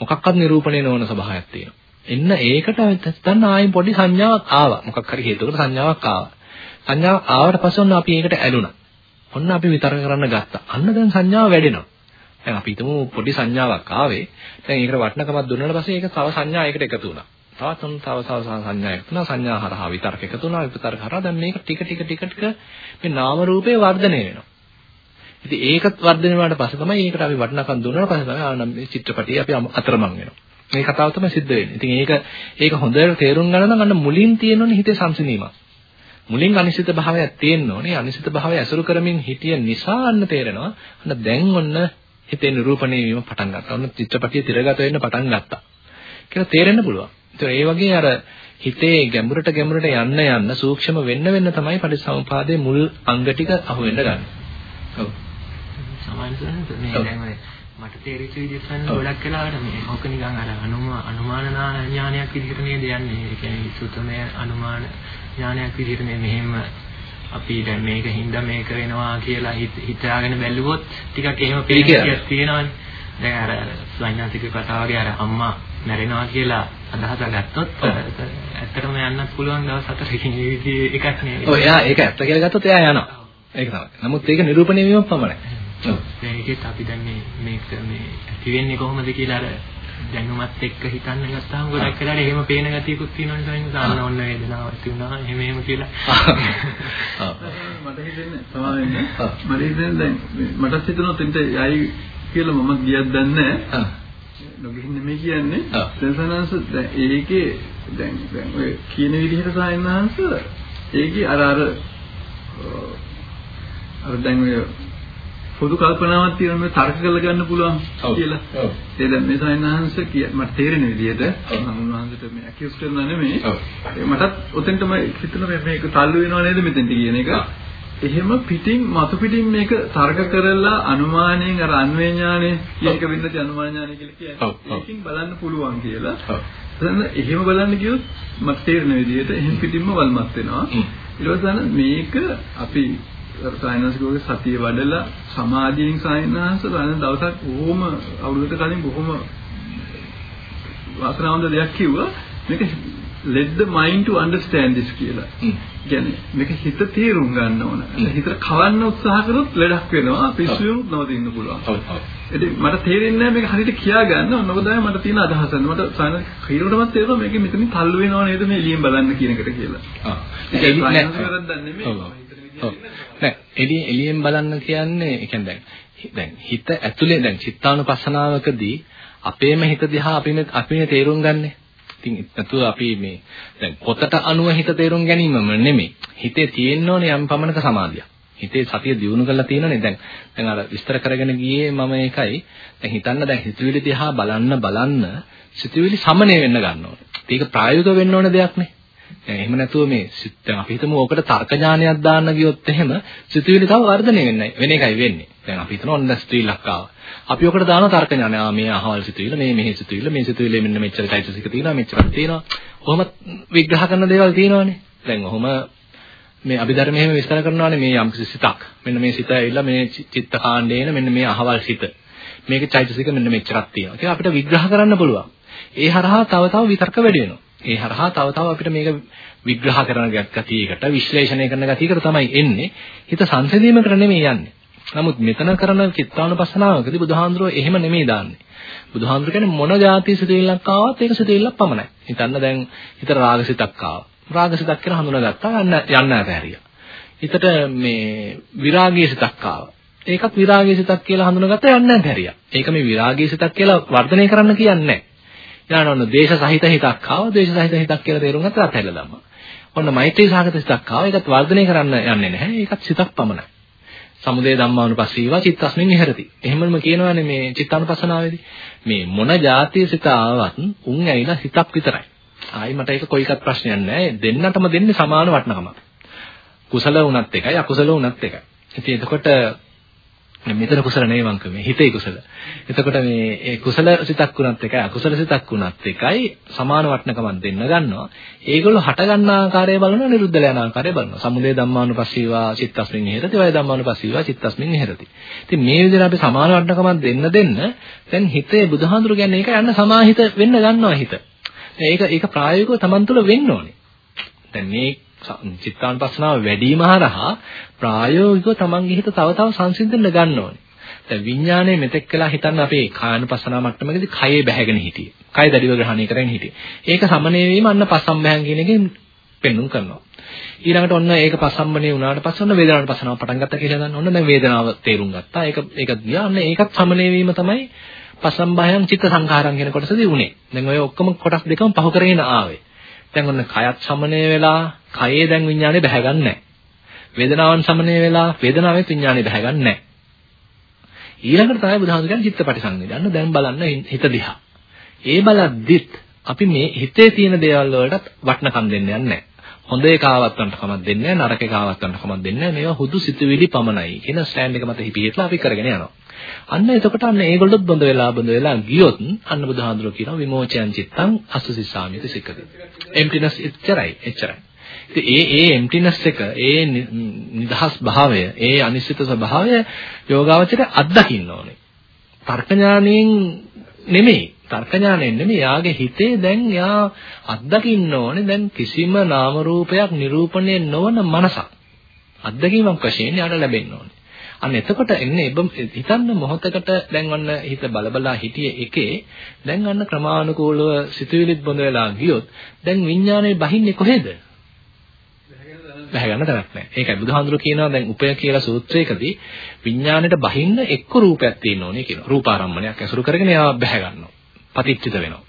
මොකක්වත් නිරූපණය නොවන ස්වභාවයක් තියෙනවා. එන්න ඒකට දැන් ආයෙත් පොඩි සංඥාවක් ආවා. මොකක් හරි හේතුවකට සංඥාවක් ආවා. සංඥාව ආවට පස්සේ ඔන්න අපි ඒකට ඇලුනා. ඔන්න අපි විතර කරන්න ගත්තා. අන්න දැන් සංඥාව වැඩෙනවා. දැන් අපි හිතමු පොඩි සංඥාවක් ආවේ. දැන් ඒකට වටිනකමක් දුන්නාට පස්සේ ඒක තව සංඥා එකකට එකතු වුණා. තවත් උන් තව තව සංඥා එකතු වුණා. සංඥා හරහා විතර්ක එකතු වුණා. විතර්ක හරහා දැන් මේක ටික ටික ටික ටික මේ නාම රූපේ වර්ධනය වෙනවා. ඉතින් ඒකත් වර්ධනය වුණාට පස්සේ තමයි ඒකට අපි වටිනකම් දුන්නාට පස්සේ තමයි ආ නම් මේ චිත්‍රපටිය අපි අතරමං වෙනවා. මේ කතාව තමයි සිද්ධ වෙන්නේ. ඉතින් ඒක ඒක හොඳට තේරුම් ගන්න නම් අන්න මුලින් තියෙනුනේ හිතේ සංසිඳීමක්. මුලින් අනිසිත භාවයක් තියෙන්න ඕනේ. අනිසිත භාවය ඇසුරු කරමින් හිටිය නිසා අන්න තේරෙනවා. අන්න දැන් ඔන්න හිතේ නිරූපණය වීම පටන් ගත්තා. ඔන්න චිත්‍රපටිය තිරගත වෙන්න පටන් ගත්තා. කියලා තේරෙන්න පුළුවන්. ඒතර ඒ වගේ අර හිතේ ගැඹුරට ගැඹුරට යන්න යන්න සූක්ෂම වෙන්න වෙන්න තමයි පටිච්චසමුපාදයේ මුල් අංග ටික අහු වෙන්න ගන්න. ඔව්. මට තේරිච්ච විදිහට ගන්න ගොඩක් වෙලාවට මේ මොක නිකන් අර අනුමාන ඥානයක් විදිහට නේද යන්නේ. ඒ කියන්නේ සුතමය අනුමාන ඥානයක් විදිහට මේ මෙහෙම අපි දැන් මේක හින්දා මේක වෙනවා කියලා හිතාගෙන බැලුවොත් ටිකක් එහෙම පිළිගියක් තියෙනවානේ. දැන් අර ස්වයංනාතික කතාව වගේ අර අම්මා මැරෙනවා කියලා අදහස ගත්තොත් ඇත්තටම යන්නත් පුළුවන් දවස් හතරකින් මේ විදිහේ එකක් නේ. ඔව් එයා ඒක ඇත්ත කියලා ගත්තොත් එයා යනවා. ඒක තමයි. නමුත් ඒක නිරූපණය වීමක් පමණයි. ඔව්. ඒකෙත් අපි දැන් මේ මේක මේ ඇති වෙන්නේ කොහොමද කියලා අර දැනුමත් එක්ක හිතන්න ගත්තාම ගොඩක් වෙලාවට එහෙම පේන ගතියකුත් තියෙනවනේ තමයි දාන්න ඕන වේදනාවක් ඇති වුණා එහෙම එහෙම කියලා. මට හිතෙන්නේ සමාවෙන්නේ. මට හිතෙන්නේ දැන් මටත් හිතෙනවා තින්ට යයි කියලා මම ගියක් දන්නේ නැහැ. නොගිහින් නෙමෙයි කියන්නේ. සෙන්සනන්ස් දැන් ඒකේ දැන් දැන් ඔය කියන විදිහට සායනහන්ස ඒකේ අර අර අර දැන් ඔය පොදු කල්පනාවක් තියෙන මේ තර්ක කරලා ගන්න පුළුවන් කියලා. ඔව්. ඒ දැන් මේ සායනහන්ස කිය මට තේරෙන විදිහට මම උන්වහන්සේට මේ ඇකියුස් කරනවා නෙමෙයි. මටත් ඔතෙන්ටම හිතන මේක තල්ලු වෙනව නේද මෙතෙන්ට කියන එක. එහෙම පිටින් මතු පිටින් මේක තර්ක කරලා අනුමානයෙන් අර අන්වේ ඥානෙ කියන එක වෙන්නදී අනුමාන ඥානෙ කියලා කියන්නේ. ඒකෙන් බලන්න පුළුවන් කියලා. එතන එහෙම බලන්න ගියොත් මට තේරෙන විදිහට එහෙම පිටින්ම වල්මත් වෙනවා. පස්සේ මේක අපි සායනසිකෝගේ සතිය වඩලා සමාධියෙන් සායනහස ගන්න දවසක් බොහොම අවුරුද්දකට කලින් බොහොම වාසනාවන්ත දෙයක් කිව්වා මේක let the mind to understand this කියලා. කියන්නේ මේක හිත තේරුම් ගන්න ඕන. හිතට කවන්න උත්සාහ කරොත් ලෙඩක් වෙනවා. පිස්සුවෙන් නවතින්න පුළුවන්. ඉතින් මට තේරෙන්නේ නැහැ මේක හරියට කියා ගන්න. මොකද මට තියෙන අදහස. මට සාන කීරටමත් තේරෙනවා මේක මෙතනින් තල්ලු වෙනව නේද මේ එළියෙන් බලන්න කියන එකට කියලා. ආ. ඒක නෑ එළියෙන් එළියෙන් බලන්න කියන්නේ ඒ කියන්නේ දැන් දැන් හිත ඇතුලේ දැන් චිත්තානුපස්සනාවකදී අපේම හිත දිහා අපිම අපිනේ තේරුම් ගන්නනේ. ඉතින් නැතුව අපි මේ දැන් පොතට අනුව හිත තේරුම් ගැනීමම නෙමෙයි. හිතේ තියෙන්න ඕනේ යම් පමණක සමාධියක්. හිතේ සතිය දියුණු කරලා තියෙනනේ දැන් දැන් අර විස්තර කරගෙන ගියේ මම ඒකයි දැන් හිතන්න දැන් හිතවිලි දිහා බලන්න බලන්න සිතුවිලි සමනය වෙන්න ගන්න ඕනේ. ඒක ප්‍රායෝගික වෙන්න ඕන දෙයක් නේ. දැන් එහෙම නැතුව මේ දැන් අපි හිතමු ඔකට තර්ක ඥානයක් දාන්න ගියොත් එහෙම සිතුවිලි තව වර්ධනය වෙන්නේ වෙන එකයි වෙන්නේ. දැන් අපි හිතන ඔන්න සිතුවිල්ලක් ආවා. අපි ඔකට දාන තර්ක ඥානය. ආ මේ අහවල් සිතුවිල්ල, මේ මෙහි සිතුවිල්ල, මේ සිතුවිල්ල මෙන්න මෙච්චර চৈতසික තියෙනවා, මෙච්චරක් තියෙනවා. කොහොම විග්‍රහ කරන දේවල් තියෙනවනේ. දැන් ඔහොම මේ අභිධර්මයේම විස්තර කරනවානේ මේ යම් සිතක්. මෙන්න මේ සිත ඇවිල්ලා මේ චිත්ත කාණ්ඩේන මෙන්න මේ අහවල් සිත. මේකේ চৈতසික මෙන්න මෙච්චරක් තියෙනවා. ඒක අපිට විග්‍රහ කරන්න පුළුවන්. ඒ හරහා තව තව විතර්ක වැඩි වෙනවා. ඒ හරහා තව තව අපිට මේක විග්‍රහ කරන ගතියකට විශ්ලේෂණය කරන ගතියකට තමයි එන්නේ. හිත සංසිඳීමකට නෙමෙයි යන්නේ. නමුත් මෙතන කරන චිත්තානුපස්සනාවකදී බුදුහාඳුරෝ එහෙම නෙමෙයි දාන්නේ. බුදුහාඳුර කියන්නේ මොන જાති සිතුවිල්ලක් ආවත් ඒක සිතුවිල්ලක් පමණයි. හිතන්න දැන් හිතට රාගසිතක් ආවා. රාගසිතක් කියලා හඳුනාගත්තා යන්න යන්න ඇතහැරියා. හිතට මේ විරාගී සිතක් ආවා. ඒකත් විරාගී සිතක් කියලා හඳුනාගත්තා යන්න ඇතහැරියා. ඒක මේ විරාගී සිතක් කියලා වර්ධනය කරන්න කියන්නේ නැහැ. ඊළඟට ඔන්න දේශ සහිත හිතක් ආවා. දේශ සහිත හිතක් කියලා තේරුම් ගත්තා අතහැරලා දැම්මා. ඔන්න මෛත්‍රී සහගත සිතක් ආවා. ඒකත් වර්ධනය කරන්න යන්නේ නැහැ. ඒකත් සිතක් පමණයි. සමුදය ධම්මානුපස්සීවා චිත්තස්මින් නිහෙරති. එහෙමම කියනවානේ මේ චිත්තානුපස්සනාවේදී. මේ මොන જાතිය සිත ආවත් උන් ඇවිල්ලා හිතක් විතරයි. ආයි මට ඒක කොයි එකක් ප්‍රශ්නයක් නැහැ. දෙන්නටම දෙන්නේ සමාන වටිනකමක්. කුසල වුණත් එකයි අකුසල වුණත් එකයි. ඉතින් එතකොට මෙතන කුසල නෙවෙයි මං කියන්නේ හිතේ කුසල. එතකොට මේ ඒ කුසල සිතක් වුණත් එකයි අකුසල සිතක් වුණත් එකයි සමාන වටිනකමක් දෙන්න ගන්නවා. ඒගොල්ලෝ හට ගන්න ආකාරය බලනවා නිරුද්ධල යන ආකාරය බලනවා. සමුදය ධම්මානුපස්සීවා චිත්තස්මින් නිහෙරති වය ධම්මානුපස්සීවා චිත්තස්මින් නිහෙරති. ඉතින් මේ විදිහට අපි සමාන වටිනකමක් දෙන්න දෙන්න දැන් හිතේ බුදුහාඳුරු කියන්නේ ඒක යන්න සමාහිත වෙන්න ගන්නවා හිත. ඒක ඒක ප්‍රායෝගිකව Taman තුල වෙන්න ඕනේ. දැන් මේ චිත්තානුපස්සනාව වැඩිම හරහා ප්‍රායෝගිකව තමන්ගේ හිත තව තව සංසිඳෙන්න ගන්න ඕනේ. දැන් විඥානයේ මෙතෙක් කළා හිතන්න අපේ කායනුපස්සනාව මට්ටමකදී කයේ බැහැගෙන හිටියේ. කය දැඩිව ග්‍රහණය කරගෙන හිටියේ. ඒක සමනය වීම අන්න පස්සම්බයන් කියන එකෙන් පෙන්눔 කරනවා. ඊළඟට ඔන්න ඒක පස්සම්බනේ වුණාට පස්සේ ඔන්න වේදනාවට පස්සනාව පටන් ගත්තා කියලා ගන්න. ඔන්න දැන් වේදනාව තේරුම් ගත්තා. ඒක ඒක ගියා. ඔන්න ඒකත් සමනය වීම තමයි පසම්බයං චිත්ත සංඛාරං කියන කොටසදී උනේ. දැන් ඔය ඔක්කොම කොටස් දෙකම පහු කරගෙන ආවේ. දැන් ඔන්න කයත් සමනය වෙලා කයේ දැන් විඥානේ බහැගන්නේ නැහැ. වේදනාවන් සමනය වෙලා වේදනාවෙත් විඥානේ බහැගන්නේ නැහැ. ඊළඟට තමයි බුදුහාමුදුරු කියන්නේ චිත්තපටි සංවේදන්න දැන් බලන්න හිත දිහා. ඒ බලද්දිත් අපි මේ හිතේ තියෙන දේවල් වලට වටනකම් දෙන්නේ නැහැ. හොඳ එකාවත් වන්ට කමක් දෙන්නේ නැහැ නරක එකාවත් වන්ට කමක් දෙන්නේ නැහැ මේවා හුදු සිතුවිලි පමණයි කියන ස්ටෑන්ඩ් එක මත හිපියట్లా අපි කරගෙන යනවා අන්න එතකොට අන්න ඒගොල්ලොත් බොඳ වෙලා බොඳ වෙලා ගියොත් අන්න බුදුහාඳුරෝ කියනවා විමෝචයන් චිත්තං අසුසිසාමිති සික්කති. එම්ප්ටිනස් එච්චරයි එච්චරයි. ඉතින් ඒ ඒ එම්ප්ටිනස් එක ඒ නිදහස් භාවය ඒ අනිශ්චිත ස්වභාවය යෝගාවචරය අත්දකින්න ඕනේ. තර්ක ඥාණයෙන් නෙමෙයි තර්ක ඥාණයෙන් නෙමෙයි යාගේ හිතේ දැන් යා අත්දකින්න ඕනේ දැන් කිසිම නාම රූපයක් නිරූපණය නොවන මනසක්. අත්දැකීමක් වශයෙන් යාට ලැබෙන්න ඕනේ. අන්න එතකොට එන්නේ හිතන්න මොහොතකට දැන් අන්න හිත බලබලා හිටියේ එකේ දැන් අන්න ක්‍රමානුකූලව සිතුවිලිත් බොඳ වෙලා ගියොත් දැන් විඥානේ බහින්නේ කොහෙද? බහැ ගන්න තරක් නැහැ. ඒකයි බුදුහාඳුර කියනවා දැන් උපය කියලා සූත්‍රයකදී විඥාණයට බහින්න එක්ක රූපයක් තියෙන්න ඕනේ කියනවා. රූපාරම්මණයක් ඇසුරු කරගෙන ඒවා බහැ ගන්නවා. පතිච්චිත වෙනවා.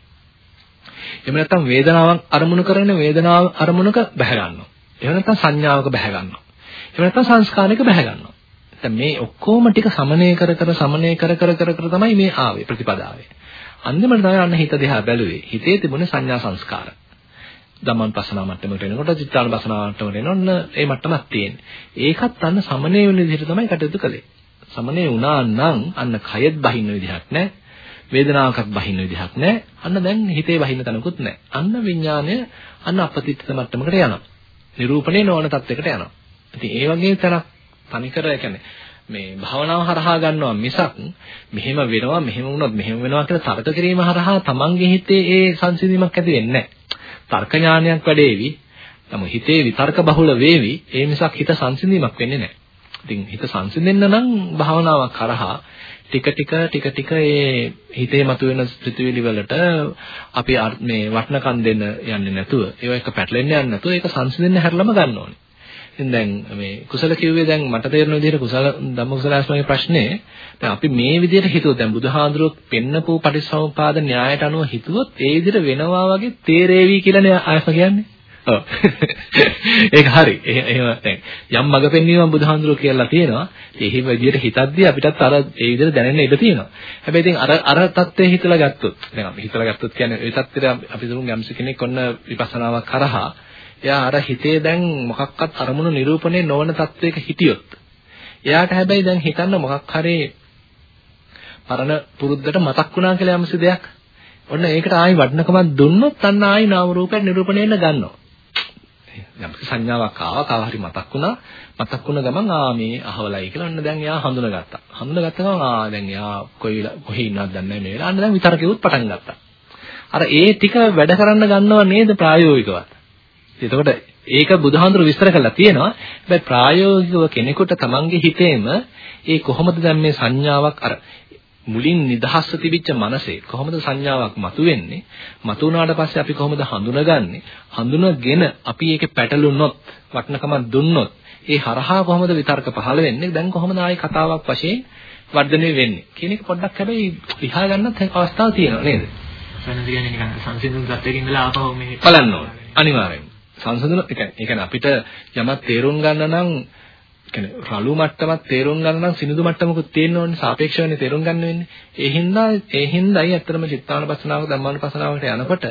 එහෙම නැත්නම් වේදනාවක් අරමුණු කරගෙන වේදනාව අරමුණක බහැ ගන්නවා. එහෙම නැත්නම් සංඥාවක බහැ ගන්නවා. එහෙම නැත්නම් සංස්කාරයක බහැ ගන්නවා. දැන් මේ ඔක්කොම ටික සමනය කර කර සමනය කර කර කර කර තමයි මේ ආවේ ප්‍රතිපදාවේ. අන්තිමට තමයි අන්න හිත දිහා බැලුවේ. හිතේ තිබුණේ සංඥා සංස්කාර. ධම්මං පසනා මට්ටමට එනකොට චිත්තාන පසනා මට්ටමට එනොන්න ඒ මට්ටමක් තියෙන්නේ. ඒකත් අන්න සමනය වෙන විදිහට තමයි කටයුතු කළේ. සමනය වුණා නම් අන්න කයෙත් බහින්න විදිහක් නැහැ. වේදනාවකත් බහින්න විදිහක් නැහැ. අන්න දැන් හිතේ බහින්න තනකුත් නැහැ. අන්න විඥානය අන්න අපතිත්ත මට්ටමකට යනවා. නිරූපණේ නොවන තත්යකට යනවා. ඉතින් ඒ වගේ තැනක් තනිකර කියන්නේ මේ භවනාව හරහා ගන්නවා මිසක් මෙහෙම වෙනවා මෙහෙම වුණොත් මෙහෙම වෙනවා කියලා තර්ක කිරීම හරහා තමන්ගේ හිතේ ඒ සංසිඳීමක් ඇති වෙන්නේ නැහැ. තර්ක ඥානයක් වැඩේවි. නමුත් හිතේ විතර්ක බහුල වේවි. ඒ මිසක් හිත සංසිඳීමක් වෙන්නේ නැහැ. ඉතින් හිත සංසිඳෙන්න නම් භවනාවක් කරහා ටික ටික ටික ටික ඒ හිතේ මතුවෙන ස්පෘතිවිලි වලට අපි මේ වටනකම් දෙන්න යන්නේ නැතුව ඒව එක පැටලෙන්න යන්නේ නැතුව ඒක සංසිඳෙන්න හැරලම ගන්න ඕනේ. ඉතින් දැන් මේ කුසල කිව්වේ දැන් මට තේරෙන විදිහට කුසල ධම්මකුසලාස්මගේ ප්‍රශ්නේ දැන් අපි මේ විදිහට හිතුවොත් දැන් බුදුහාඳුරුවෝ පෙන්නපු පටිච්චසමුපාද න්‍යායට අනුව හිතුවොත් ඒ විදිහට වෙනවා වගේ තේරේවි කියලානේ ආයස කියන්නේ. ඔව්. ඒක හරි. එහෙම දැන් යම් මඟ පෙන්වීමක් බුදුහාඳුරුවෝ කියලා තියෙනවා. ඒ විදිහට හිතද්දී අපිටත් අර ඒ විදිහට දැනෙන්න ඉඩ තියෙනවා. හැබැයි ඉතින් අර අර தත්ත්වයේ හිතලා ගත්තොත් දැන් අපි හිතලා ගත්තොත් කියන්නේ ඒ தත්ත්වයට අපි දුමු යම්ස කෙනෙක් ඔන්න විපස්සනාවක් කරහා එයා අර හිතේ දැන් මොකක්වත් අරමුණු නිරූපණය නොවන තත්වයක හිටියොත් එයාට හැබැයි දැන් හිතන්න මොකක් හරි පරණ පුරුද්දට මතක් වුණා කියලා යම්සි දෙයක්. ඔන්න ඒකට ආයි වටිනකමක් දුන්නොත් අන්න ආයි නාම රූපයක් නිරූපණය වෙන්න ගන්නවා. යම්සි සංඥාවක් ආවා කාව හරි මතක් වුණා. මතක් වුණ ගමන් ආ මේ අහවලයි කියලා ඔන්න දැන් එයා හඳුනගත්තා. හඳුනගත්ත ගමන් ආ දැන් එයා කොයි කොහේ ඉන්නවද දන්නේ නැහැ මේ වෙලාව. අන්න දැන් විතරකෙවුත් පටන් ගත්තා. අර ඒ ටික වැඩ කරන්න ගන්නව නේද ප්‍රායෝගිකවත්? එතකොට ඒක බුදුහාඳුර විස්තර කරලා තියෙනවා. හැබැයි ප්‍රායෝගිකව කෙනෙකුට තමන්ගේ හිතේම ඒ කොහොමද දැන් මේ සංඥාවක් අර මුලින් නිදහස්ව තිබිච්ච මනසේ කොහොමද සංඥාවක් මතුවෙන්නේ? මතුවනාට පස්සේ අපි කොහොමද හඳුනගන්නේ? හඳුනගෙන අපි ඒකේ පැටලුනොත් වටනකමක් දුන්නොත් ඒ හරහා කොහොමද විතර්ක පහළ වෙන්නේ? දැන් කොහොමද ආයි කතාවක් වශයෙන් වර්ධනය වෙන්නේ? කියන එක පොඩ්ඩක් හැබැයි ලියා ගන්නත් අවස්ථාව තියෙනවා නේද? වෙනද කියන්නේ නිකන් සංසිඳුම් තත්ත්වයකින් ඉඳලා ආපහු මේ බලන්න ඕනේ. අනිවාර්යෙන්ම. සංසඳන ඒ කියන්නේ අපිට යමක් තේරුම් ගන්න නම් කියන්නේ රළු මට්ටමක් තේරුම් ගන්න නම් සිනිඳු මට්ටමකුත් තියෙන්න ඕනේ සාපේක්ෂවනේ තේරුම් ගන්න වෙන්නේ. ඒ හින්දා ඒ හින්දායි ඇත්තටම චිත්තානුපස්සනාවක ධම්මානුපස්සනාවකට යනකොට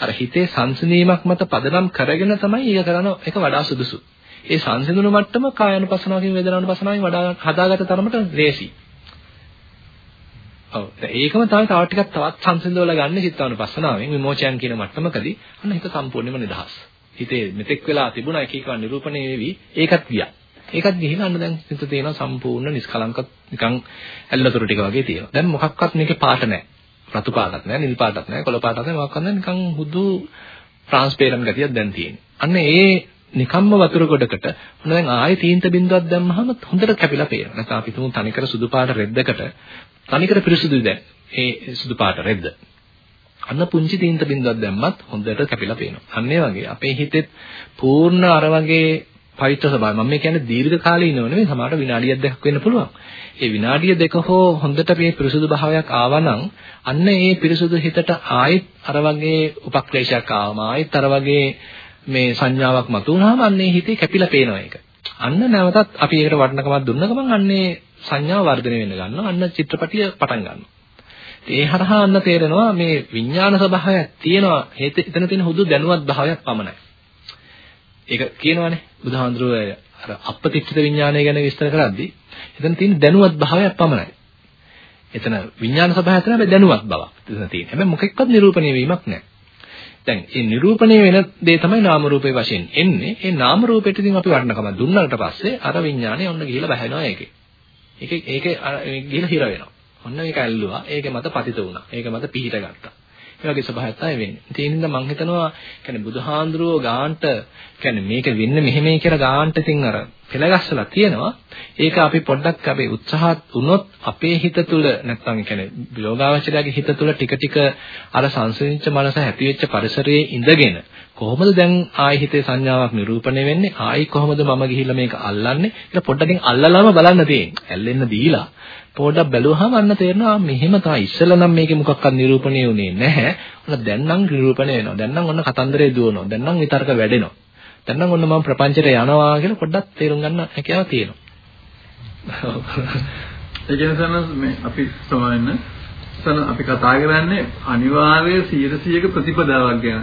අර හිතේ සංසිඳීමක් මත පදනම් කරගෙන තමයි ඒක කරන එක වඩා සුදුසු. ඒ සංසිඳුණු මට්ටම කායानुපස්සනාවකින් වේදනානුපස්සනාවකින් වඩා හදාගත තරමට ලේසි. ඔව් ඒකම තමයි තව ටිකක් තවත් සංසිඳවලා ගන්න චිත්තානුපස්සනාවෙන් විමෝචයන් කියන මට්ටමකදී අන්න හිත සම්පූර්ණයෙන්ම නිදහස්. හිතේ මෙතෙක් වෙලා තිබුණා එක එක නිරූපණය වෙවි ඒකත් ගියා. ඒකත් ගිහින් අන්න දැන් හිත තියෙනවා සම්පූර්ණ නිස්කලංක නිකන් ඇල්ලතොර ටික වගේ තියෙනවා. දැන් මොකක්වත් මේකේ පාට නැහැ. රතු පාටක් නැහැ, නිල් පාටක් නැහැ, කොළ පාටක් නැහැ, මොකක්වත් නැහැ නිකන් හුදු ට්‍රාන්ස්පේරන්ට් ගතියක් දැන් තියෙන්නේ. අන්න ඒ නිකම්ම වතුර ගොඩකට මොන දැන් ආයෙ තීන්ත බින්දුවක් දැම්මහම හොඳට කැපිලා පේනවා. නැත්නම් අපි තුමු තනිකර සුදු පාට රෙද්දකට තනිකර පිරිසුදුයි දැන්. ඒ සුදු පාට රෙද්ද. අන්න පුංචි තීන්ත බින්දුවක් දැම්මත් හොඳට කැපිලා පේනවා. අන්න ඒ වගේ අපේ හිතෙත් පූර්ණ අර වගේ පවිත්‍ර ස්වභාවය. මම මේ කියන්නේ දීර්ඝ කාලීනව නෙවෙයි සමහරට විනාඩියක් දෙකක් වෙන්න පුළුවන්. ඒ විනාඩිය දෙක හෝ හොඳට මේ පිරිසුදු භාවයක් ආවනම් අන්න ඒ පිරිසුදු හිතට ආයෙත් අර වගේ උපක්ලේශයක් ආවම ආයෙත් අර වගේ මේ සංඥාවක් මතුවනහම අන්න ඒ හිතේ කැපිලා පේනවා ඒක. අන්න නැවතත් අපි ඒකට වටිනකමක් දුන්න ගමන් අන්නේ සංඥාව වර්ධනය වෙන්න ගන්නවා. අන්න චිත්‍රපටිය පටන් ගන්නවා. ඒ හරහා අන්න තේරෙනවා මේ විඥාන ස්වභාවයක් තියෙනවා. එතන තියෙන හුදු දැනුවත් භාවයක් පමණයි. ඒක කියනවානේ බුදුහාඳුරුව අර අපපතිච්ඡිත විඥානය ගැන විස්තර කරද්දී එතන තියෙන දැනුවත් භාවයක් පමණයි. එතන විඥාන ස්වභාවය තමයි දැනුවත් බවක්. එතන තියෙන්නේ. හැබැයි මොකෙක්වත් නිරූපණය වීමක් නැහැ. දැන් මේ නිරූපණය වෙන දේ තමයි නාම රූපේ වශයෙන් එන්නේ. ඒ නාම රූපෙට ඉතින් අපි වර්ණකම දුන්නාට පස්සේ අර විඥානය ඔන්න ගිහිලා බහැනවා ඒකේ. ඒකේ ඒකේ ගිහිලා හිර වෙනවා. ඔන්න ඒක ඇල්ලුවා. ඒකේ මත පතිත වුණා. ඒක මත පිහිට ගත්තා. ඒ වගේ ස්වභාවයක් තමයි වෙන්නේ. ඒ හින්දා මම හිතනවා කියන්නේ බුදුහාඳුරෝ ගාන්ට කියන්නේ මේක වෙන්නේ මෙහෙමයි කියලා ගාන්ට ඉතින් අර පෙළගස්සලා තියෙනවා. ඒක අපි පොඩ්ඩක් අපි උත්සාහත් වුණොත් අපේ හිත තුළ නැත්නම් කියන්නේ යෝගාවචරයාගේ හිත තුළ ටික ටික අර සංසිඳිච්ච මනස හැපිවෙච්ච පරිසරයේ ඉඳගෙන කොහොමද දැන් ආයි හිතේ සංඥාවක් නිරූපණය වෙන්නේ ආයි කොහොමද මම ගිහිල්ලා මේක අල්ලන්නේ කියලා පොඩ්ඩකින් අල්ලලාම බලන්න තියෙන්නේ. ඇල්ලෙන්න දීලා පොඩ්ඩක් බැලුවාම අන්න තේරෙනවා මෙහෙම තමයි ඉස්සෙල්ලා නම් මේකේ මොකක්වත් නිරූපණය වුණේ නැහැ. ඔන්න දැන් නම් නිරූපණය වෙනවා. දැන් නම් ඔන්න කතන්දරේ දුවනවා. දැන් නම් විතර්ක වැඩෙනවා. දැන් නම් ඔන්න මම ප්‍රපංචයට යනවා කියලා පොඩ්ඩක් තේරුම් ගන්න හැකියාව තියෙනවා. ඒ කියන්නේ මේ අපි සමාවෙන්න සන අපි කතා කරන්නේ අනිවාර්ය 100%ක ප්‍රතිපදාවක් ගැන.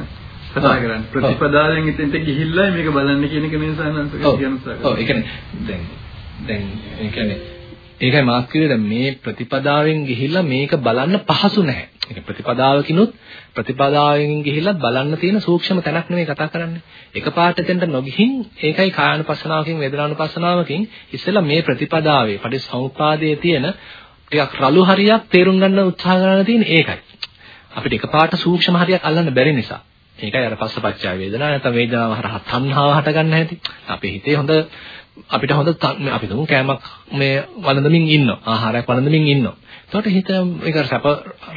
කතා කරන්නේ. ප්‍රතිපදාවෙන් ඉතින්ට ගිහිල්ලා මේක බලන්න කියන එක මේ සානන්ත කියන සාකච්ඡා. ඔව් ඒ කියන්නේ දැන් දැන් ඒ කියන්නේ ඒකයි මාත් කිව්වේ දැන් මේ ප්‍රතිපදාවෙන් ගිහිල්ලා මේක බලන්න පහසු නැහැ. ඒක ප්‍රතිපදාවකිනුත් ප්‍රතිපදාවෙන් ගිහිල්ලා බලන්න තියෙන සූක්ෂම තැනක් නෙවෙයි කතා කරන්නේ. එකපාරට දෙන්න නොගිහින් ඒකයි කායानुපස්සනාවකින් වේදනානුපස්සනාවකින් ඉස්සෙල්ලා මේ ප්‍රතිපදාවේ පටිසමුපාදයේ තියෙන ටිකක් රළු හරියක් තේරුම් ගන්න උත්සාහ කරන තියෙන ඒකයි. අපිට එකපාරට සූක්ෂම හරියක් අල්ලන්න බැරි නිසා. ඒකයි අර පස්සපච්චය වේදනාව නැත්නම් වේදනාව හරහා තණ්හාව හට ගන්න හැටි. අපේ හිතේ හොඳ අපිට හොඳ අපි දුමු කෑමක් මේ වළඳමින් ඉන්නවා. ආහාරයක් වළඳමින් ඉන්නවා. එතකොට හිත ඒක සැප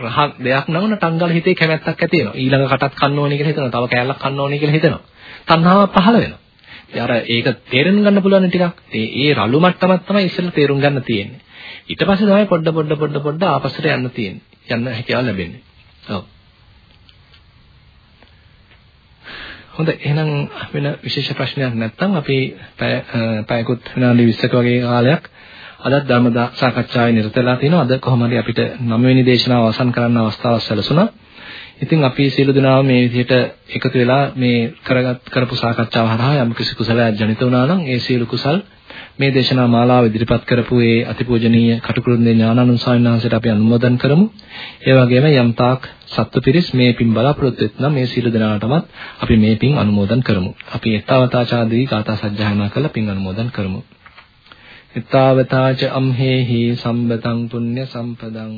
රහ දෙයක් නවන ටංගල හිතේ කැමැත්තක් ඇති වෙනවා. ඊළඟ කටත් කන්න ඕනේ කියලා හිතනවා. තව කෑල්ලක් කන්න ඕනේ කියලා හිතනවා. තණ්හාව පහළ වෙනවා. ඉතින් අර ඒක තේරුම් ගන්න පුළුවන් ටිකක්. ඒ ඒ රළු මට්ටමක් තමයි ඉස්සෙල්ලා තේරුම් ගන්න තියෙන්නේ. ඊට පස්සේ තමයි පොඩ පොඩ පොඩ පොඩ ආපස්සට යන්න තියෙන්නේ. යන්න හැකියාව ලැබෙන්නේ. ඔව්. හොඳයි එහෙනම් වෙන විශේෂ ප්‍රශ්නයක් නැත්නම් අපි පැයකුත් විනාඩි 20ක වගේ කාලයක් අදත් ධර්ම සාකච්ඡාවේ නිරතලා තිනවා. අද කොහොම හරි අපිට 9 වෙනි දේශනාව අවසන් කරන්න අවස්ථාවක් සැලසුණා. ඉතින් අපි සියලු දෙනාම මේ විදිහට එකතු වෙලා මේ කරගත් කරපු සාකච්ඡාව හරහා යම් කිසි කුසලයක් ජනිත වුණා නම් ඒ සියලු කුසල් මේ දේශනා මාලාව ඉදිරිපත් කරපු ඒ අතිපූජනීය කටුකුරුන්දේ ඥානানন্দ ස්වාමීන් වහන්සේට අපි අනුමೋದන් කරමු. ඒ වගේම යම් තාක් සත්පුරිස් මේ පින් බලාපොරොත්තු වෙත්නම් මේ සීල දනාටමත් අපි මේ පින් අනුමෝදන් කරමු. අපි ඊතාවතාචාදී ගාථා සජ්ජායනා කරලා පින් අනුමෝදන් කරමු. ඊතාවතාච අම්හෙහි සම්බතං පුඤ්ඤ සම්පදං